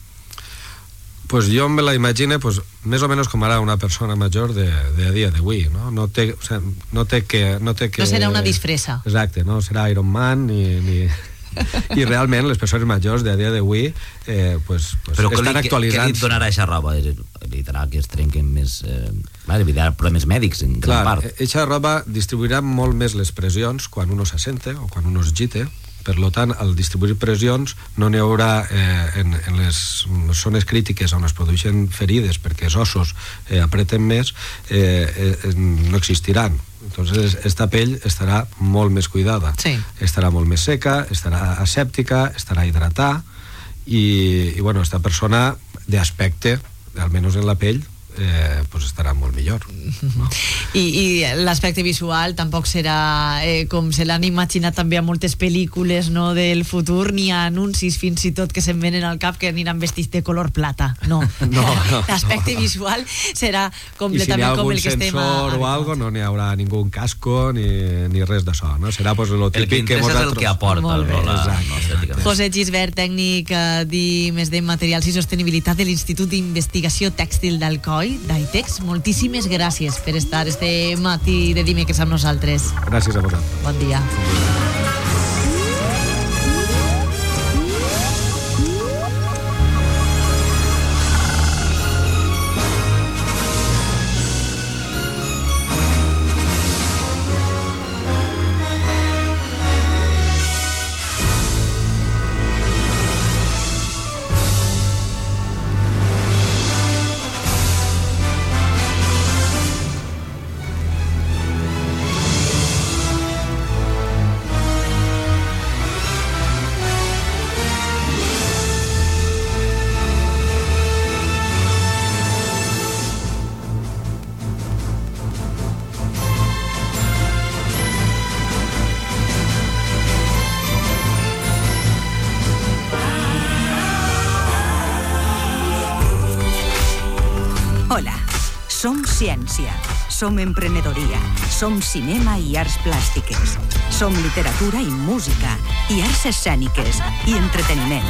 Pues jo me la imagine pues, més o menys com ara una persona major de, de a dia d'avui, no? No té, o sea, no té que... No, té que... No serà una disfressa. Exacte, no serà Iron Man ni... ni... I realment les persones majors de a dia d'avui eh, pues, pues Però estan li, què, què li donarà aquesta roba? Evitarà que es trenquen més... Eh, clar, evitarà problemes mèdics en gran Clar, part. eixa roba distribuirà molt més les pressions quan uno s'assente o quan uno es gite, per lo tant, al distribuir pressions no n'hi haurà eh, en, en les zones crítiques on es produeixen ferides perquè els ossos eh, apreten més eh, eh, no existiran entonces esta pell estarà molt més cuidada sí. estarà molt més seca, estarà asèptica estarà hidratada i, i bueno, esta persona d'aspecte almenys en la pell eh, pues estarà molt millor. I, i l'aspecte visual tampoc serà eh, com se l'han imaginat també a moltes pel·lícules no, del futur, ni a anuncis fins i tot que se'n venen al cap que aniran vestits de color plata. No, No, no, l'aspecte no. visual serà si completament ha com el que estem sensor o algo, no n'hi haurà ningú casco ni, ni res d'això, no? Serà pues, lo El que típic que, interessa és el que aporta, Molt bé. no, la, Exacte, no. José Gisbert, tècnic eh, d'I+D Materials i Sostenibilitat de l'Institut d'Investigació Tèxtil d'Alcoi, d'Aitex. Moltíssimes gràcies per estar este matí de dimecres amb nosaltres. Gràcies a vosaltres. Bon dia. Hola, som emprenedoria, som cinema i arts plàstiques, som literatura i música, i arts escèniques i entreteniment.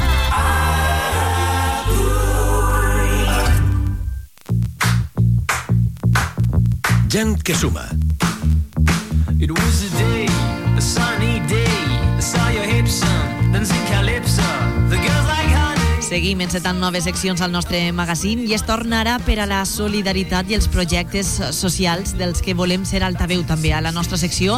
Gent que suma. It was a day, a sunny day. I saw your hips, son, dancing calypso. The girls like. Seguim encetant noves seccions al nostre magazín i es tornarà per a la solidaritat i els projectes socials dels que volem ser altaveu també a la nostra secció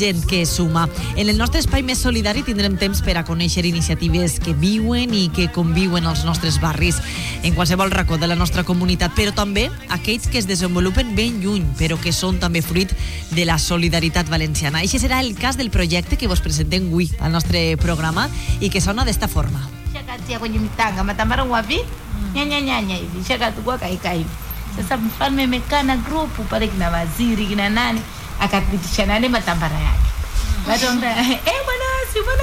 Gent que suma. En el nostre espai més solidari tindrem temps per a conèixer iniciatives que viuen i que conviuen als nostres barris en qualsevol racó de la nostra comunitat, però també aquells que es desenvolupen ben lluny, però que són també fruit de la solidaritat valenciana. Això serà el cas del projecte que vos presentem avui al nostre programa i que sona d'esta forma. Shakatia kwenye mtanga matambara wapi? Nyanya nyanya hivi. Shakatukua kaika hivi. Sasa mfalme amekaa na grupu pale kina waziri kina nani akapitisha nale matambara yake. Watu wambia eh bwana si bwana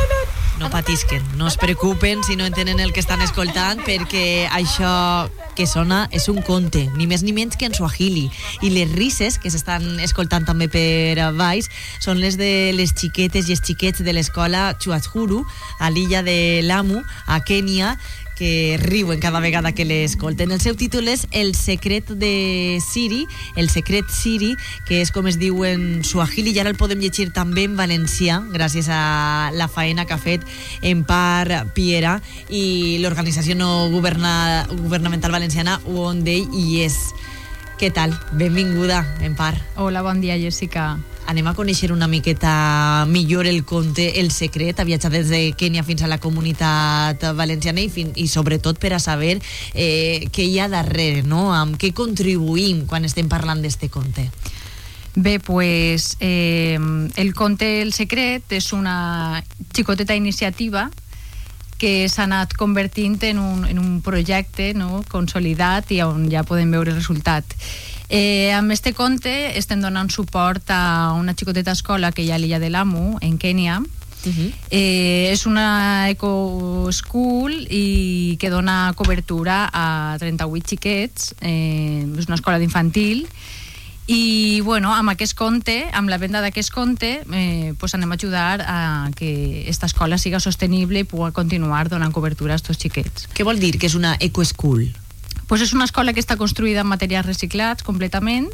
No patisquen, no es preocupen si no entenen el que estan escoltant perquè això que sona és un conte, ni més ni menys que en suahili. I les risses que s'estan escoltant també per baix són les de les xiquetes i els xiquets de l'escola Chuachuru a l'illa de Lamu, a Kènia, que riuen cada vegada que l'escolten. El seu títol és El secret de Siri, El secret Siri, que és com es diu en suahili, i ara el podem llegir també en valencià, gràcies a la faena que ha fet en part Piera i l'organització no governa, governamental valenciana One Day i és. Què tal? Benvinguda, en part. Hola, bon dia, Jessica. Anem a conèixer una miqueta millor el conte El Secret, ha viatjat des de Kènia fins a la comunitat valenciana i, fin, i sobretot per a saber eh, què hi ha darrere, no? amb què contribuïm quan estem parlant d'este conte. Bé, pues, eh, el conte El Secret és una xicoteta iniciativa que s'ha anat convertint en un, en un projecte no? consolidat i on ja podem veure el resultat. Eh, amb este conte estem donant suport a una xicoteta escola que hi ha a l'illa de l'Amu, en Kènia, Eh, és una eco school i que dona cobertura a 38 xiquets, eh, és una escola d'infantil i bueno, amb aquest conte, amb la venda d'aquest conte, eh, pues anem a ajudar a que esta escola siga sostenible i pugui continuar donant cobertura a estos xiquets. Què vol dir que és una eco school? Pues és una escola que està construïda amb materials reciclats completament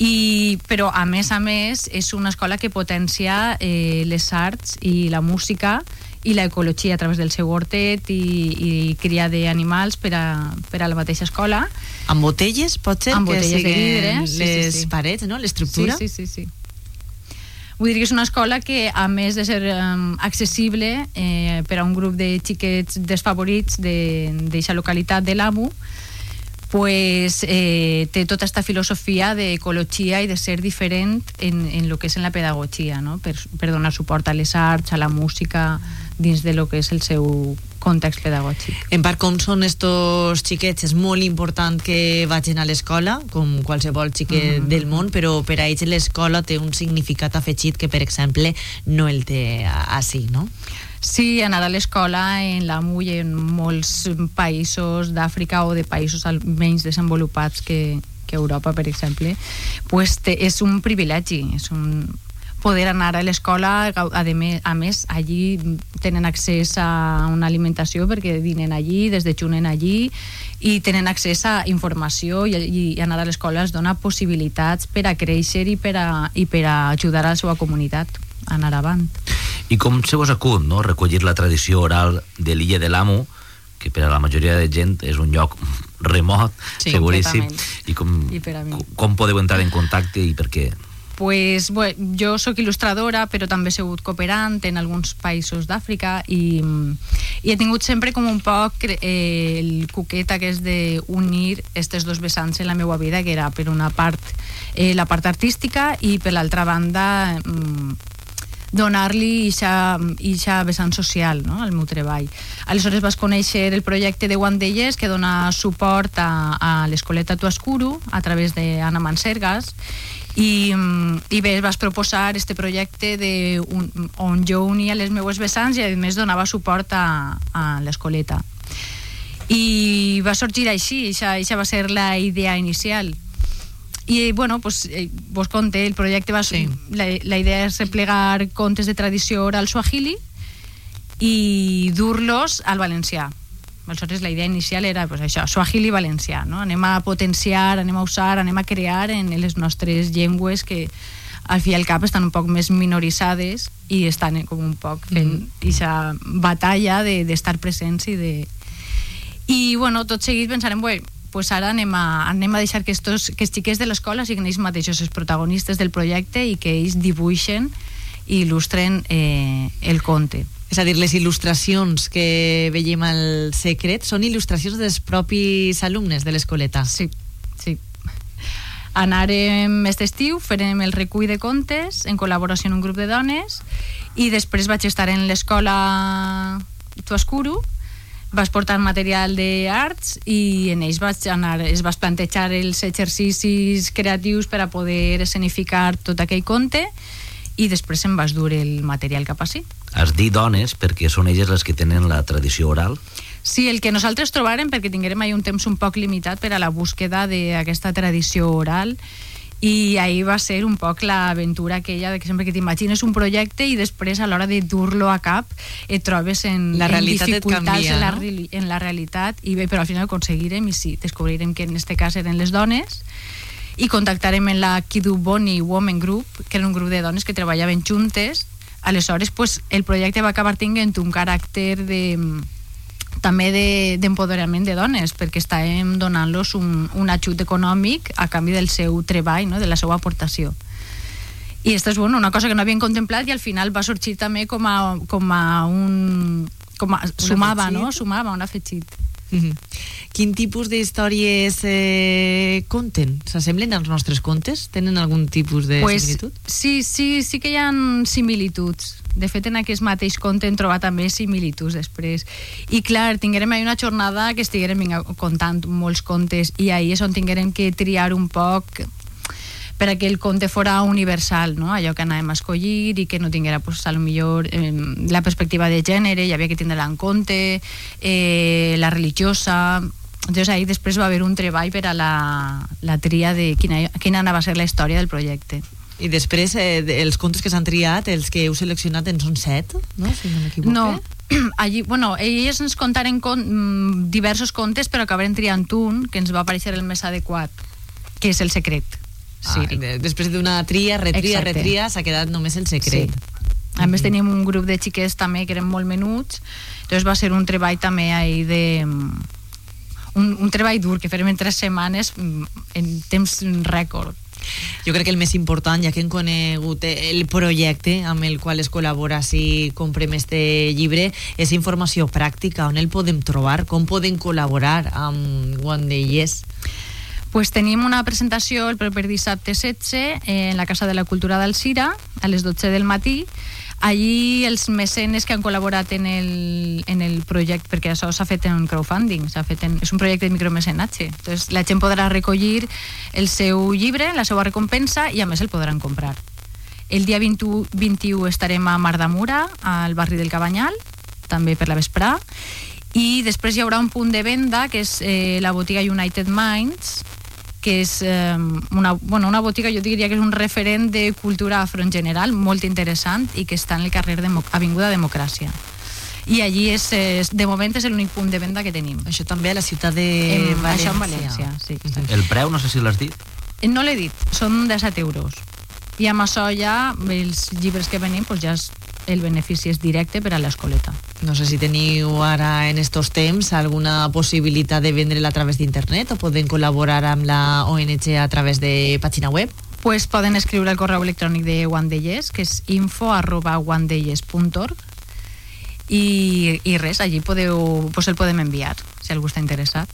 i, però a més a més és una escola que potencia eh, les arts i la música i l'ecologia a través del seu hortet i, i cria d'animals per, a, per a la mateixa escola. Amb botelles, pot ser? Amb que botelles de vidre. Sí, les sí, sí. parets, no? L'estructura? Sí, sí, sí, sí. Vull dir que és una escola que, a més de ser um, accessible eh, per a un grup de xiquets desfavorits d'aquesta localitat de l'AMU, pues, eh, té tota aquesta filosofia d'ecologia i de ser diferent en, en lo que és en la pedagogia, no? per, per donar suport a les arts, a la música, dins de lo que és el seu context pedagògic. En part, com són estos xiquets, és molt important que vagin a l'escola, com qualsevol xiquet Mhm. del món, però per a ells l'escola té un significat afegit que, per exemple, no el té així, no? Sí, anar a l'escola en la MU i en molts països d'Àfrica o de països menys desenvolupats que, que Europa, per exemple, pues té, és un privilegi, és un poder anar a l'escola, a, a més, allí tenen accés a una alimentació perquè dinen allí, desdejunen allí i tenen accés a informació i, i anar a l'escola els dona possibilitats per a créixer i per a, i per a ajudar a la seva comunitat a anar avant. I com se vos acut, no?, recollir la tradició oral de l'illa de l'Amo, que per a la majoria de gent és un lloc remot, Sí, seguríssim, i com, I com podeu entrar en contacte i per què? Pues, bueno, jo sóc il·lustradora, però també he sigut cooperant en alguns països d'Àfrica i, i he tingut sempre com un poc eh, el cuquet aquest d'unir aquests dos vessants en la meva vida, que era per una part eh, la part artística i per l'altra banda mm, donar-li ixa vessant social no? al meu treball. Aleshores vas conèixer el projecte de One Dayes que dona suport a, a l'escoleta Tuascuro a través d'Anna Mansergas i, mm, i bé, vas proposar este projecte de un, on jo unia les meues vessants i a més donava suport a, a l'escoleta. I va sorgir així, això va ser la idea inicial. I bueno, pues, eh, vos conté, el projecte va sí. la, la idea és replegar contes de tradició oral suahili i dur-los al valencià aleshores la idea inicial era pues, això, suahili valencià no? anem a potenciar, anem a usar anem a crear en les nostres llengües que al fi i al cap estan un poc més minoritzades i estan com un poc fent aquesta batalla d'estar de, presents i de... I, bueno, tot seguit pensarem, bé, pues ara anem a, anem a deixar que, estos, que els xiquets de l'escola siguin ells mateixos els protagonistes del projecte i que ells dibuixen i il·lustren eh, el conte. És a dir, les il·lustracions que veiem al secret són il·lustracions dels propis alumnes de l'escoleta. Sí, sí. Anarem aquest estiu, farem el recull de contes en col·laboració amb un grup de dones i després vaig estar en l'escola Tuascuro vas portar material d'arts i en ells vaig anar, es vas plantejar els exercicis creatius per a poder escenificar tot aquell conte i després em vas dur el material cap ací. Has dit dones perquè són elles les que tenen la tradició oral? Sí, el que nosaltres trobarem, perquè tinguérem ahir un temps un poc limitat per a la búsqueda d'aquesta tradició oral, i ahir va ser un poc l'aventura aquella de que sempre que t'imagines un projecte i després a l'hora de dur-lo a cap et trobes en, La en realitat et dificultats canvia, en, la, no? en la realitat i bé, però al final ho aconseguirem i sí, descobrirem que en este cas eren les dones i contactarem en la Kiduboni Women Group que era un grup de dones que treballaven juntes aleshores pues, el projecte va acabar tinguent un caràcter de també de- d'empoderament de, de dones perquè estàvem donant-los un, un ajut econòmic a canvi del seu treball, no? de la seva aportació i aquesta és bueno, una cosa que no havien contemplat i al final va sorgir també com a, com a un com a, sumava, no? Sumava un afegit. Mhm. Quin tipus d'històries eh, conten? S'assemblen als nostres contes? Tenen algun tipus de pues, similitud? sí, sí, sí que hi ha similituds. De fet, en aquest mateix conte hem trobat també similituds després. I clar, tinguérem ahir una jornada que estiguérem vinga, contant molts contes i ahir és on tinguérem que triar un poc per a que el conte fora universal, no? allò que anàvem a escollir i que no tinguera pues, a lo millor eh, la perspectiva de gènere, hi havia que tindre en compte, eh, la religiosa... Llavors ahir després va haver un treball per a la, la tria de quina, quina anava a ser la història del projecte. I després, eh, els contes que s'han triat, els que heu seleccionat en són set, no? Si no m'equivoco. No, allí, bueno, ells ens contaren con, mm, diversos contes, però acabarem triant un que ens va aparèixer el més adequat, que és el secret. Ah, de- després d'una tria, retria, Exacte. retria, s'ha quedat només el secret. A més teníem un grup de xiquets també que eren molt menuts, llavors va ser un treball també ahí de un, un treball dur que farem en tres setmanes mm, en temps rècord. Jo crec que el més important, ja que hem conegut el projecte amb el qual es col·labora si comprem este llibre, és informació pràctica, on el podem trobar, com podem col·laborar amb One Day Yes. Pues tenim una presentació el proper dissabte 16 en la Casa de la Cultura d'Alcira a les 12 del matí Allí els mecenes que han col·laborat en el, en el projecte, perquè això s'ha fet en crowdfunding, s'ha fet en, és un projecte de micromecenatge. Entonces, la gent podrà recollir el seu llibre, la seva recompensa, i a més el podran comprar. El dia 21, 21 estarem a Mardamura, al barri del Cabanyal, també per la vesprà, i després hi haurà un punt de venda, que és eh, la botiga United Minds, que és eh, una, bueno, una botiga, jo diria que és un referent de cultura afro en general, molt interessant, i que està en el carrer de Avinguda Democràcia. I allí és, és, de moment és l'únic punt de venda que tenim. Això també a la ciutat de en, València. Això en València, sí. El preu, no sé si l'has dit. No l'he dit, són de 7 euros. I amb això ja, els llibres que venim, doncs ja és, el benefici és directe per a l'escoleta. No sé si teniu ara en estos temps alguna possibilitat de vendre-la a través d'internet o poden col·laborar amb la ONG a través de pàgina web. Pues poden escriure al correu electrònic de One Days, que és info arroba i, i res, allí podeu, pues el podem enviar, si algú està interessat.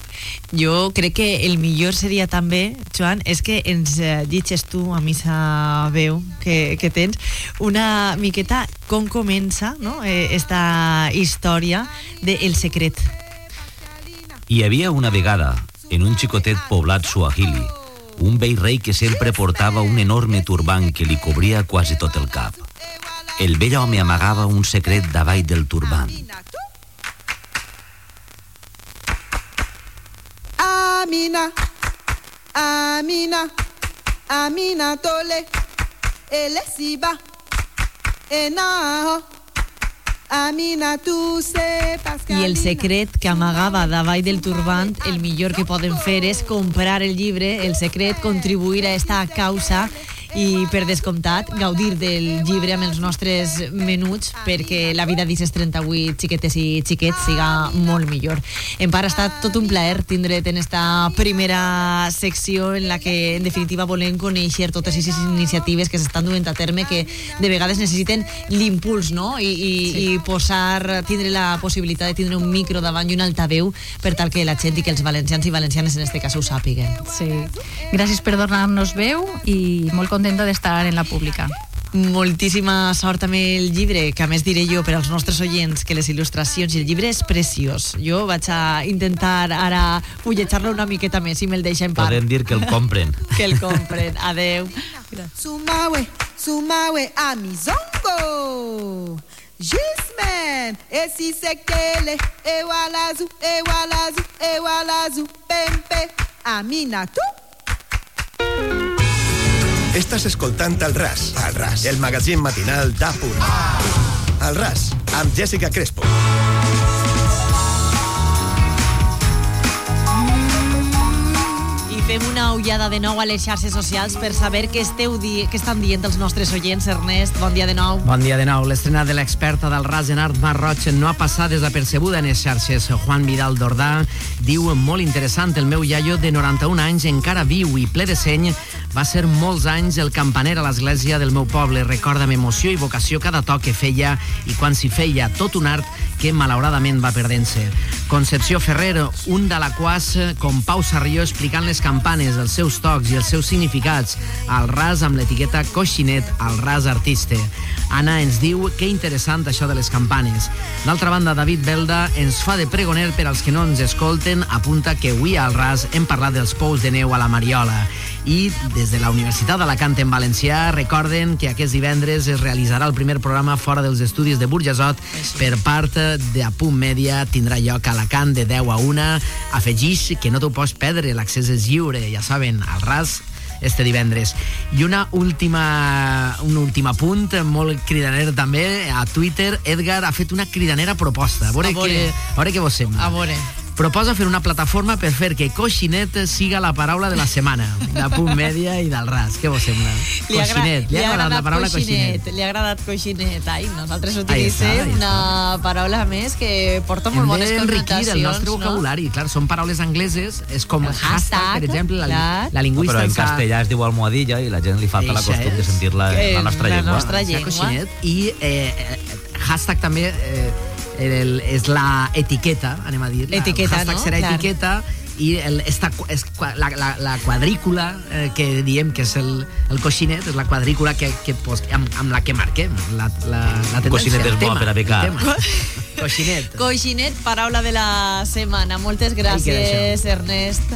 Jo crec que el millor seria també, Joan, és que ens eh, llitges tu, a missa veu que, que tens, una miqueta com comença no? eh, esta història de El Secret. Hi havia una vegada, en un xicotet poblat suahili, un vell rei que sempre portava un enorme turbant que li cobria quasi tot el cap. El vell home amagava un secret davall del turbant. Amina, Amina, Amina Tole, Elesiba, Enaho, que I el secret que amagava davall del turbant, el millor que poden fer és comprar el llibre, el secret, contribuir a esta causa i per descomptat gaudir del llibre amb els nostres menuts perquè la vida d'aquestes 38 xiquetes i xiquets siga molt millor. En part ha estat tot un plaer tindre't en esta primera secció en la que en definitiva volem conèixer totes aquestes iniciatives que s'estan duent a terme que de vegades necessiten l'impuls no? I, i, sí. i posar, tindre la possibilitat de tindre un micro davant i un altaveu per tal que la gent i que els valencians i valencianes en este cas ho sàpiguen. Sí. Gràcies per donar-nos veu i molt contenta d'estar en la pública. Moltíssima sort amb el llibre, que a més diré jo per als nostres oients que les il·lustracions i el llibre és preciós. Jo vaig a intentar ara fulletjar-lo una miqueta més, si me'l deixa en part. Podem dir que el compren. Que el compren. Adeu. Sumawe, sumawe a mizongo. Gisman, esse sekele, ewalazu, ewalazu, ewalazu, pempe, amina tu. Estàs escoltant el RAS, el RAS, el magazín matinal d'A.punt. El RAS, amb Jessica Crespo. Fem una ullada de nou a les xarxes socials per saber què, esteu di què estan dient els nostres oients. Ernest, bon dia de nou. Bon dia de nou. L'estrena de l'experta del ras en art Mar Roig no ha passat desapercebuda en les xarxes. Juan Vidal Dordà diu molt interessant, el meu iaio de 91 anys encara viu i ple de seny va ser molts anys el campaner a l'església del meu poble. Recorda amb emoció i vocació cada toc que feia i quan s'hi feia tot un art que malauradament va perdent-se. Concepció Ferrer, un de la quas com Pau Sarrió explicant les campanes, els seus tocs i els seus significats, al ras amb l'etiqueta coixinet, al ras artista. Anna ens diu que interessant això de les campanes. D'altra banda, David Belda ens fa de pregoner per als que no ens escolten, apunta que avui al ras hem parlat dels pous de neu a la Mariola. I des de la Universitat d'Alacant en Valencià recorden que aquest divendres es realitzarà el primer programa fora dels estudis de Burjasot per part de Apunt Mèdia. Tindrà lloc a Alacant de 10 a 1 afegix que no t'ho pots perdre l'accés és lliure, ja saben, al ras este divendres. I una última, un últim apunt, molt cridaner també, a Twitter, Edgar ha fet una cridanera proposta. A veure, A veure. què, a veure què vos sembla. A veure. Proposa fer una plataforma per fer que coixinet siga la paraula de la setmana, de punt mèdia i del ras. Què vos sembla? Li, Coixinet, li ha agradat la paraula coixinet, coixinet. li ha agradat coixinet. Ai, nosaltres Ahí utilitzem una paraula més que porta molt Hem bones connotacions. el nostre no? vocabulari. Clar, són paraules angleses, és com hashtag, hashtag, per exemple, la, clar. la No, lingüista... però en castellà es diu almohadilla i la gent li falta la costum de és. sentir-la en la nostra la llengua. nostra Ja, llengua. coixinet. I eh, eh, hashtag també eh, el, és la etiqueta, anem a dir. L'etiqueta, no? serà Clar. etiqueta i el, esta, és, qua- la, la, la quadrícula eh, que diem que és el, el coixinet, és la quadrícula que, que, pues, amb, amb la que marquem la, la, la tendència. Coixinet és bo tema, per a tema. Coixinet. Coixinet, paraula de la setmana. Moltes gràcies, Ernest.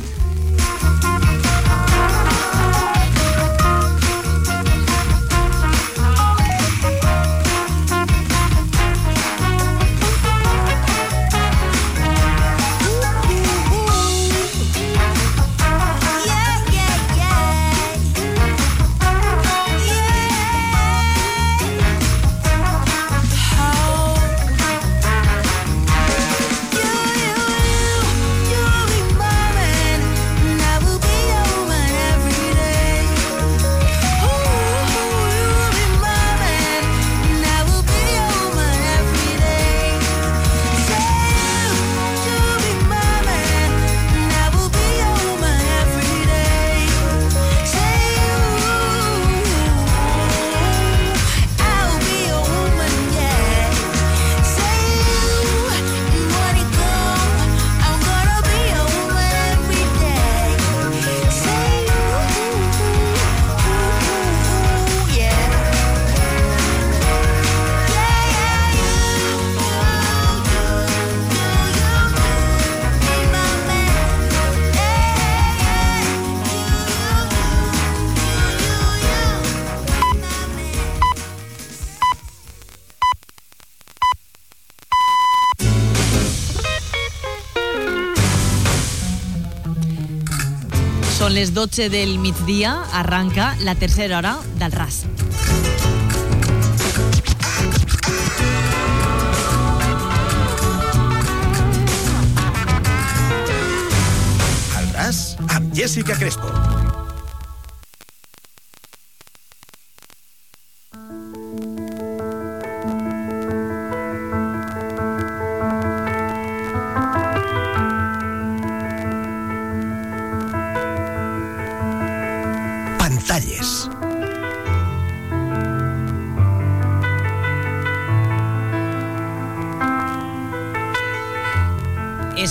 Les 12 del migdia, arranca la tercera hora del RAS. Al ras amb Jessica Crespo.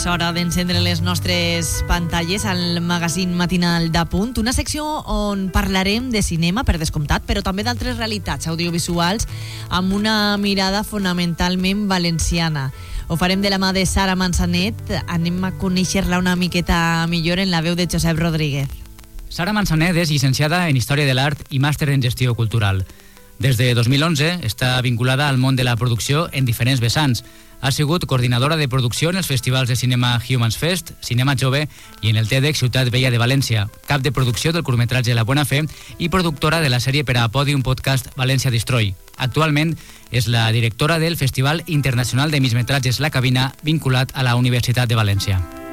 Hora d'encendre les nostres pantalles al magazín matinal d'Apunt, una secció on parlarem de cinema, per descomptat, però també d'altres realitats audiovisuals amb una mirada fonamentalment valenciana. Ho farem de la mà de Sara Manzanet. Anem a conèixer-la una miqueta millor en la veu de Josep Rodríguez. Sara Manzanet és llicenciada en Història de l'Art i màster en Gestió Cultural. Des de 2011 està vinculada al món de la producció en diferents vessants. Ha sigut coordinadora de producció en els festivals de cinema Humans Fest, Cinema Jove i en el TEDx Ciutat Vella de València, cap de producció del curtmetratge La Buena Fe i productora de la sèrie per a Podium Podcast València Destroy. Actualment és la directora del Festival Internacional de Mismetratges La Cabina, vinculat a la Universitat de València.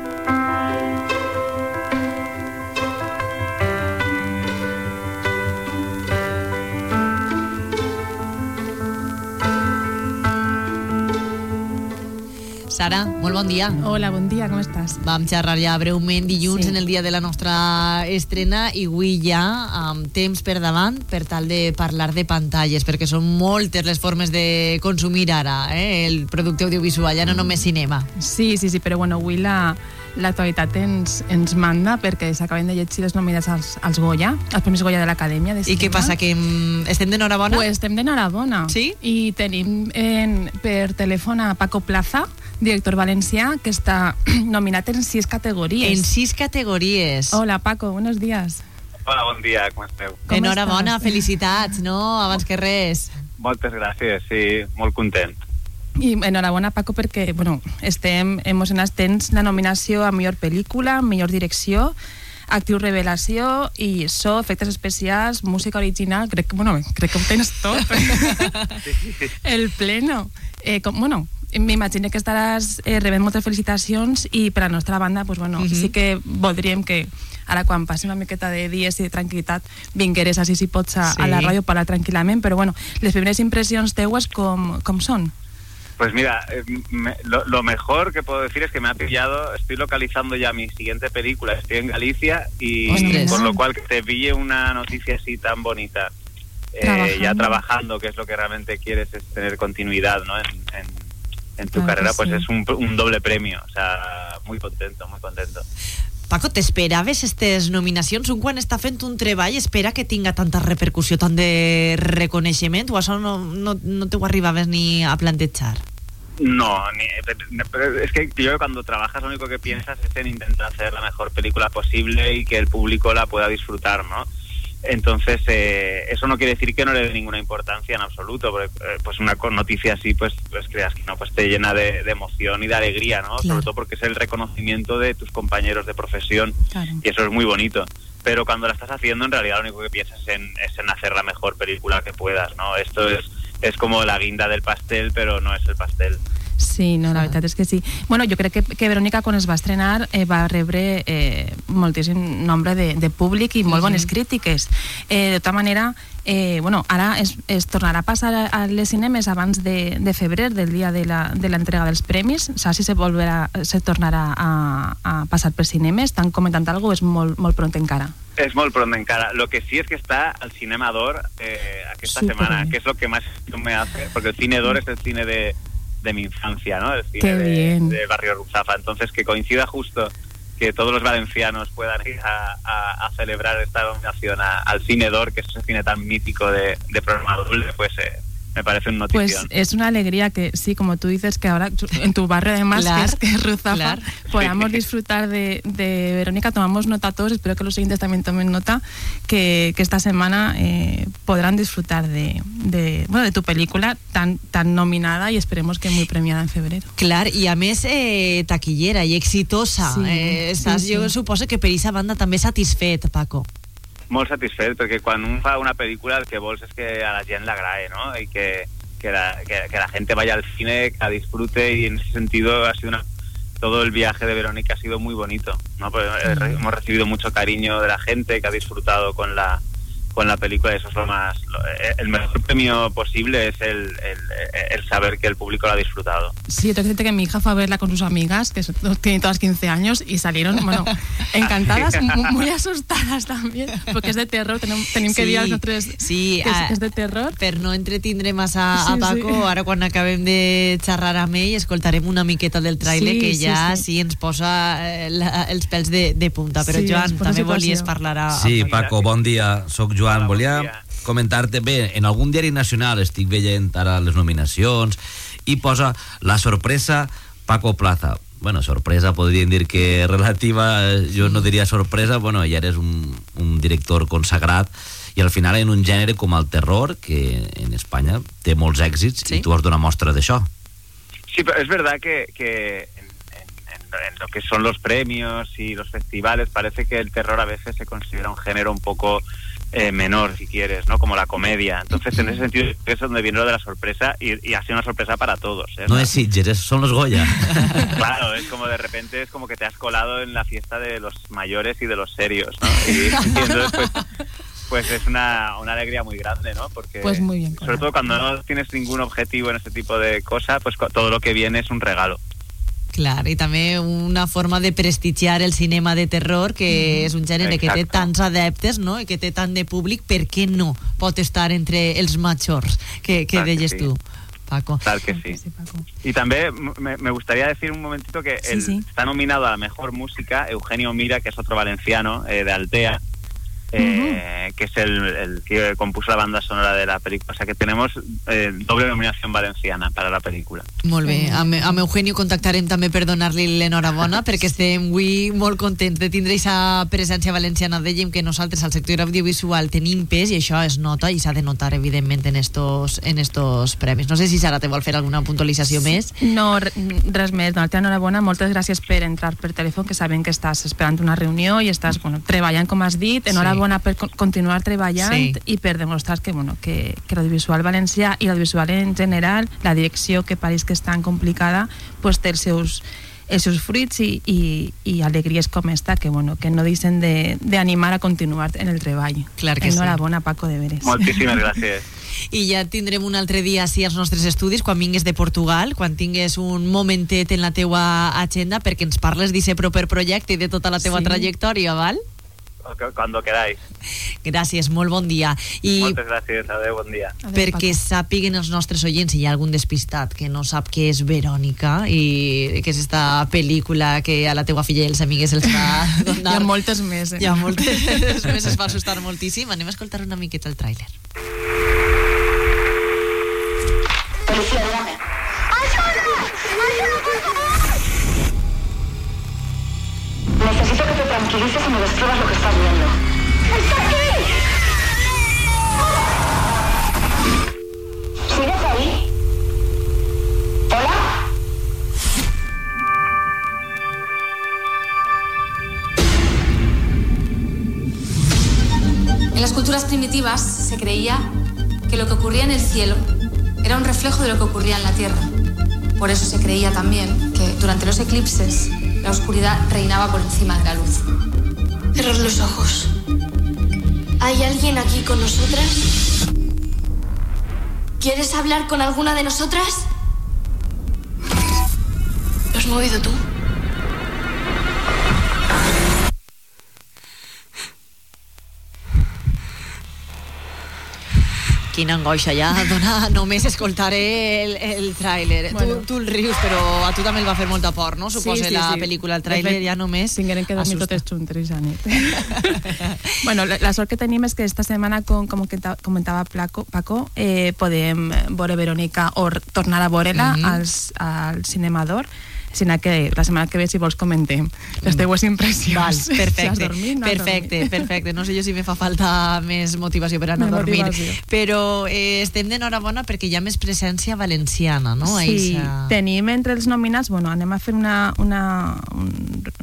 Sara, molt bon dia. Hola, bon dia, com estàs? Vam xerrar ja breument dilluns Sí. en el dia de la nostra estrena i avui ja amb temps per davant per tal de parlar de pantalles, perquè són moltes les formes de consumir ara eh, el producte audiovisual, ja no només cinema. Sí, sí, sí, però bueno, avui la, l'actualitat ens, ens manda perquè s'acaben de llegir les nominades als, als Goya, als Premis Goya de l'Acadèmia I què passa, que estem d'enhorabona? Pues estem d'enhorabona. Sí? I tenim en, per telèfon a Paco Plaza, director valencià, que està nominat en sis categories. En sis categories. Hola, Paco, buenos días. Hola, bon dia, com esteu? Com Enhorabona, estàs? felicitats, no? Abans que res. Moltes gràcies, sí, molt content. I enhorabona, Paco, perquè bueno, estem emocionats. Tens la nominació a millor pel·lícula, millor direcció, actriu revelació i so, efectes especials, música original, crec, que, bueno, crec que ho tens tot. El pleno. Eh, com, bueno, m'imagino que estaràs eh, rebent moltes felicitacions i per a la nostra banda pues, bueno, Mhm. sí que voldríem que ara quan passi una miqueta de dies i de tranquil·litat vingueres així si pots a, Sí. a la ràdio parlar tranquil·lament, però bueno, les primeres impressions teues com, com són? Pues mira, eh, me- lo, lo mejor que puedo decir es que me ha pillado, estoy localizando ya mi siguiente película, estoy en Galicia y Ostras. por lo cual que te pille una noticia así tan bonita, eh, Trabajando. ya trabajando, que es lo que realmente quieres, es tener continuidad ¿no? en, en- en tu Claro carrera, pues sí. es un, un doble premio, o sea, muy contento, muy contento. Paco, t'esperaves aquestes nominacions? Un quan està fent un treball espera que tinga tanta repercussió, tant de reconeixement, o això no, no, no te ho arribaves ni a plantejar? No, ni- es que yo cuando trabajas lo único que piensas es en intentar hacer la mejor película posible y que el público la pueda disfrutar, ¿no? Entonces, eh, eso no quiere decir que no le dé ninguna importancia en absoluto, porque eh, pues una noticia así, pues, pues creas que no, pues te llena de, de emoción y de alegría, ¿no? Sobre todo porque es el reconocimiento de tus compañeros de profesión y eso es muy bonito. Pero cuando la estás haciendo, en realidad lo único que piensas en, es en hacer la mejor película que puedas, ¿no? Esto es, es como la guinda del pastel, pero no es el pastel. Sí, no, la veritat és que sí. Bueno, jo crec que, que Verónica, quan es va estrenar, eh, va rebre eh, moltíssim nombre de, de públic i molt Mhm. bones crítiques. Eh, de tota manera, eh, bueno, ara es, es tornarà a passar a, a les cinemes abans de, de febrer, del dia de la- de l'entrega dels premis. Saps si se, volverà, se tornarà a, a passar per cinemes? Estan comentant alguna cosa? És molt, molt pront encara. Es muy pronto en cara. Lo que sí es que está al Cinema d'Or eh, esta Súper semana, bien. que es lo que más me hace, porque el Cine d'Or es el cine de, de mi infancia, ¿no? El cine de, Barrio Ruzafa. Entonces, que coincida justo que todos los valencianos puedan ir a, a- a celebrar esta nominación al Cine d'Or, que es ese cine tan mítico de, de programa doble, pues eh, me parece un Pues notición. es una alegría que, sí, como tú dices, que ahora en tu barrio además, Clar, que es, que es podamos disfrutar de, de Verónica. Tomamos nota todos, espero que los siguientes también tomen nota, que, que esta semana eh, podrán disfrutar de, de, bueno, de tu película tan, tan nominada y esperemos que muy premiada en febrero. Clar, i a més eh, taquillera i exitosa. Sí, eh, sí, sí. Jo suposo que per aquesta banda també satisfet, Paco. Molt satisfet perquè quan un fa una pel·lícula el que vols és que a la gent l'agrade ¿no? y que, que, la, que, que la gente vaya al cine, que la disfrute y en ese sentido ha sido una todo el viaje de Verónica ha sido muy bonito ¿no? Pues, eh, re- hemos recibido mucho cariño de la gente que ha disfrutado con la con la película eso es lo más lo- eh, el mejor premio posible es el, el, el saber que el público lo ha disfrutado Sí, tengo que decirte que mi hija fue a verla con sus amigas, que son- tienen todas 15 años, y salieron, bueno, encantadas, mu- muy asustadas también, porque es de terror, tenemos, tenemos que dir als nostres sí, que ah, és de terror. Per no entretindre massa a Sí, Paco, sí. ara quan acabem de xerrar amb ell escoltarem una miqueta del trailer Sí, que sí, ja sí. sí, ens posa eh, la, els pèls de, de punta. Però Sí, Joan, també situació. volies parlar a... Sí, a... Paco, bon dia. Soc Joan. Volia comentar-te, bé, en algun diari nacional estic veient ara les nominacions i posa la sorpresa Paco Plaza. Bueno, sorpresa podríem dir que relativa, jo no diria sorpresa, bueno, ja eres un, un director consagrat i al final en un gènere com el terror, que en Espanya té molts èxits sí? i tu has donat mostra d'això. Sí, pero es verdad que, que en, en- en- en lo que son los premios y los festivales parece que el terror a veces se considera un género un poco eh, menor, si quieres, ¿no? Como la comedia. Entonces, en ese sentido, es donde viene lo de la sorpresa y, y ha sido una sorpresa para todos. ¿eh? No és Sitges, són los Goya. Claro, es como de repente es como que te has colado en la fiesta de los mayores y de los serios, ¿no? Y, y entonces, pues, pues es una, una alegría muy grande, ¿no? Porque Pues muy bien, sobre todo cuando no tienes ningún objetivo en este tipo de cosas, pues todo lo que viene es un regalo. Clar, i també una forma de prestigiar el cinema de terror, que és un gènere que té Exacte. tants adeptes no? i que té tant de públic, per què no pot estar entre els majors que, que Clar que deies sí. tu, Paco? Claro que sí. Y también me, me gustaría decir un momentito que Sí, el- sí. está nominado a la mejor música Eugenio Mira, que es otro valenciano eh, de Altea, eh, que es el, el que compuso la banda sonora de la película. O sea que tenemos eh, doble nominación valenciana para la película. Molt bé, amb, amb Eugenio contactarem també per donar-li l'enhorabona perquè estem avui molt contents de tindre aquesta presència valenciana. Dèiem que nosaltres al sector audiovisual tenim pes i això es nota i s'ha de notar evidentment en estos, en estos premis. No sé si Sara te vol fer alguna puntualització més. No, re- res més. Donar-te enhorabona. Moltes gràcies per entrar per telèfon, que sabem que estàs esperant una reunió i estàs bueno, treballant, com has dit. Enhorabona per con- continuar treballant Sí. i per demostrar que, bueno, que, que l'audiovisual valencià i l'audiovisual en general, la direcció que pareix que és tan complicada, pues, té els seus els seus fruits i, i, i alegries com esta que, bueno, que no deixen de- d'animar a continuar en el treball. Clar que sí. Enhorabona, Paco, de veres. Moltíssimes gràcies. I ja tindrem un altre dia així als nostres estudis, quan vingues de Portugal, quan tingues un momentet en la teua agenda perquè ens parles d'aquest proper projecte i de tota la teua Sí. trajectòria, val? Cuando queráis. Gràcies, molt bon dia. I Moltes gràcies, adeu, bon dia. perquè sàpiguen els nostres oients, si hi ha algun despistat que no sap què és Verònica i què és esta pel·lícula que a la teua filla i els amigues els va donar... Hi ha moltes més, eh? Hi ha moltes més, es va assustar moltíssim. Anem a escoltar una miqueta el tràiler. Policía, dígame. ¡Ayuda! ¡Ayuda, por favor! Necesito que te tranquilices y me describas lo que estás viendo. ¡Está aquí! ¿Sigues ahí? ¿Hola? En las culturas primitivas se creía que lo que ocurría en el cielo era un reflejo de lo que ocurría en la tierra. Por eso se creía también que durante los eclipses la oscuridad reinaba por encima de la luz. Cerrar los ojos. ¿Hay alguien aquí con nosotras? ¿Quieres hablar con alguna de nosotras? ¿Lo has movido tú? Quina angoixa, ja dona només escoltaré el, el tràiler. Bueno. Tu, tu el rius, però a tu també el va fer molta por, no? Suposa la pel·lícula, el tràiler ja només... Tingueren que dormir totes juntes a nit. bueno, la, la sort que tenim és que esta setmana, com, com que ta- comentava Placo, Paco, eh, podem veure Verònica o tornar a veure-la Mhm. als, al cinemador sinó que la setmana que ve, si vols, comentem les teues impressions. Val, Si perfecte, dormit, no perfecte, dormit. perfecte. No sé jo si me fa falta més motivació per anar Més a dormir, motivació. però eh, estem d'enhorabona perquè hi ha més presència valenciana, no? Sí, Aixa? tenim entre els nominats, bueno, anem a fer una, una, un,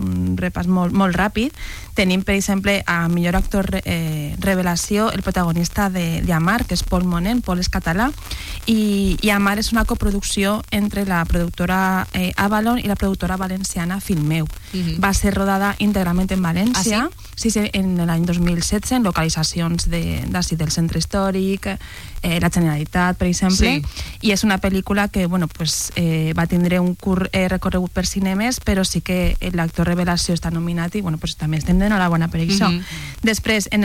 un repàs molt, molt ràpid. Tenim, per exemple, a millor actor eh, revelació, el protagonista de, de Amar, que és Paul Monen, Paul és català, i, i Amar és una coproducció entre la productora eh, Avalon i la productora valenciana Filmeu. Mhm. Va ser rodada íntegrament en València, Ah, sí, sí, en l'any 2016, en localitzacions de- d'ací del centre històric, eh, la Generalitat, per exemple, Sí. i és una pel·lícula que bueno, pues, eh, va tindre un curt eh, recorregut per cinemes, però sí que l'actor revelació està nominat i bueno, pues, també estem d'enhorabona per això. Mhm. Després, en,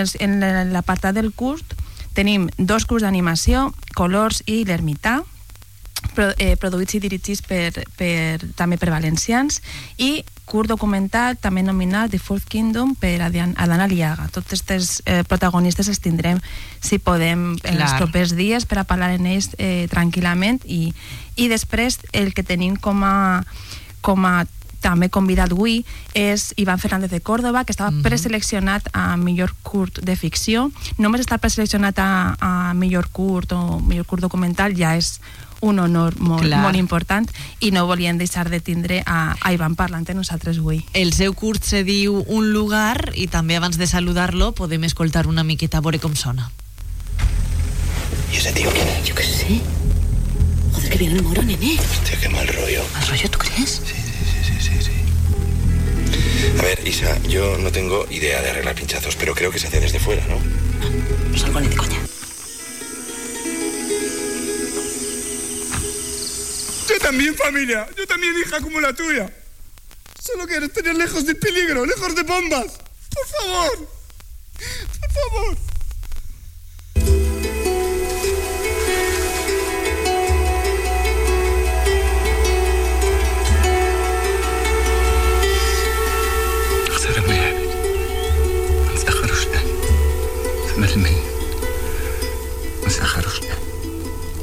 l'apartat del curt, tenim dos curts d'animació, Colors i L'Ermità, pro, eh, produïts i dirigits per, per, també per valencians i curt documental també nominat The Fourth Kingdom per Adán Aliaga tots aquests eh, protagonistes els tindrem si podem en els Clar. propers dies per a parlar en ells eh, tranquil·lament i, i després el que tenim com a, com a també convidat avui és Ivan Fernández de Córdoba, que estava Mhm. preseleccionat a millor curt de ficció. Només estar preseleccionat a, a millor curt o millor curt documental ja és un honor molt, Clar. molt important i no volien deixar de tindre a, a Ivan parlant amb nosaltres avui. El seu curt se diu Un lugar i també abans de saludar-lo podem escoltar una miqueta a veure com sona. ¿Y ese tío quién es? Yo qué sé. Joder, que bien enamoró, nene. Hostia, qué mal rollo. ¿Mal rollo, tú crees? Sí, sí, sí, sí. A ver, Isa, yo no tengo idea de arreglar pinchazos, pero creo que se hace desde fuera, ¿no? No salgo ni de coña. Yo también, familia. Yo también, hija como la tuya. Solo quiero tener lejos del peligro, lejos de bombas. Por favor. Por favor.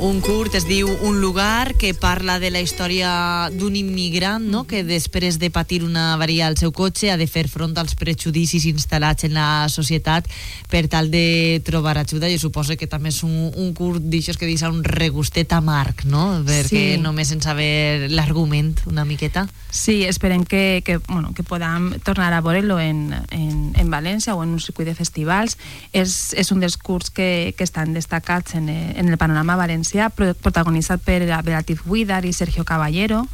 Un curt es diu Un lugar, que parla de la història d'un immigrant no? que després de patir una avaria al seu cotxe ha de fer front als prejudicis instal·lats en la societat per tal de trobar ajuda. Jo suposo que també és un, un curt d'aixòs que deixa un regustet amarg, no? Perquè Sí. només en saber l'argument una miqueta. Sí, esperem que, que, bueno, que podam tornar a veure-lo en, en, en València o en un circuit de festivals. És, és un dels curts que, que estan destacats en, en el panorama valencià, pro- protagonitzat per Beatriz Huidar i Sergio Caballero.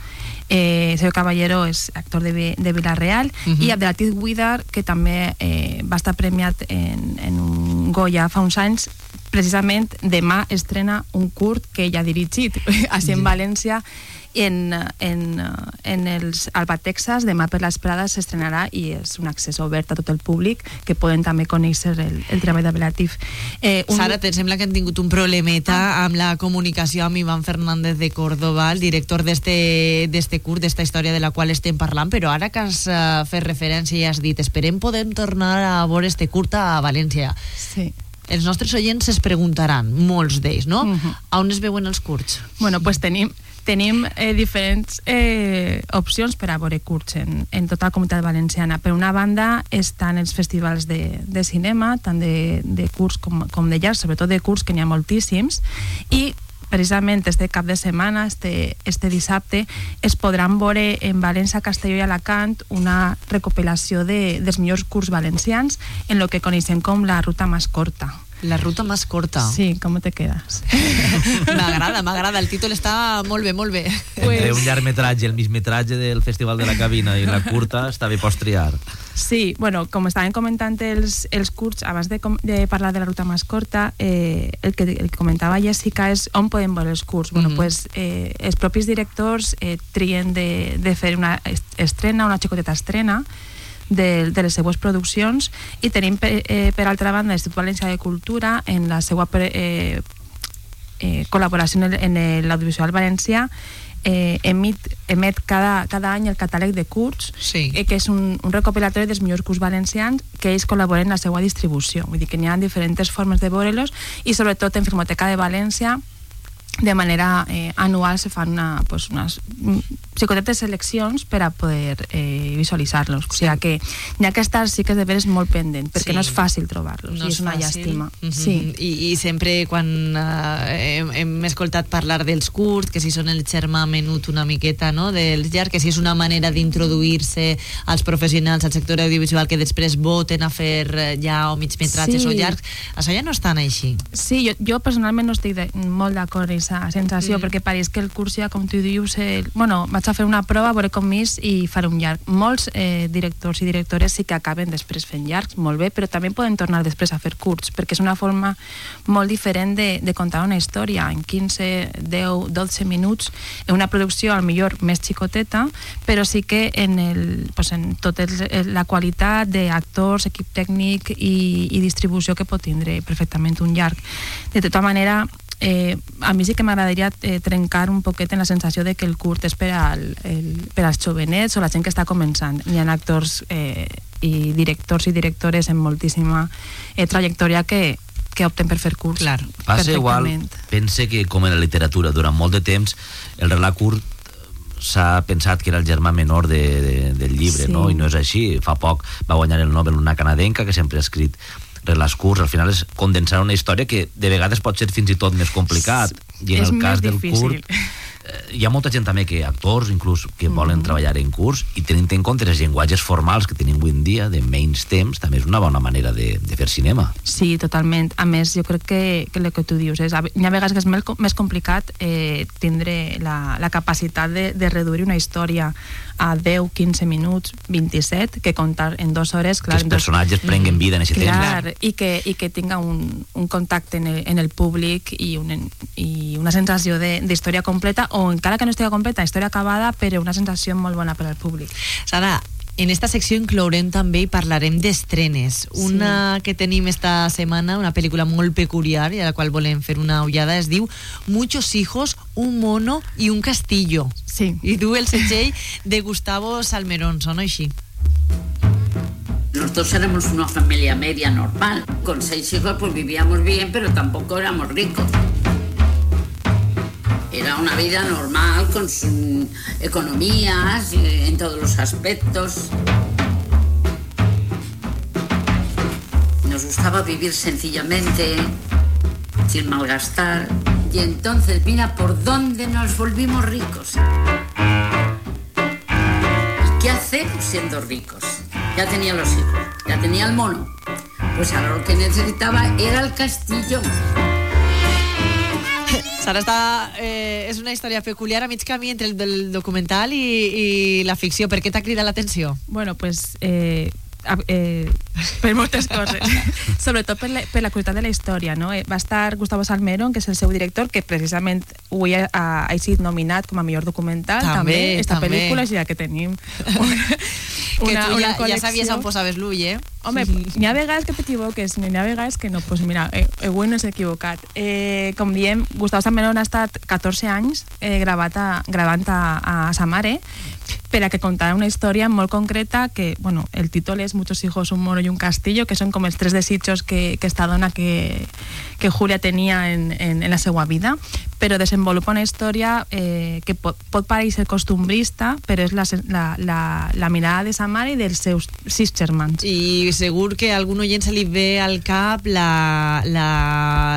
eh, Sergio Caballero és actor de, de Villarreal, Mhm. i Abdelatif Guidar, que també eh, va estar premiat en, en un Goya fa uns anys, precisament demà estrena un curt que ell ha dirigit, així en València, en, en, en els Alba Texas, demà per les Prades s'estrenarà i és un accés obert a tot el públic que poden també conèixer el, el treball d'Abelatif. Eh, un- Sara, te sembla que han tingut un problemeta amb la comunicació amb Ivan Fernández de Córdoba, el director d'este curt, d'esta història de la qual estem parlant, però ara que has uh, fet referència i has dit esperem podem tornar a veure este curt a València. Sí. Els nostres oients es preguntaran, molts d'ells, no? A on es veuen els curts? Bueno, pues tenim, tenim eh, diferents eh, opcions per a veure curts en, en tota la comunitat valenciana. Per una banda estan els festivals de, de cinema, tant de, de curts com, com de llargs, sobretot de curts, que n'hi ha moltíssims, i precisament este cap de setmana, este, este dissabte, es podran veure en València, Castelló i Alacant una recopilació de, dels millors curts valencians en lo que coneixem com la ruta més corta. La ruta más corta. Sí, ¿cómo te quedas? M'agrada, m'agrada. El títol està molt bé, molt bé. Entre un llargmetratge, el migmetratge del Festival de la Cabina i la curta, està bé pots triar. Sí, bueno, com estaven comentant els, els curts, abans de, de parlar de la ruta més corta, eh, el, que, el que comentava Jessica és on podem veure els curts. Bueno, Mhm. pues, eh, els propis directors eh, trien de, de fer una est- estrena, una xicoteta estrena, de, de les seues produccions i tenim per, eh, per altra banda l'Institut Valencià de Cultura en la seva pre, eh, eh, col·laboració en l'audiovisual valencià eh, emit, emet cada, cada any el catàleg de curts, sí. eh, que és un, un recopilatori dels millors curts valencians que ells col·laboren en la seva distribució. Vull dir que n'hi ha diferents formes de veure-los i sobretot en Filmoteca de València de manera eh, anual se fan una, pues, unes mm, psicotetes seleccions per a poder eh, visualitzar-los. O sigui que n'hi ha que estar sí que és de veres molt pendent, perquè Sí. no és fàcil trobar-los, i és una fàcil. llàstima. Mhm. Sí. I, I sempre quan uh, hem, hem escoltat parlar dels curts, que si són el germà menut una miqueta no? dels llargs, que si és una manera d'introduir-se als professionals, al sector audiovisual, que després voten a fer eh, ja o migmetratges Sí. o llargs, això ja no és tan així. Sí, jo, jo personalment no estic de, molt d'acord aquesta sensació, Mm. perquè pareix que el curs ja, com tu dius, eh, bueno, vaig a fer una prova, veure com és i faré un llarg. Molts eh, directors i directores sí que acaben després fent llargs, molt bé, però també poden tornar després a fer curts, perquè és una forma molt diferent de, de contar una història en 15, 10, 12 minuts, en una producció al millor més xicoteta, però sí que en, el, pues en tota la qualitat d'actors, equip tècnic i, i distribució que pot tindre perfectament un llarg. De tota manera, eh, a mi sí que m'agradaria eh, trencar un poquet en la sensació de que el curt és per, al, el, per als jovenets o la gent que està començant. Hi ha actors eh, i directors i directores amb moltíssima eh, trajectòria que, que opten per fer curs. Clar, Passa igual, pense que com en la literatura, durant molt de temps, el relat curt s'ha pensat que era el germà menor de, de, del llibre, Sí. no? i no és així. Fa poc va guanyar el Nobel una canadenca que sempre ha escrit relats curts, al final és condensar una història que de vegades pot ser fins i tot més complicat. I en És el cas del curt eh, hi ha molta gent també que actors inclús que volen treballar en curs i tenint en compte els llenguatges formals que tenim avui en dia de menys temps també és una bona manera de, de fer cinema. Sí, totalment. A més, jo crec que, que el que tu dius és, hi ha vegades que és més, més complicat eh, tindre la, la capacitat de, de reduir una història a 10, 15 minuts, 27, que contar en dues hores... Clar, que els en dos- personatges prenguen vida en aquest Clar, temps i que, i que tinga un, un contacte en el, en el públic i, un, i una sensació de- d'història completa, o encara que no estigui completa, història acabada, però una sensació molt bona per al públic. Sara, en esta secció inclourem també i parlarem d'estrenes. Una que tenim esta setmana, una pel·lícula molt peculiar i a la qual volem fer una ullada, es diu Muchos hijos, un mono y un castillo. Sí. I du el segell de Gustavo Salmerón, sona així. Nosotros éramos una familia media normal. Con seis hijos pues vivíamos bien, pero tampoco éramos ricos. Era una vida normal con sus economías eh, en todos los aspectos. Nos gustaba vivir sencillamente, sin malgastar. Y entonces mira por dónde nos volvimos ricos. ¿Y qué hacemos siendo ricos? Ya tenía los hijos, ya tenía el mono. Pues ahora lo que necesitaba era el castillo. Sara està... Eh, és una història peculiar a mig camí entre el del documental i, i la ficció. Per què t'ha cridat l'atenció? Bueno, pues... Eh, eh, per moltes coses sobretot per la, per la qualitat de la història no? eh, va estar Gustavo Salmero que és el seu director que precisament avui ha, ha, ha sigut nominat com a millor documental També, també, esta també. pel·lícula ja que tenim que tu ja, ja sabies on posaves l'ull, eh? Home, n'hi ha vegades que t'equivoques, n'hi ha vegades que no. Pues mira, eh, avui no s'ha equivocat. Eh, com diem, Gustavo Salmerón ha estat 14 anys eh, gravat a, gravant a, a sa mare per a que contara una història molt concreta que, bueno, el títol és Muchos hijos, un moro y un castillo, que són com els tres desitjos que, que esta dona que, que Julia tenia en, en, en la seva vida, però desenvolupa una història eh, que pot, pot parèixer costumbrista, però és la, la, la, la mirada de sa mare i dels seus sis germans. I segur que a algun oient se li ve al cap la, la,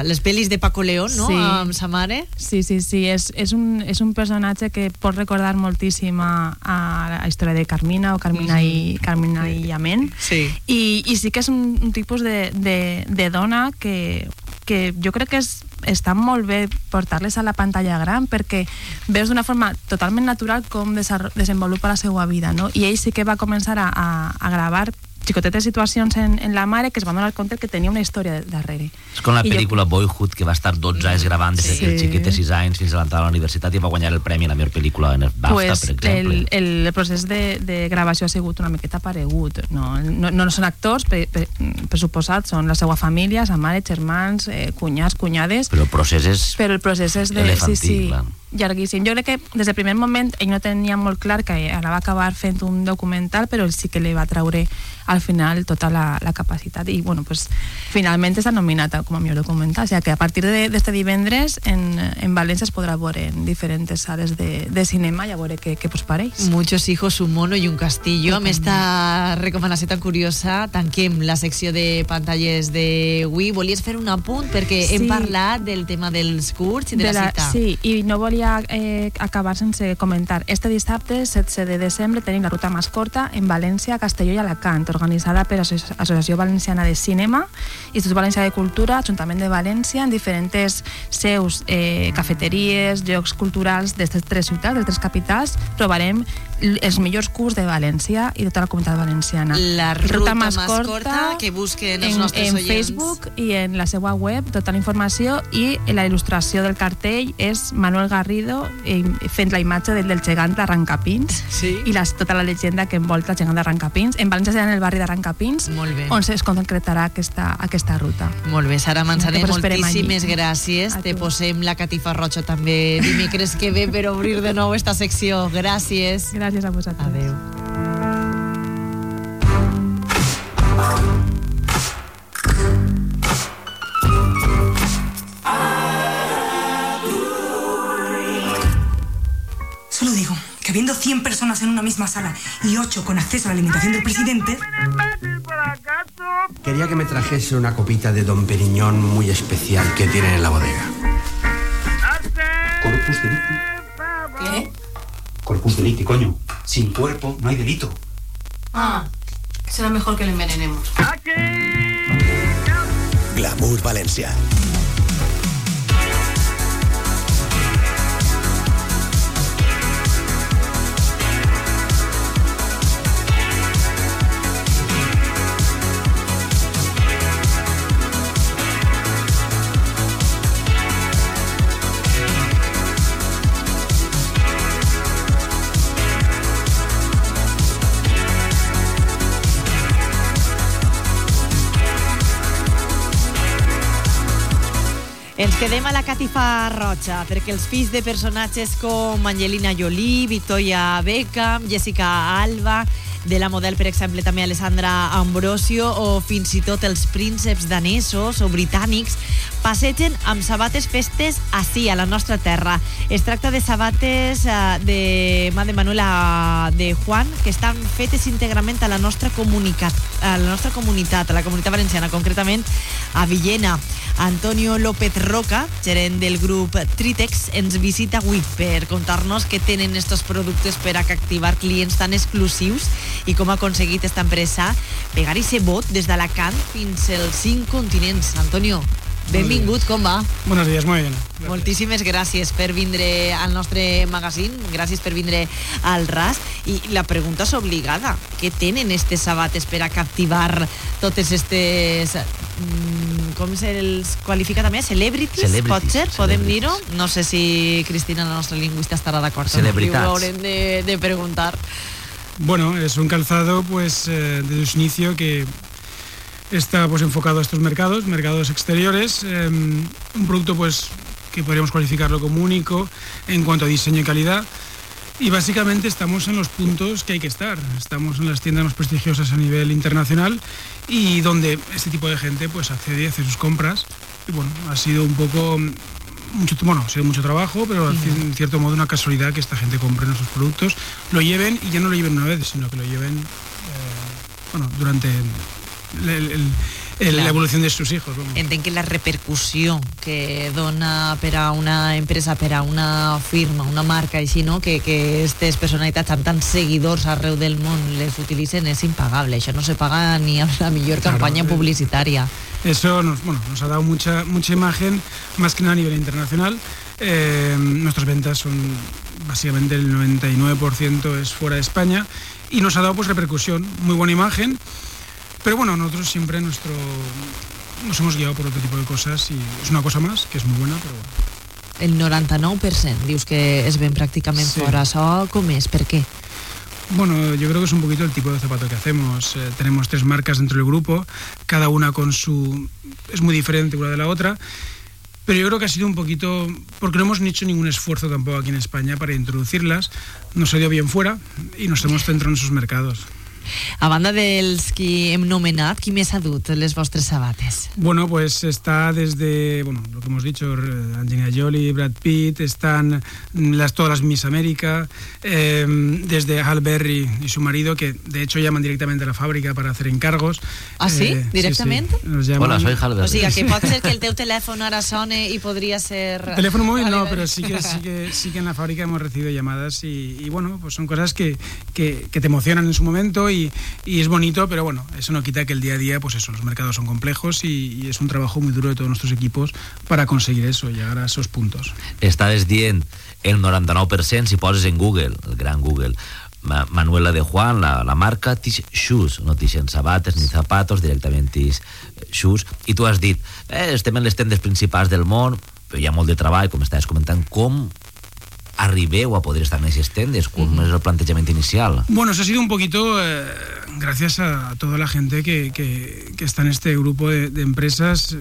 les pel·lis de Paco León, no? Sí. Amb sa mare. Sí, sí, sí, és, és, un, és un personatge que pot recordar moltíssim a, a la història de Carmina o Carmina, i, Carmina i Amén. Sí. I, I sí que és un, un tipus de, de, de dona que, que jo crec que és, està molt bé portar-les a la pantalla gran perquè veus d'una forma totalment natural com desenvolupa la seva vida, no? I ell sí que va començar a, a, a gravar xicotetes situacions en, en la mare que es van donar compte que tenia una història darrere. És com la I jo- pel·lícula Boyhood, que va estar 12 anys gravant des Sí. que el xiquet té 6 anys fins a l'entrada a la universitat i va guanyar el premi a la millor pel·lícula en el BAFTA, pues per exemple. el, el procés de, de gravació ha sigut una miqueta paregut. No, no, no són actors, per, per, per suposat, són la seva família, sa mare, germans, eh, cunyats, cunyades, Però el procés és... però el procés és de... Sí, sí, clar. Llarguíssim. Jo crec que des del primer moment ell no tenia molt clar que ara va acabar fent un documental, però ell sí que li va treure al final tota la, la capacitat i bueno, pues, finalment està nominat com a millor documental. O sigui que a partir d'este divendres en, en València es podrà veure en diferents sales de, de cinema i a veure què, què vos pareix. Muchos hijos, un mono i un castillo. Amb esta recomanació tan curiosa, tanquem la secció de pantalles d'avui. Volies fer un apunt perquè hem Sí. parlat del tema dels curts i de, la, cita. Sí, i no volia eh, acabar sense comentar. Este dissabte, 16 de desembre, tenim la ruta més corta en València, Castelló i Alacant, organitzada per l'Asso- Associació Valenciana de Cinema, Institut Valencià de Cultura, Ajuntament de València, en diferents seus, eh, cafeteries, llocs culturals d'aquestes tres ciutats, de tres capitals, trobarem els millors curs de València i de tota la comunitat valenciana. La ruta més curta que busquen els en, nostres en oients. Facebook i en la seva web tota la informació i la il·lustració del cartell és Manuel Garrido eh, fent la imatge del, del gegant d'Arrancapins sí. i les, tota la llegenda que envolta el gegant d'Arrancapins. En València serà en el barri d'Arrancapins on es concretarà aquesta, aquesta ruta. Molt bé, Sara allí. moltíssimes gràcies. Te posem la catifa roja també dimecres que ve per obrir de nou esta secció. Gràcies. Gràcies a vosaltres. Adéu. Solo digo que habiendo 100 personas en una misma sala y 8 con acceso a la alimentación del presidente, Quería que me trajese una copita de Don Periñón muy especial que tienen en la bodega. Corpus Delicti. Corpus Delicti, coño. Sin cuerpo no hay delito. Ah, será mejor que le envenenemos. Glamour Valencià. Ens quedem a la catifa roja, perquè els fills de personatges com Angelina Jolie, Victoria Beckham, Jessica Alba, de la model, per exemple, també Alessandra Ambrosio, o fins i tot els prínceps danesos o britànics, passegen amb sabates festes així, a la nostra terra. Es tracta de sabates eh, de mà de Manuela de Juan, que estan fetes íntegrament a la nostra comunitat, a la nostra comunitat, a la comunitat valenciana, concretament a Villena. Antonio López Roca, gerent del grup Tritex, ens visita avui per contar-nos què tenen estos productes per a captivar clients tan exclusius i com ha aconseguit esta empresa pegar i ser vot des d'Alacant fins als cinc continents. Antonio, Benvingut, com va? Buenos días, muy bien. Moltíssimes gràcies per vindre al nostre magazín, gràcies per vindre al RAS. I la pregunta és obligada. Què tenen estes sabates per a captivar totes estes... mm, com se'ls qualifica també? Celebrities, Celebrities, pot ser? Podem celebrities. dir-ho? No sé si Cristina, la nostra lingüista, estarà d'acord. amb Celebritats. Ho haurem de, de preguntar. Bueno, es un calzado pues eh, desde su inicio que está pues enfocado a estos mercados, mercados exteriores, eh, un producto pues que podríamos cualificarlo como único en cuanto a diseño y calidad. Y básicamente estamos en los puntos que hay que estar. Estamos en las tiendas más prestigiosas a nivel internacional y donde este tipo de gente pues accede y hace sus compras. Y bueno, ha sido un poco mucho, bueno, ha sido mucho trabajo, pero en cierto modo una casualidad que esta gente compre nuestros productos, lo lleven y ya no lo lleven una vez, sino que lo lleven eh, bueno, durante el- el- el- el- la evolución de sus hijos. vamos. Entenc que la repercussió que dona per a una empresa, per a una firma, una marca així, no? que, que aquestes personalitats amb tants seguidors arreu del món les utilitzen és impagable. Això no se paga ni amb la millor Claro, campanya eh, publicitària. Eso nos, bueno, nos ha dado mucha, mucha imagen, más que nada a nivel internacional. Eh, nuestras ventas son básicamente el 99% es fuera de España y nos ha dado pues repercusión, muy buena imagen. Pero bueno, nosotros siempre nuestro nos hemos guiado por otro tipo de cosas y es una cosa más que es muy buena, pero bueno. El 99% dius que es ven pràcticament Sí. fora. Això com és? Per què? Bueno, yo creo que es un poquito el tipo de zapato que hacemos. Eh, tenemos tres marcas dentro del grupo, cada una con su... es muy diferente una de la otra, pero yo creo que ha sido un poquito... porque no hemos hecho ningún esfuerzo tampoco aquí en España para introducirlas, nos ha ido bien fuera y nos hemos centrado en esos mercados. A banda dels qui hem nomenat, qui més ha dut les vostres sabates? Bueno, pues está desde, bueno, lo que hemos dicho, eh, Angelina Jolie, Brad Pitt, están las, todas las Miss América, eh, desde Hal Berry y su marido, que de hecho llaman directamente a la fábrica para hacer encargos. Ah, sí? Eh, Directament? sí. Nos llaman- Hola, soy Hal Berry. O sigui, que pot ser que el teu telèfon ara sone i podria ser... Teléfono móvil no, pero sí que, sí, que, sí que en la fábrica hemos recibido llamadas y, y bueno, pues son cosas que, que, que te emocionan en su momento y, y es bonito, pero bueno, eso no quita que el día a día, pues eso, los mercados son complejos y, y es un trabajo muy duro de todos nuestros equipos para conseguir eso, llegar a esos puntos. Estaves dient el 99% si poses en Google, el gran Google, Ma- Manuela de Juan, la, la marca Tish Shoes, no tixen sabates ni zapatos, directament Tish Shoes, i tu has dit, eh, estem en les tendes principals del món, però hi ha molt de treball, com estaves comentant, com arribeu a poder estar en aquestes tendes? Com és el plantejament inicial? Bueno, eso ha sido un poquito eh, gracias a toda la gente que, que- que está en este grupo de, de empresas. eh,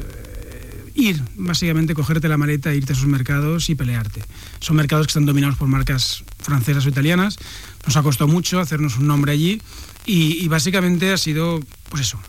ir, básicamente, cogerte la maleta, irte a esos mercados y pelearte. Son mercados que están dominados por marcas francesas o italianas. Nos ha costado mucho hacernos un nombre allí y, y básicamente ha sido, pues eso,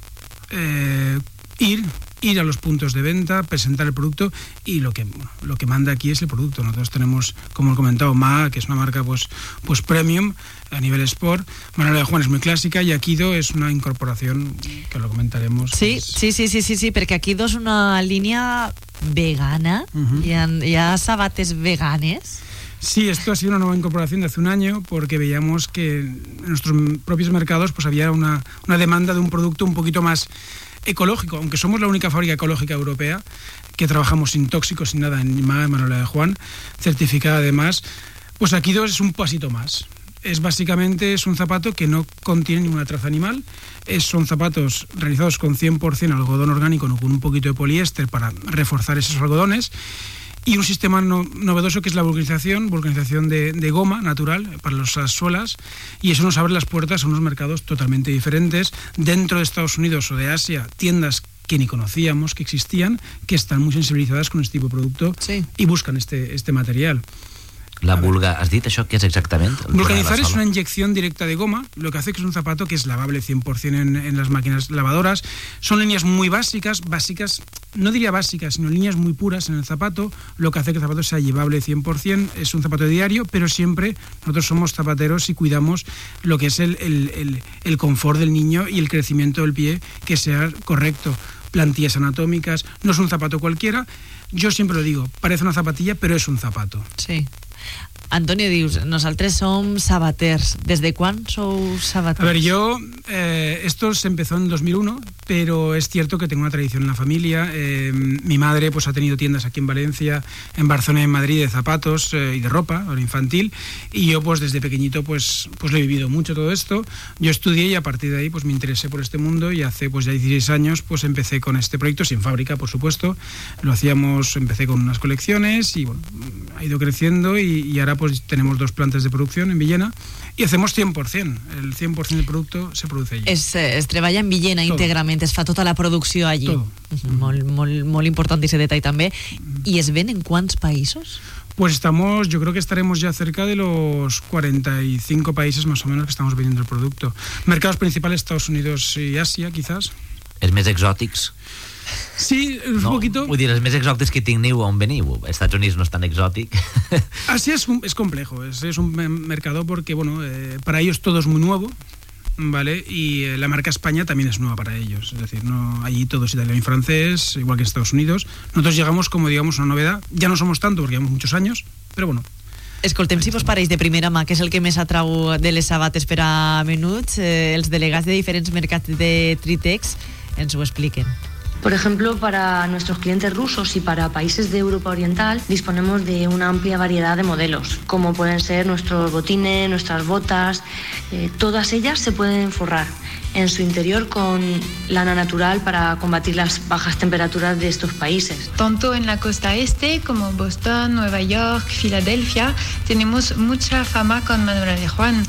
eh, ir, ir a los puntos de venta, presentar el producto y lo que, bueno, lo que manda aquí es el producto. Nosotros tenemos, como he comentado, MA, que es una marca pues, pues premium a nivel sport. Manuela de Juan es muy clásica y Akido es una incorporación que lo comentaremos. Sí, sí, sí, sí, sí, sí, perquè aquí dos una línia vegana, hi, ha, hi ha sabates veganes. Sí, esto ha sido una nueva incorporación de hace un año porque veíamos que en nuestros propios mercados pues había una, una demanda de un producto un poquito más ecológico, aunque somos la única fábrica ecológica europea que trabajamos sin tóxicos, sin nada, en Manuela de Juan, certificada además, pues aquí dos es un pasito más. Es básicamente es un zapato que no contiene ninguna traza animal. Es, son zapatos realizados con 100% algodón orgánico, con un poquito de poliéster para reforzar esos algodones y un sistema no- novedoso que es la vulcanización, vulcanización de, de goma natural para las suelas y eso nos abre las puertas a unos mercados totalmente diferentes dentro de Estados Unidos o de Asia, tiendas que ni conocíamos que existían, que están muy sensibilizadas con este tipo de producto y buscan este, este material. La vulga, has dit això què és exactament? El Vulcanizar es una inyección directa de goma, lo que hace que es un zapato que es lavable 100% en, en las máquinas lavadoras. Son líneas muy básicas, básicas, no diría básicas, sino líneas muy puras en el zapato, lo que hace que el zapato sea llevable 100%. Es un zapato diario, pero siempre nosotros somos zapateros y cuidamos lo que es el, el- el- el confort del niño y el crecimiento del pie que sea correcto. Plantillas anatómicas, no es un zapato cualquiera. Yo siempre lo digo, parece una zapatilla, pero es un zapato. Sí. Antonio, dius, nosaltres som sabaters. Des de quan sou sabaters? A ver, yo, eh, esto se empezó en 2001, pero es cierto que tengo una tradición en la familia. Eh, mi madre pues ha tenido tiendas aquí en Valencia, en Barcelona y en Madrid de zapatos eh, y de ropa, ahora infantil, y yo pues desde pequeñito pues, pues lo he vivido mucho todo esto. Yo estudié y a partir de ahí pues me interesé por este mundo y hace pues ya 16 años pues empecé con este proyecto, sin fábrica por supuesto. Lo hacíamos, empecé con unas colecciones y bueno, ha ido creciendo y, y ahora pues tenemos dos plantas de producción en Villena y hacemos 100%. El 100% del producto se produce allí. Es, eh, es treballa en Villena Tot. íntegrament, es fa tota la producció allí. Tot. Mhm, Molt, molt, molt important aquest detall també. I es ven en quants països? Pues estamos, yo creo que estaremos ya cerca de los 45 países más o menos que estamos vendiendo el producto. Mercados principales Estados Unidos y Asia, quizás. Els més exòtics? Sí, un no, poquito. Vull dir, els més exòtics que teniu on veniu. Estats Units no és tan exòtic. Asia es, es complejo, es, es un me- mercado porque, bueno, eh, para ellos todo es muy nuevo, ¿vale? Y eh, la marca España también es nueva para ellos. Es decir, no allí todo es italiano y francés, igual que en Estados Unidos. Nosotros llegamos como, digamos, una novedad. Ya no somos tanto porque llevamos muchos años, pero bueno. Escoltem si vos pareix de primera mà, que és el que més atrau de les sabates per a menuts. Eh, els delegats de diferents mercats de Tritex ens ho expliquen. Por ejemplo, para nuestros clientes rusos y para países de Europa Oriental disponemos de una amplia variedad de modelos, como pueden ser nuestros botines, nuestras botas, eh, todas ellas se pueden forrar en su interior con lana natural para combatir las bajas temperaturas de estos países. Tanto en la costa este como Boston, Nueva York, Filadelfia, tenemos mucha fama con Manuela de Juan.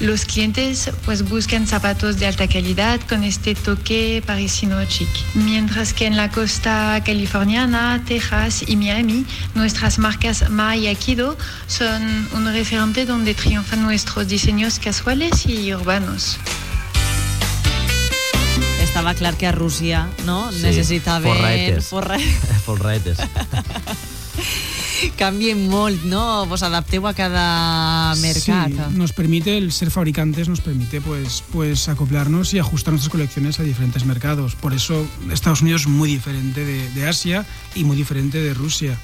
Los clientes pues buscan zapatos de alta calidad con este toque parisino chic. Mientras que en la costa californiana, Texas y Miami, nuestras marcas Ma y Akido son un referente donde triunfan nuestros diseños casuales y urbanos. Estava clar que a Rússia no? Sí, necessitaven... forraetes. Forra... Canvien molt, no? Vos adapteu a cada mercat. Sí, nos permite, el ser fabricantes nos permite pues, pues acoplarnos y ajustar nuestras colecciones a diferentes mercados. Por eso Estados Unidos es muy diferente de, de Asia y muy diferente de Rusia.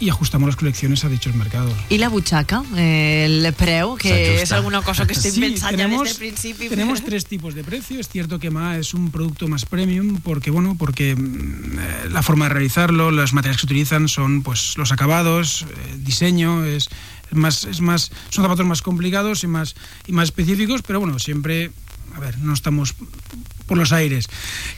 Y ajustamos las colecciones a dichos mercados. I la butxaca? Eh, el preu, que és alguna cosa que estic Sí, pensant ja tenemos- des del principi. Tenemos tres tipos de precio. Es cierto que MA es un producto más premium porque, bueno, porque mm, eh, la forma de realizarlo, los materiales que se utilizan son pues los acabados, eh, diseño, es más, es más, son zapatos más complicados y más, y más específicos, pero bueno, siempre, a ver, no estamos por los aires.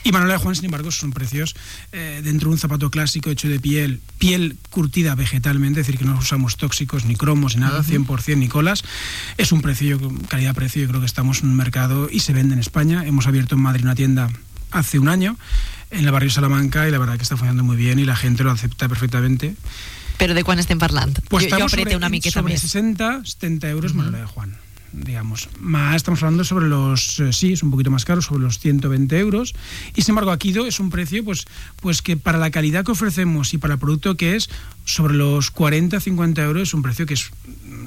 Y Manuela de Juan, sin embargo, son precios eh, dentro de un zapato clásico hecho de piel, piel curtida vegetalmente, es decir, que no usamos tóxicos, ni cromos, ni nada, Ujú. 100% ni colas. Es un precio, calidad-precio, yo creo que estamos en un mercado y se vende en España. Hemos abierto en Madrid una tienda hace un año en el barrio Salamanca y la verdad que está funcionando muy bien y la gente lo acepta perfectamente. Però de quan estem parlant? Pues jo, jo sobre, una miqueta sobre més. 60, 70 euros Manuela de Juan, digamos. Más estamos hablando sobre los, eh, sí, es un poquito más caro, sobre los 120 euros. Y sin embargo, Akido es un precio, pues, pues que para la calidad que ofrecemos y para el producto que es, sobre los 40, 50 euros es un precio que es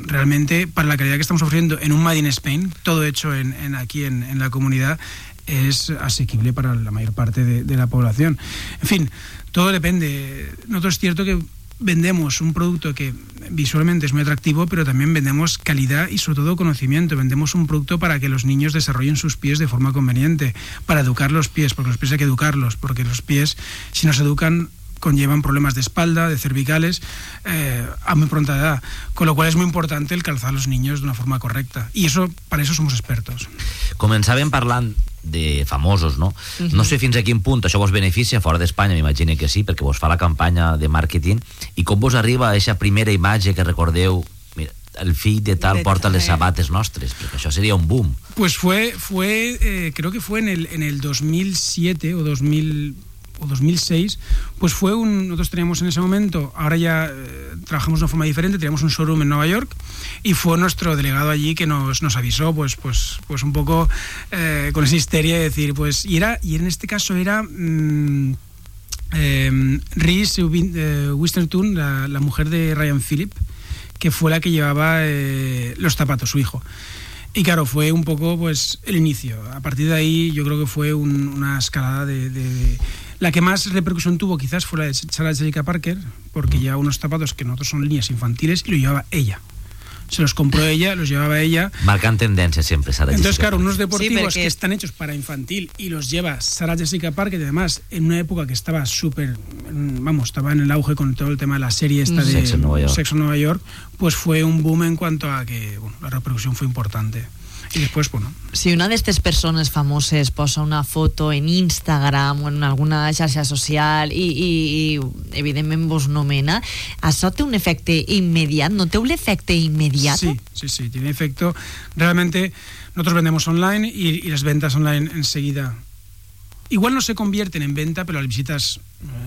realmente para la calidad que estamos ofreciendo en un Made in Spain, todo hecho en, en aquí en, en la comunidad, es asequible para la mayor parte de, de la población. En fin, todo depende. Nosotros es cierto que vendemos un producto que visualmente es muy atractivo, pero también vendemos calidad y sobre todo conocimiento. Vendemos un producto para que los niños desarrollen sus pies de forma conveniente, para educar los pies, porque los pies hay que educarlos, porque los pies, si no se educan, conllevan problemas de espalda, de cervicales, eh, a muy pronta edad. Con lo cual es muy importante el calzar a los niños de una forma correcta. Y eso, para eso somos expertos. Començàvem parlant de famosos, no? Mhm. No sé fins a quin punt això vos beneficia fora d'Espanya, m'imagino que sí, perquè vos fa la campanya de màrqueting, i com vos arriba aquesta primera imatge que recordeu, mira, el fill de tal De porta les sabates nostres, perquè això seria un boom. Pues fue, fue eh, creo que fue en el, en el 2007 o 2000 o 2006, pues fue un, nosotros teníamos en ese momento, ahora ya eh, trabajamos de una forma diferente, teníamos un showroom en Nueva York y fue nuestro delegado allí que nos, nos avisó, pues, pues, pues un poco eh, con esa histeria de decir, pues, y era, y en este caso era mm, eh, Reese Win- eh, la, mujer de Ryan Phillip, que fue la que llevaba los zapatos, su hijo. Y claro, fue un poco pues el inicio. A partir de ahí yo creo que fue un- una escalada de, de- La que más repercusión tuvo quizás fue la de Sarah Jessica Parker, porque llevaba unos zapatos que nosotros son líneas infantiles y lo llevaba ella. Se los compró ella, los llevaba ella. Marcan tendencia siempre, Sara Entonces, Jessica claro, unos deportivos porque- que están hechos para infantil y los lleva Sarah Jessica Parker, y además en una época que estaba súper, vamos, estaba en el auge con todo el tema de la serie esta Mm. de Sexo en Nueva York. Sexo en Nueva York, pues fue un boom en cuanto a que bueno, la repercusión fue importante. Y después, bueno, Si una d'aquestes persones famoses posa una foto en Instagram o en alguna xarxa social i, i, i evidentment vos nomena, això té un efecte immediat? No té un efecte immediat? Sí, sí, sí, tiene efecto. Realmente nosotros vendemos online y, y las ventas online enseguida. Igual no se convierten en venta, pero las visitas.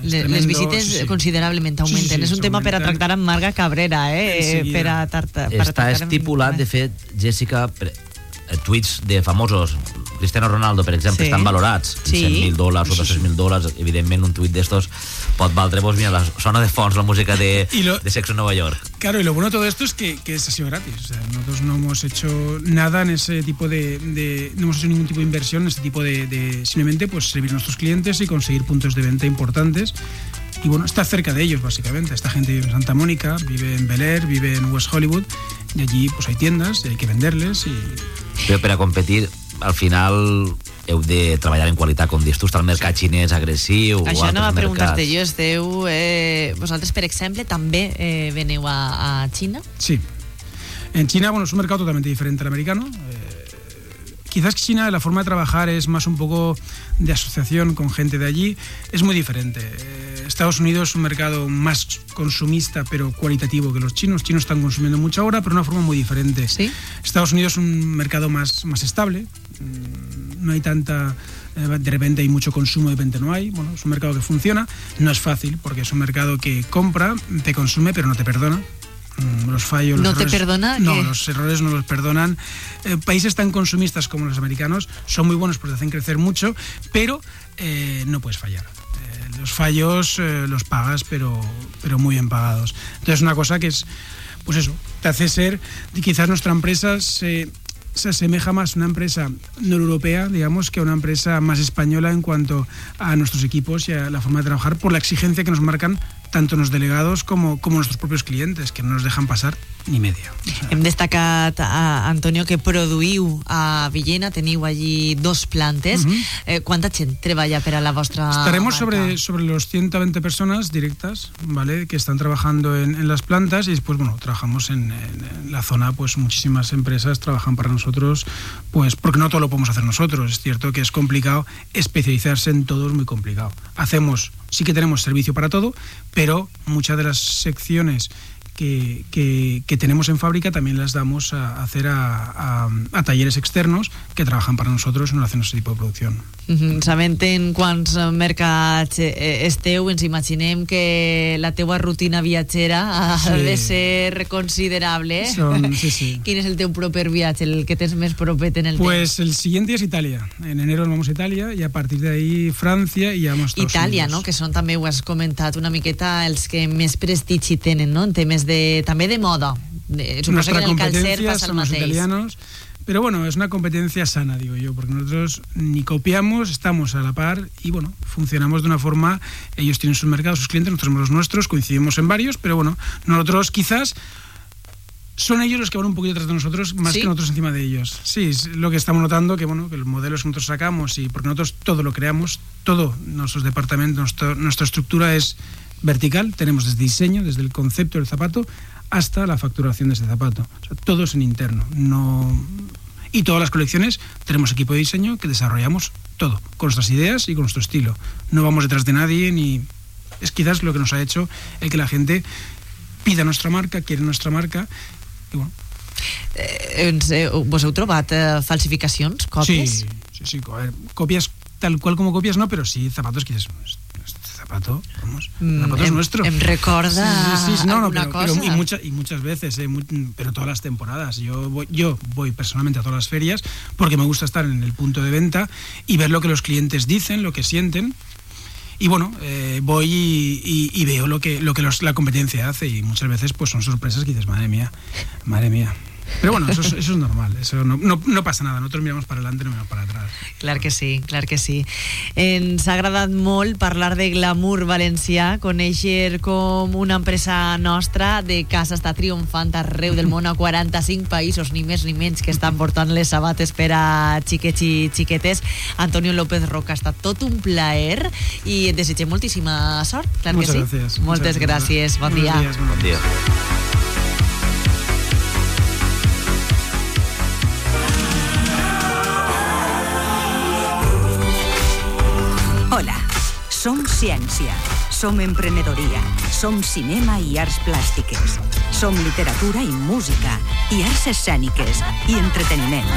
eh, les visites sí, sí. considerablement Sí, sí, augmenten. sí, és un tema per a augmenten. tractar amb Marga Cabrera, eh? Per a, tarta, per a Està tractar amb- estipulat, de fet, Jessica, tuits de famosos. Cristiano Ronaldo, per exemple, Sí. estan valorats en Sí. 100.000 dòlars o 200.000 dòlars. Evidentment, un tuit d'estos pot valdre, vos, mira, la sona de fons, la música de, lo- de Sexo en Nova York. Claro, y lo bueno de todo esto es que, que es así gratis. O sea, nosotros no hemos hecho nada en ese tipo de, de- No hemos hecho ningún tipo de inversión en este tipo de. de- simplemente pues servir a nuestros clientes y conseguir puntos de venta importantes. Y bueno, está cerca de ellos, básicamente. Esta gente vive en Santa Mónica, vive en Bel Air, vive en West Hollywood. Y allí pues hay tiendas y hay que venderles. Y Però per a competir, al final heu de treballar en qualitat, com dius tu, està el mercat xinès agressiu Això anava a preguntar-te jo, esteu... Eh, vosaltres, per exemple, també eh, veneu a, a Xina? Sí. En China, bueno, es un mercado totalmente diferente al americano. Eh, quizás China, la forma de trabajar es más un poco de asociación con gente de allí. Es muy diferente. Eh, Estados Unidos es un mercado más consumista, pero cualitativo que los chinos. Los chinos están consumiendo mucho ahora, pero de una forma muy diferente. Estados Unidos es un mercado más, más estable. Mm, No hay tanta eh, de repente hay mucho consumo, de repente no hay. Bueno, es un mercado que funciona. No es fácil porque es un mercado que compra, te consume, pero no te perdona. Mm, Los fallos, ¿No los te errores- perdona? No, ¿Qué? los errores no los perdonan. Eh, países tan consumistas como los americanos son muy buenos porque te hacen crecer mucho, pero eh, no puedes fallar. Eh, los fallos los pagas, pero, pero muy bien pagados. Entonces, es una cosa que es, pues eso, te hace ser, quizás nuestra empresa se, se asemeja más a una empresa no europea, digamos, que a una empresa más española en cuanto a nuestros equipos y a la forma de trabajar, por la exigencia que nos marcan tanto los delegados como, como nuestros propios clientes, que no nos dejan pasar ni media. Hem destacat, a Antonio, que produïu a Villena, teniu allí dos plantes. Mhm. eh, quanta gent treballa per a la vostra Estaremos marca? sobre, sobre los 120 personas directas, ¿vale? Que están trabajando en, en las plantas y después, bueno, trabajamos en, en- en la zona, pues muchísimas empresas trabajan para nosotros, pues porque no todo lo podemos hacer nosotros. Es cierto que es complicado, especializarse en todo es muy complicado. Hacemos, sí que tenemos servicio para todo, pero muchas de las secciones que, que- que tenemos en fábrica también las damos a, hacer a, a- a talleres externos que trabajan para nosotros y no hacen ese tipo de producción. Mhm, Sabent en quants eh, mercats eh, esteu, ens imaginem que la teua rutina viatgera ha Sí. de ser considerable. eh? Son- sí, sí. Quin és el teu proper viatge, el que tens més propet en el temps? Pues el siguiente es Italia. En enero vamos a Italia y a partir de ahí Francia vamos a Estados Itàlia, no? que són també, ho has comentat una miqueta, els que més prestigi tenen, no? en temes de, també de moda. De, suposo que en el calcer passa el mateix. italianos. Pero bueno, es una competencia sana, digo yo, porque nosotros ni copiamos, estamos a la par y bueno, funcionamos de una forma, ellos tienen sus mercados, sus clientes, nosotros tenemos los nuestros, coincidimos en varios, pero bueno, nosotros quizás son ellos los que van un poquito detrás de nosotros más ¿Sí? que nosotros encima de ellos. Sí, es lo que estamos notando, que bueno, que los modelos que nosotros sacamos y porque nosotros todo lo creamos, todo, nuestros departamentos, nuestro- nuestra estructura es vertical, tenemos desde diseño, desde el concepto del zapato hasta la facturación de ese zapato. O sea, todo es en interno, no y todas las colecciones tenemos equipo de diseño que desarrollamos todo, con nuestras ideas y con nuestro estilo. No vamos detrás de nadie ni es quizás lo que nos ha hecho el que la gente pida nuestra marca, quiere nuestra marca bueno, Eh, ens, eh, vos heu trobat eh, falsificacions, còpies? Sí, sí, sí. Tal cual como copias no, pero sí zapatos que dices, este zapato, vamos, el Mm, zapato es em- nuestro. em recorda Sí, sí, sí, no, no, alguna pero, pero- cosa. y, mucha- y muchas veces, eh, mu- pero todas las temporadas. Yo voy, yo voy personalmente a todas las ferias porque me gusta estar en el punto de venta y ver lo que los clientes dicen, lo que sienten. Y bueno, eh, voy y, y- y veo lo que, lo que los- la competencia hace y muchas veces pues son sorpresas que dices, madre mía, madre mía. Pero bueno, eso es, eso es normal, eso no, no, no pasa nada. Nosotros miramos para adelante, no miramos para atrás. Clar que sí, clar que sí. Ens ha agradat molt parlar de glamour valencià, conèixer com una empresa nostra de casa està triomfant arreu del món a 45 països, ni més ni menys, que estan portant les sabates per a xiquets i xiquetes. Antonio López Roca, ha estat tot un plaer i et desitgem moltíssima sort, clar Muchas que sí. gracias, Moltes muchas gracias. gràcies, bon Buenos dia. días, buenos Bon dia. Som ciència, som emprenedoria, som cinema i arts plàstiques, som literatura i música, i arts escèniques, i entreteniment.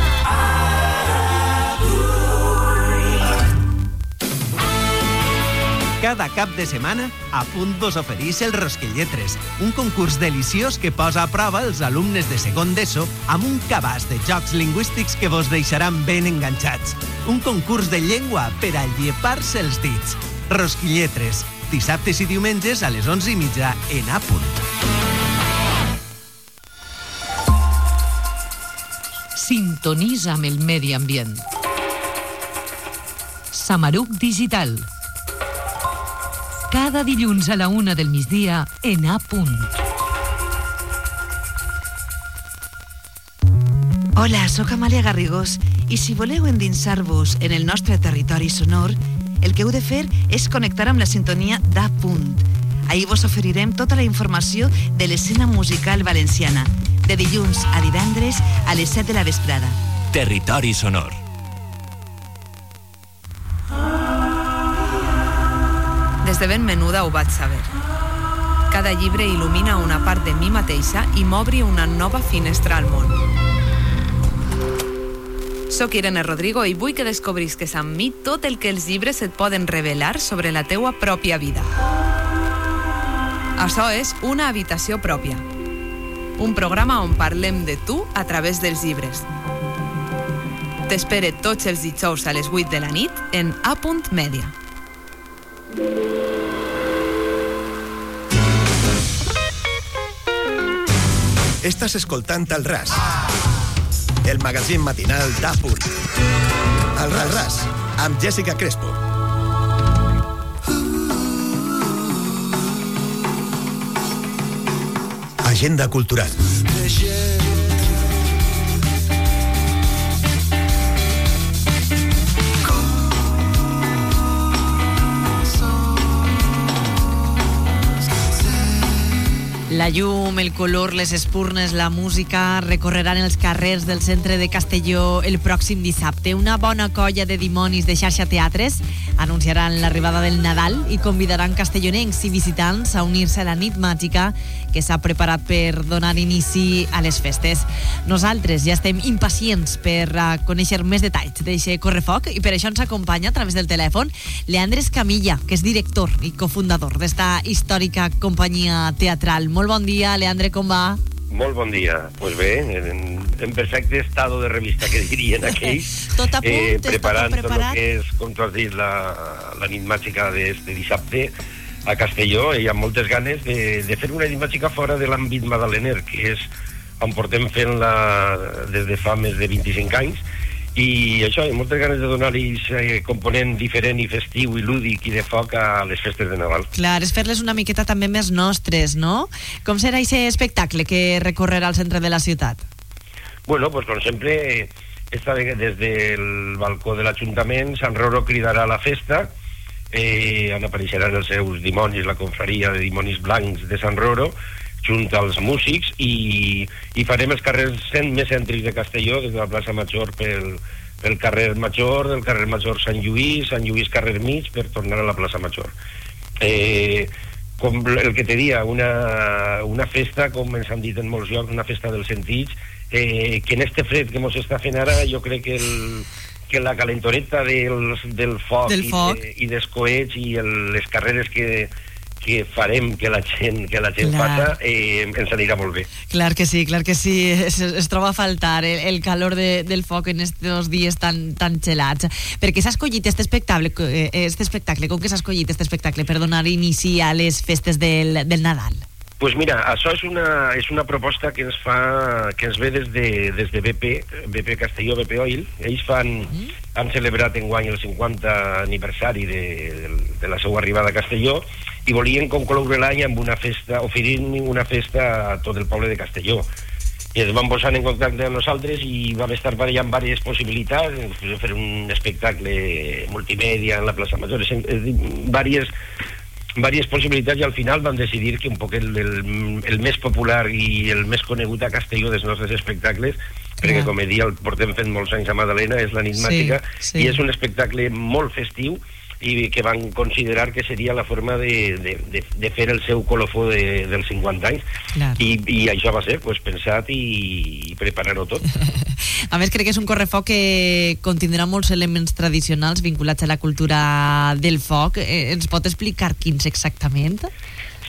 Cada cap de setmana, a punt vos oferís el Rosquilletres, un concurs deliciós que posa a prova els alumnes de segon d'ESO amb un cabàs de jocs lingüístics que vos deixaran ben enganxats. Un concurs de llengua per a llepar-se els dits. Rosquilletres, dissabtes i diumenges a les 11 i mitja en A. Sintonitza amb el medi ambient. Samaruc Digital. Cada dilluns a la una del migdia en A punt. Hola, sóc Amàlia Garrigós i si voleu endinsar-vos en el nostre territori sonor, el que heu de fer és connectar amb la sintonia d'A punt. Ahir vos oferirem tota la informació de l'escena musical valenciana, de dilluns a divendres a les 7 de la vesprada. Territori sonor. Des de ben menuda ho vaig saber. Cada llibre il·lumina una part de mi mateixa i m'obri una nova finestra al món. Soc Irene Rodrigo i vull que descobrisques amb mi tot el que els llibres et poden revelar sobre la teua pròpia vida. Això és Una habitació pròpia. Un programa on parlem de tu a través dels llibres. T'espere tots els dijous a les 8 de la nit en A. Media. Estàs escoltant el RAS, el magazín matinal d'Apur. El RAS, amb Jessica Crespo. Agenda cultural. La llum, el color, les espurnes, la música recorreran els carrers del centre de Castelló el pròxim dissabte. Una bona colla de dimonis de xarxa teatres anunciaran l'arribada del Nadal i convidaran castellonencs i visitants a unir-se a la nit màgica que s'ha preparat per donar inici a les festes. Nosaltres ja estem impacients per uh, conèixer més detalls d'eixe correfoc i per això ens acompanya a través del telèfon Leandres Camilla, que és director i cofundador d'esta històrica companyia teatral. Molt bon dia, Leandre, com va? Molt bon dia. Pues bé, en, en perfecte estado de revista, que dirien aquells. Tot a punt, eh, preparant tot tot el que és, com tu has dit, la, la nit màgica d'este dissabte a Castelló i amb moltes ganes de, de fer una nit màgica fora de l'àmbit madalener, que és on portem fent-la des de fa més de 25 anys, i això, i moltes ganes de donar-hi eh, component diferent i festiu i lúdic i de foc a les festes de Nadal. Clar, és fer-les una miqueta també més nostres, no? Com serà aquest espectacle que recorrerà al centre de la ciutat? Bueno, pues com sempre, esta vegada des del balcó de l'Ajuntament, Sant Roro cridarà la festa, eh, on apareixeran els seus dimonis, la confraria de dimonis blancs de Sant Roro, junt als músics, i, i farem els carrers cent, més cèntrics de Castelló, des de la plaça Major pel, pel carrer Major, del carrer Major Sant Lluís, Sant Lluís carrer Mig, per tornar a la plaça Major. Eh, com el que te dia, una, una festa, com ens han dit en molts llocs, una festa dels sentits, eh, que en este fred que mos està fent ara, jo crec que el, que la calentoreta del, del foc, Del i, foc. de, i dels coets i el, les carreres que, que farem que la gent, que la gent Clar. faça eh, ens anirà molt bé. Clar que sí, clar que sí. Es, es troba a faltar el, el calor de, del foc en estos dies tan, tan gelats. Per què s'ha escollit este espectacle, eh, este espectacle? Com que s'ha escollit este espectacle per donar inici a les festes del, del Nadal? Pues mira, això és una, és una proposta que ens fa que ens ve des de, des de BP, BP Castelló, BP Oil. Ells fan, mm. han celebrat en guany el 50 aniversari de, de, de la seva arribada a Castelló i volien concloure l'any amb una festa, oferint una festa a tot el poble de Castelló. I ens van posar en contacte amb nosaltres i vam estar barallant diverses possibilitats, fer un espectacle multimèdia en la plaça Major, diverses diverses possibilitats i al final vam decidir que un poc el, el, el més popular i el més conegut a Castelló dels nostres espectacles perquè com he dit el portem fent molts anys a Madalena és la nit Sí, sí. i és un espectacle molt festiu i que van considerar que seria la forma de, de, de, de fer el seu colofó de, dels 50 anys. I, i això va ser pues, pensat i, i preparar-ho tot A més, crec que és un correfoc que contindrà molts elements tradicionals vinculats a la cultura del foc. Eh, ens pot explicar quins exactament?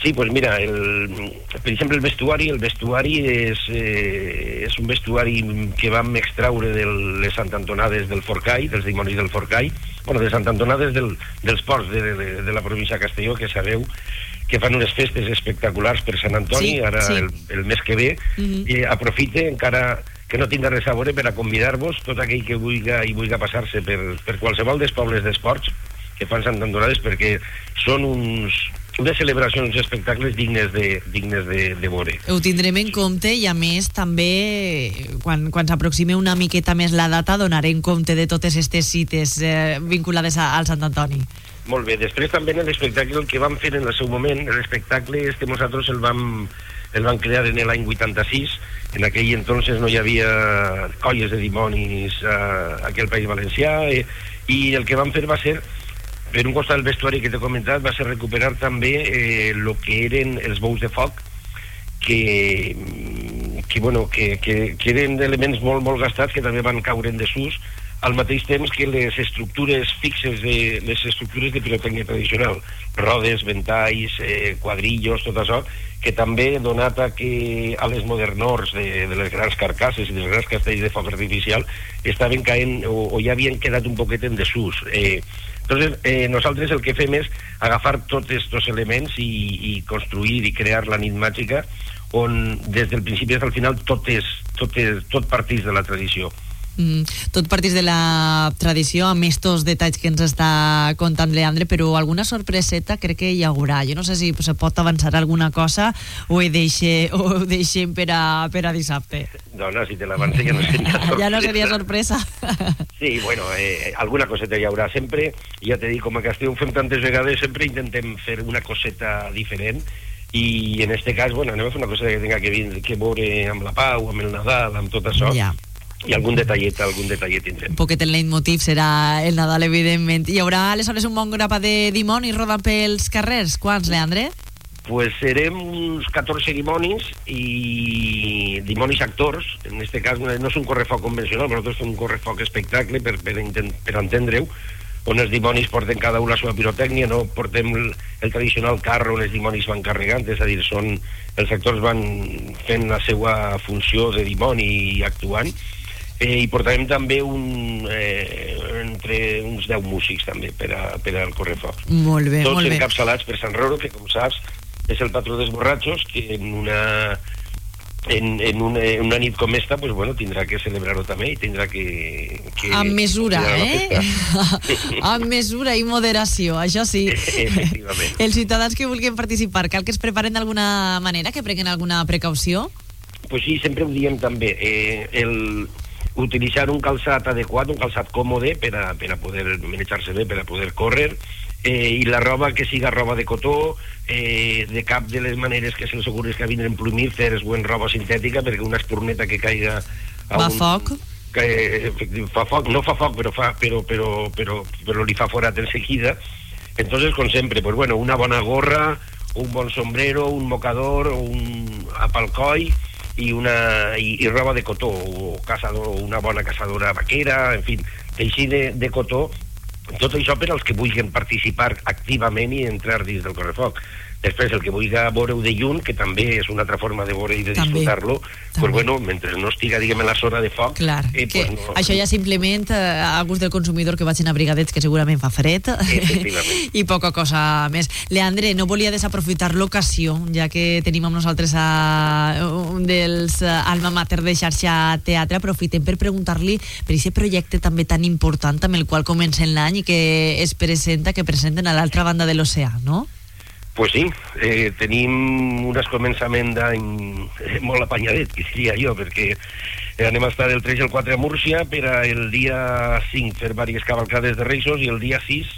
Sí, pues mira, el, per exemple, el vestuari, el vestuari és, eh, és un vestuari que vam extraure de les Sant Antonades del Forcall, dels dimonis del Forcall, bueno, de Sant Antonades del, dels ports de, de, de la província de Castelló, que sabeu que fan unes festes espectaculars per Sant Antoni, Sí, ara sí. el, el mes que ve, Mhm. i aprofite encara que no tindrà res a veure per a convidar-vos tot aquell que vulgui i vulgui passar-se per, per qualsevol dels pobles d'esports que fan Sant Antonades perquè són uns, unes celebracions i espectacles dignes de, dignes de, de veure. Ho tindrem en compte i a més també quan, quan s'aproxime una miqueta més la data donarem compte de totes aquestes cites eh, vinculades a, al Sant Antoni. Molt bé, després també en l'espectacle que vam fer en el seu moment, l'espectacle este nosaltres el vam, el vam crear en l'any 86, en aquell entonces no hi havia colles de dimonis eh, aquí al País Valencià, eh, i el que vam fer va ser per un costat del vestuari que t'he comentat va ser recuperar també eh, el que eren els bous de foc que, que, bueno, que, que, que eren elements molt, molt gastats que també van caure en desús al mateix temps que les estructures fixes de les estructures de pirotècnia tradicional. Rodes, ventalls, eh, quadrillos tot això, que també donat a que a les modernors de, de les grans carcasses i dels grans castells de foc artificial estaven caent o, o ja havien quedat un poquet en desús. Eh, Entonces, eh, nosaltres el que fem és agafar tots aquests elements i, i construir i crear la nit màgica on des del principi fins al final tot, és, tot, és, tot partís de la tradició. Mm, tot partís de la tradició amb estos detalls que ens està contant Leandre, però alguna sorpreseta crec que hi haurà. Jo no sé si se pot avançar alguna cosa o ho, deixe, o ho deixem per a, per a dissabte. Dona, si te l'avance ja no seria sorpresa. Ja no seria sorpresa. Sí, bueno, eh, alguna coseta hi haurà sempre. Ja t'he dit, com a Castelló fem tantes vegades, sempre intentem fer una coseta diferent i en este cas, bueno, anem a fer una cosa que tenga que, vir, que veure amb la Pau, amb el Nadal, amb tot això. Ja. I algun detallet, algun detallet tindrem. Un poquet el leitmotiv serà el Nadal, evidentment. Hi haurà aleshores un bon grapa de dimonis rodant pels carrers. Quants, Leandre? Pues serem uns 14 dimonis i dimonis actors, en este cas no és un correfoc convencional, però fem un correfoc espectacle per, per, per entendre-ho, on els dimonis porten cada un la seva pirotècnia, no portem el, el tradicional carro on els dimonis van carregant, és a dir, són, els actors van fent la seva funció de dimoni i actuant, eh, i portarem també un, eh, entre uns 10 músics també per, a, per al correfoc. Molt bé, Tots molt bé. encapçalats per Sant Roro, que com saps és el patró dels borratxos, que en una, en, en, una, en una nit com esta pues, bueno, tindrà que celebrar-ho també i tindrà que... que Amb mesura, eh? Amb mesura i moderació, això sí. Efectivament. Els ciutadans que vulguin participar, cal que es preparen d'alguna manera, que prenguin alguna precaució? Pues sí, sempre ho diem també. Eh, el, utilitzar un calçat adequat, un calçat còmode per a, per a poder manejar-se bé, per a poder córrer, eh, i la roba que siga roba de cotó, eh, de cap de les maneres que se'ls ocurri que vindre en plumífer, és buen roba sintètica, perquè una espurneta que caiga a Va un, foc? que eh, fa foc, no fa foc, però, fa, però, però, però, però li fa forat en seguida. Entonces, con sempre, pues bueno, una bona gorra, un bon sombrero, un mocador, un apalcoll i, una, i, i roba de cotó, o caçador, una bona caçadora vaquera, en fi, teixir de, de cotó, tot això per als que vulguin participar activament i entrar dins del correfoc. Després, el que vulgui veure-ho de lluny, que també és una altra forma de veure i de disfrutar-lo, pues bueno, mentre no estiga, diguem, en la zona de foc, Clar, eh, que pues no, això ja simplement eh, a gust del consumidor que vagin a brigadets que segurament fa fred. I poca cosa més. Leandre, no volia desaprofitar l'ocasió, ja que tenim amb nosaltres a un dels eh, alma mater de xarxa teatre, aprofitem per preguntar-li per aquest projecte també tan important amb el qual comencen l'any i que es presenta, que presenten a l'altra banda de l'oceà, no? Pues sí, eh, tenim un començament d'any eh, molt apanyadet, que diria jo, perquè eh, anem a estar el 3 i el 4 a Múrcia per a el dia 5 fer diverses cavalcades de Reixos i el dia 6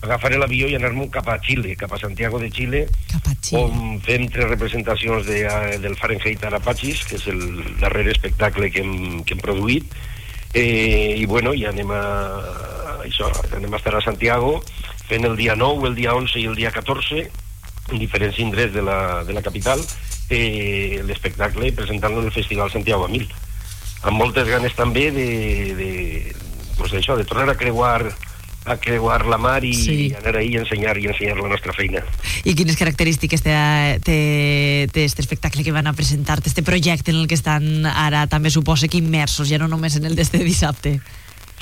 agafaré l'avió i anar-me'n cap a Xile, cap a Santiago de Xile, on fem tres representacions de, eh, del Fahrenheit Arapachis, que és el darrer espectacle que hem, que hem produït, eh, i bueno, i anem a, això, anem a estar a Santiago fent el dia 9, el dia 11 i el dia 14 en diferents indrets de la, de la capital eh, l'espectacle presentant-lo en el Festival Santiago a Mil amb moltes ganes també de, de, pues això, de tornar a creuar a creuar la mar i Sí. anar ahí i ensenyar i ensenyar la nostra feina. I quines característiques té, té, té este espectacle que van a presentar, este projecte en el que estan ara també suposa que immersos, ja no només en el d'este dissabte.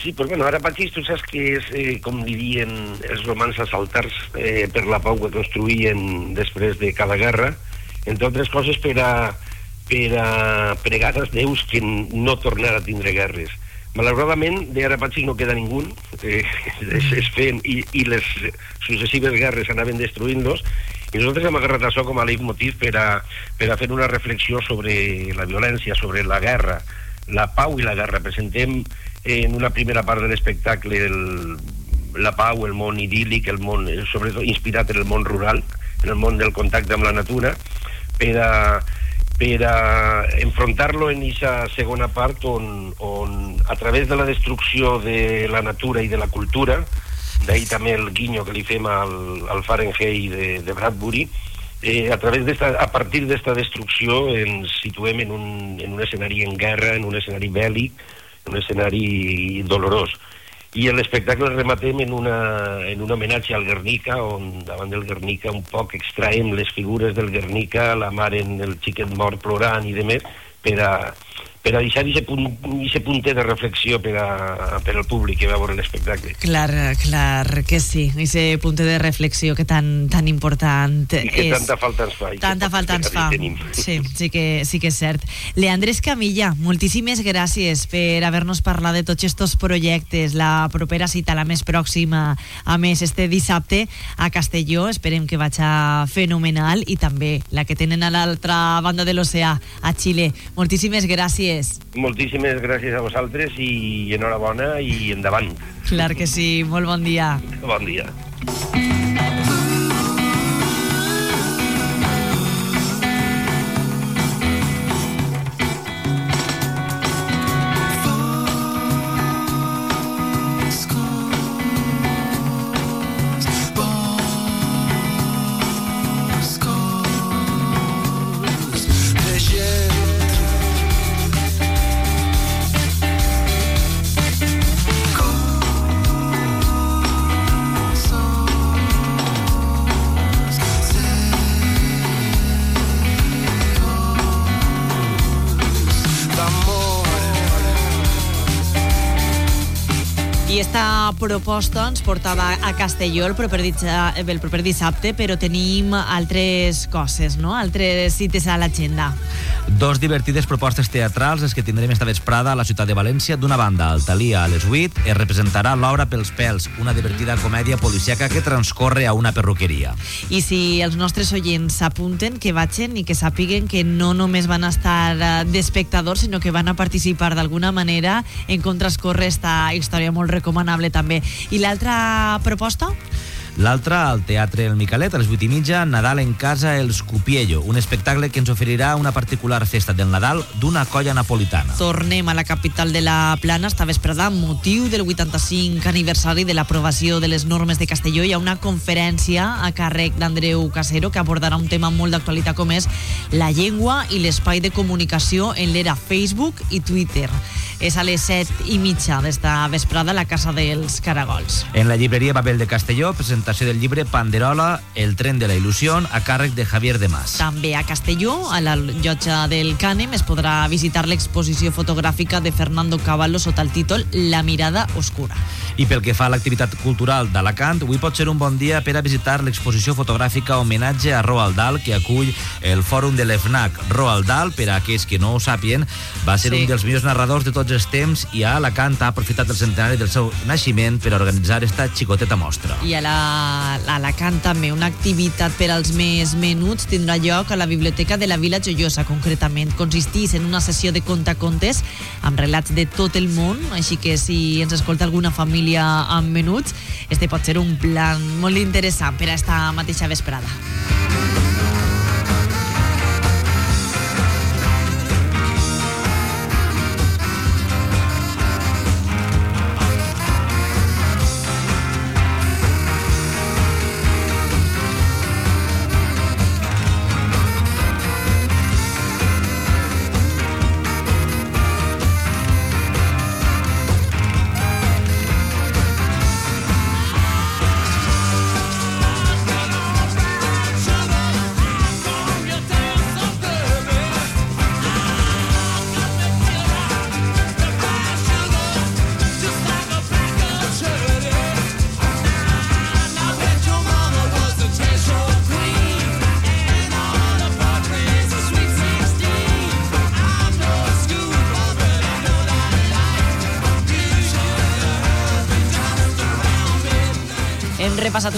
Sí, pues bueno, ara Pachís, tu saps que és, eh, com dirien els romans assaltars eh, per la pau que construïen després de cada guerra, entre altres coses per a, per a pregar als déus que no tornar a tindre guerres. Malauradament, de ara Pachís no queda ningú, eh, es, es feien, i, i les successives guerres anaven destruint-los, i nosaltres hem agarrat això com a leitmotiv per a, per a fer una reflexió sobre la violència, sobre la guerra, la pau i la guerra. Presentem en una primera part de l'espectacle el, la pau, el món idíl·lic, el món, sobretot inspirat en el món rural, en el món del contacte amb la natura, per a, per a enfrontar-lo en aquesta segona part on, on a través de la destrucció de la natura i de la cultura, d'ahir també el guinyo que li fem al, al Fahrenheit de, de Bradbury, eh, a, través a partir d'esta destrucció ens situem en un, en un escenari en guerra, en un escenari bèl·lic, un escenari dolorós. I l'espectacle rematem en, una, en un homenatge al Guernica, on davant del Guernica un poc extraem les figures del Guernica, la mare en el xiquet mort plorant i de més, per a, per a deixar aquest punt, punter de reflexió per, a, per al públic que va veure l'espectacle. Clar, clar que sí, ese punt de reflexió que tan, tan important I que és. tanta falta ens fa. Tanta falta ens fa. Sí, sí que, sí que és cert. Leandres Camilla, moltíssimes gràcies per haver-nos parlat de tots estos projectes. La propera cita, la més pròxima, a més, este dissabte a Castelló. Esperem que vagi fenomenal i també la que tenen a l'altra banda de l'oceà, a Xile. Moltíssimes gràcies. Moltíssimes gràcies a vosaltres i enhorabona i endavant. Clar que sí, molt bon dia. Bon dia. Proposta ens portava a Castelló el proper, dissa- el proper dissabte, però tenim altres coses, no? Altres cites a l'agenda. Dos divertides propostes teatrals les que tindrem esta vesprada a la ciutat de València. D'una banda, al Talia a les 8 es representarà l'obra Pels pèls, una divertida comèdia policiaca que transcorre a una perruqueria. I si els nostres oients s'apunten, que vagin i que sàpiguen que no només van estar eh, d'espectadors, sinó que van a participar d'alguna manera en com transcorre esta història molt recomanable també. I l'altra proposta? L'altra, al Teatre El Micalet, a les 8 i mitja, Nadal en casa, El Scupiello, un espectacle que ens oferirà una particular festa del Nadal d'una colla napolitana. Tornem a la capital de la Plana esta vesprada amb motiu del 85 aniversari de l'aprovació de les normes de Castelló. Hi ha una conferència a càrrec d'Andreu Casero que abordarà un tema molt d'actualitat com és la llengua i l'espai de comunicació en l'era Facebook i Twitter. És a les set i mitja d'esta vesprada a la Casa dels Caragols. En la llibreria Babel de Castelló, presentació del llibre Panderola, el tren de la il·lusió, a càrrec de Javier de Mas. També a Castelló, a la llotja del Cànem, es podrà visitar l'exposició fotogràfica de Fernando Cavallo sota el títol La mirada oscura. I pel que fa a l'activitat cultural d'Alacant, avui pot ser un bon dia per a visitar l'exposició fotogràfica homenatge a Roald Dahl que acull el fòrum de l'EFNAC. Roald Dahl, per a aquells que no ho sàpien, va ser Sí. un dels millors narradors de tots els temps i a Alacant ha aprofitat el centenari del seu naixement per organitzar esta xicoteta mostra. I a la, a Alacant també una activitat per als més menuts tindrà lloc a la Biblioteca de la Vila Joiosa, concretament. Consistís en una sessió de contacontes amb relats de tot el món, així que si ens escolta alguna família amb menuts, este pot ser un plan molt interessant per a esta mateixa vesprada.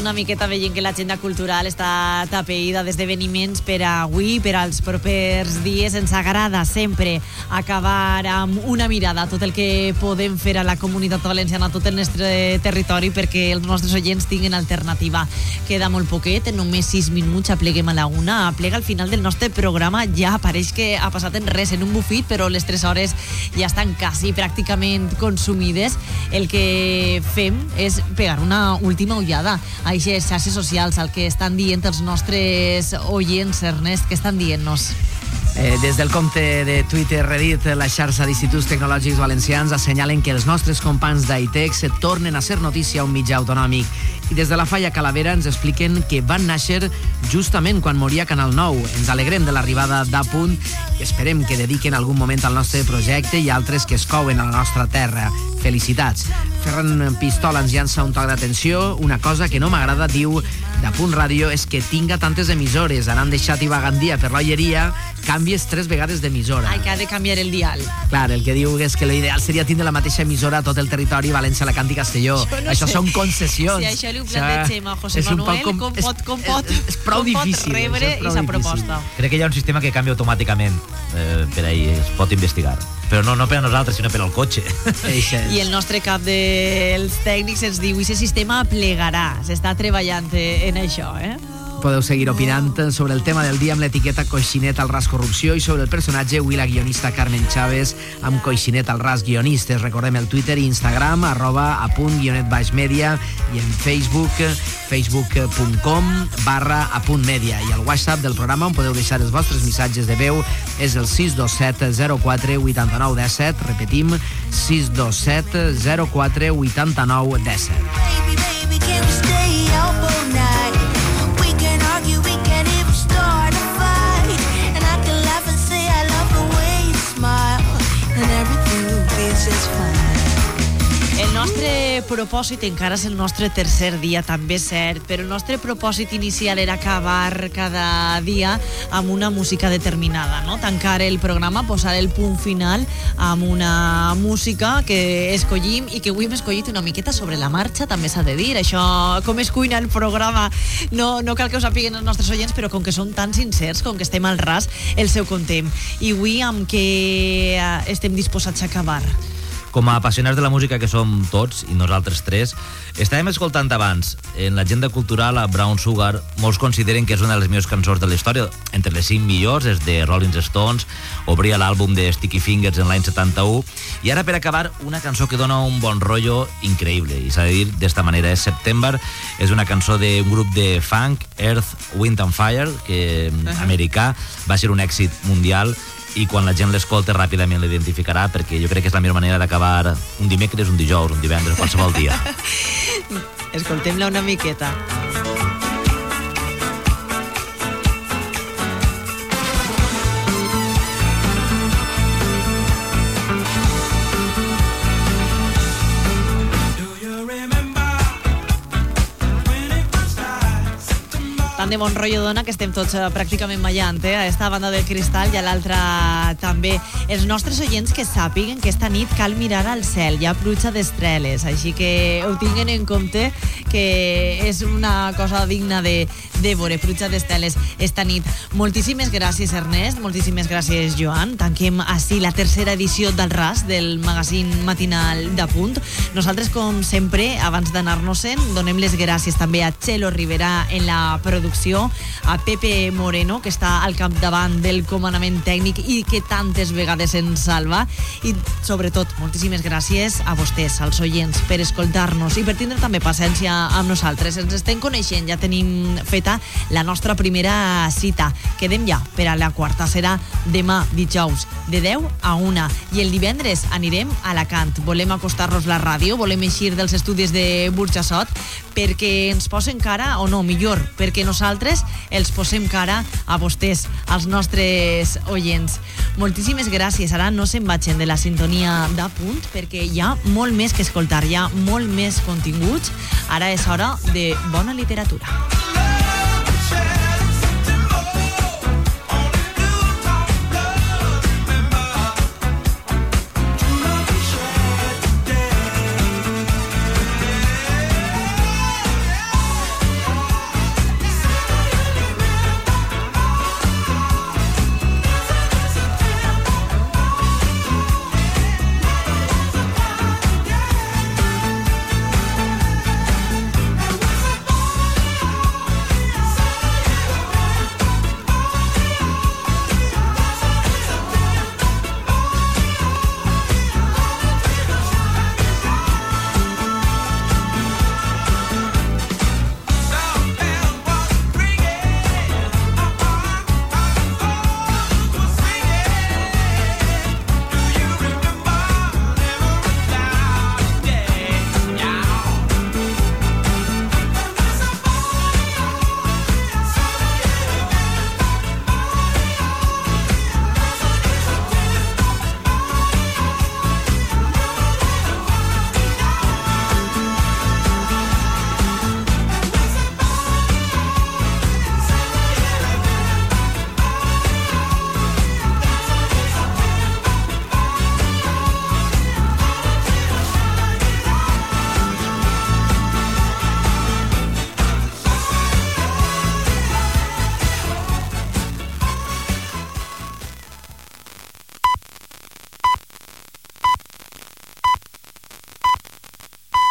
Una miqueta veient que l'agenda cultural està tapeïda d'esdeveniments per avui, per als propers dies. Ens agrada sempre acabar amb una mirada a tot el que podem fer a la comunitat valenciana, a tot el nostre territori, perquè els nostres oients tinguin alternativa. Queda molt poquet, en només 6 minuts apleguem a la una. Aplega al final del nostre programa ja pareix que ha passat en res, en un bufit, però les 3 hores ja estan quasi pràcticament consumides. El que fem és pegar una última ullada a aquestes xarxes socials, al que estan dient els nostres oients, Ernest, què estan dient-nos? Eh, des del compte de Twitter Reddit, la xarxa d'Instituts Tecnològics Valencians assenyalen que els nostres companys d'ITEX tornen a ser notícia a un mitjà autonòmic. I des de la Falla Calavera ens expliquen que van néixer justament quan moria Canal 9. Ens alegrem de l'arribada d'Apunt i esperem que dediquen algun moment al nostre projecte i altres que es couen a la nostra terra. Felicitats. Ferran Pistola ens llança un toc d'atenció. Una cosa que no m'agrada, diu, d'Apunt Ràdio és que tinga tantes emissores. Ara han deixat Ibagandia per l'olleria, canvies tres vegades d'emissora. Ai, que ha de canviar el dial. Clar, el que diu és que l'ideal seria tindre la mateixa emissora a tot el territori València, Alacant i Castelló. No això sé són concessions. Si això li ho plantegem a José és un Manuel, com- com, és- pot, com pot, és prou com pot difícil, rebre és prou aquesta difícil. proposta. Crec que hi ha un sistema que canvia automàticament eh, per ahir, es pot investigar. Però no, no per a nosaltres, sinó per al cotxe. I el nostre cap dels tècnics ens diu i aquest sistema plegarà, s'està treballant eh, en això, eh? Podeu seguir opinant sobre el tema del dia amb l'etiqueta Coixinet al ras corrupció i sobre el personatge avui la guionista Carmen Chávez amb Coixinet al ras guionistes. Recordem el Twitter i Instagram arroba a punt guionet baix media i en Facebook facebook.com barra a punt media i el WhatsApp del programa on podeu deixar els vostres missatges de veu és el 627 04 89 17 repetim 627 04 89 17 Baby, baby, can we stay up all night? El nostre propòsit encara és el nostre tercer dia, també és cert, però el nostre propòsit inicial era acabar cada dia amb una música determinada, no? Tancar el programa, posar el punt final amb una música que escollim i que avui hem escollit una miqueta sobre la marxa, també s'ha de dir. Això, com es cuina el programa, no, no cal que ho sàpiguen els nostres oients, però com que són tan sincers, com que estem al ras, el seu contem. I avui amb què eh, estem disposats a acabar? Com a apassionats de la música que som tots, i nosaltres tres, estàvem escoltant abans, en l'agenda cultural a Brown Sugar, molts consideren que és una de les millors cançons de la història, entre les cinc millors, és de Rolling Stones, obria l'àlbum de Sticky Fingers en l'any 71, i ara per acabar, una cançó que dona un bon rotllo increïble, i s'ha de dir d'esta manera, és September, és una cançó d'un grup de funk, Earth, Wind and Fire, que uh -huh. americà, va ser un èxit mundial, i quan la gent l'escolta ràpidament l'identificarà perquè jo crec que és la millor manera d'acabar un dimecres, un dijous, un divendres, qualsevol dia. Escoltem-la una miqueta. Tant de bon rotllo dona que estem tots eh, pràcticament ballant, eh? A esta banda del cristal i a l'altra també. Els nostres oients que sàpiguen que esta nit cal mirar al cel, hi ha pluja d'estreles, així que ho tinguen en compte que és una cosa digna de, de veure, pluja d'estreles esta nit. Moltíssimes gràcies, Ernest, moltíssimes gràcies, Joan. Tanquem així la tercera edició del RAS, del magazín matinal de Punt. Nosaltres, com sempre, abans d'anar-nos-en, donem les gràcies també a Txelo Rivera en la producció, a Pepe Moreno, que està al capdavant del comandament tècnic i que tantes vegades ens salva, i sobretot, moltíssimes gràcies a vostès, als oients, per escoltar-nos i per tindre també paciència amb nosaltres. Ens estem coneixent, ja tenim feta la nostra primera cita. Quedem ja per a la quarta, serà demà dijous, de 10 a 1. I el divendres anirem a Alacant. Volem acostar-nos la ràdio, volem eixir dels estudis de Burjassot perquè ens posen cara, o no, millor, perquè nosaltres els posem cara a vostès, als nostres oients. Moltíssimes gràcies. Ara no se'n vagin de la sintonia de punt perquè hi ha molt més que escoltar, hi ha molt més continguts. Ara és hora de bona literatura. share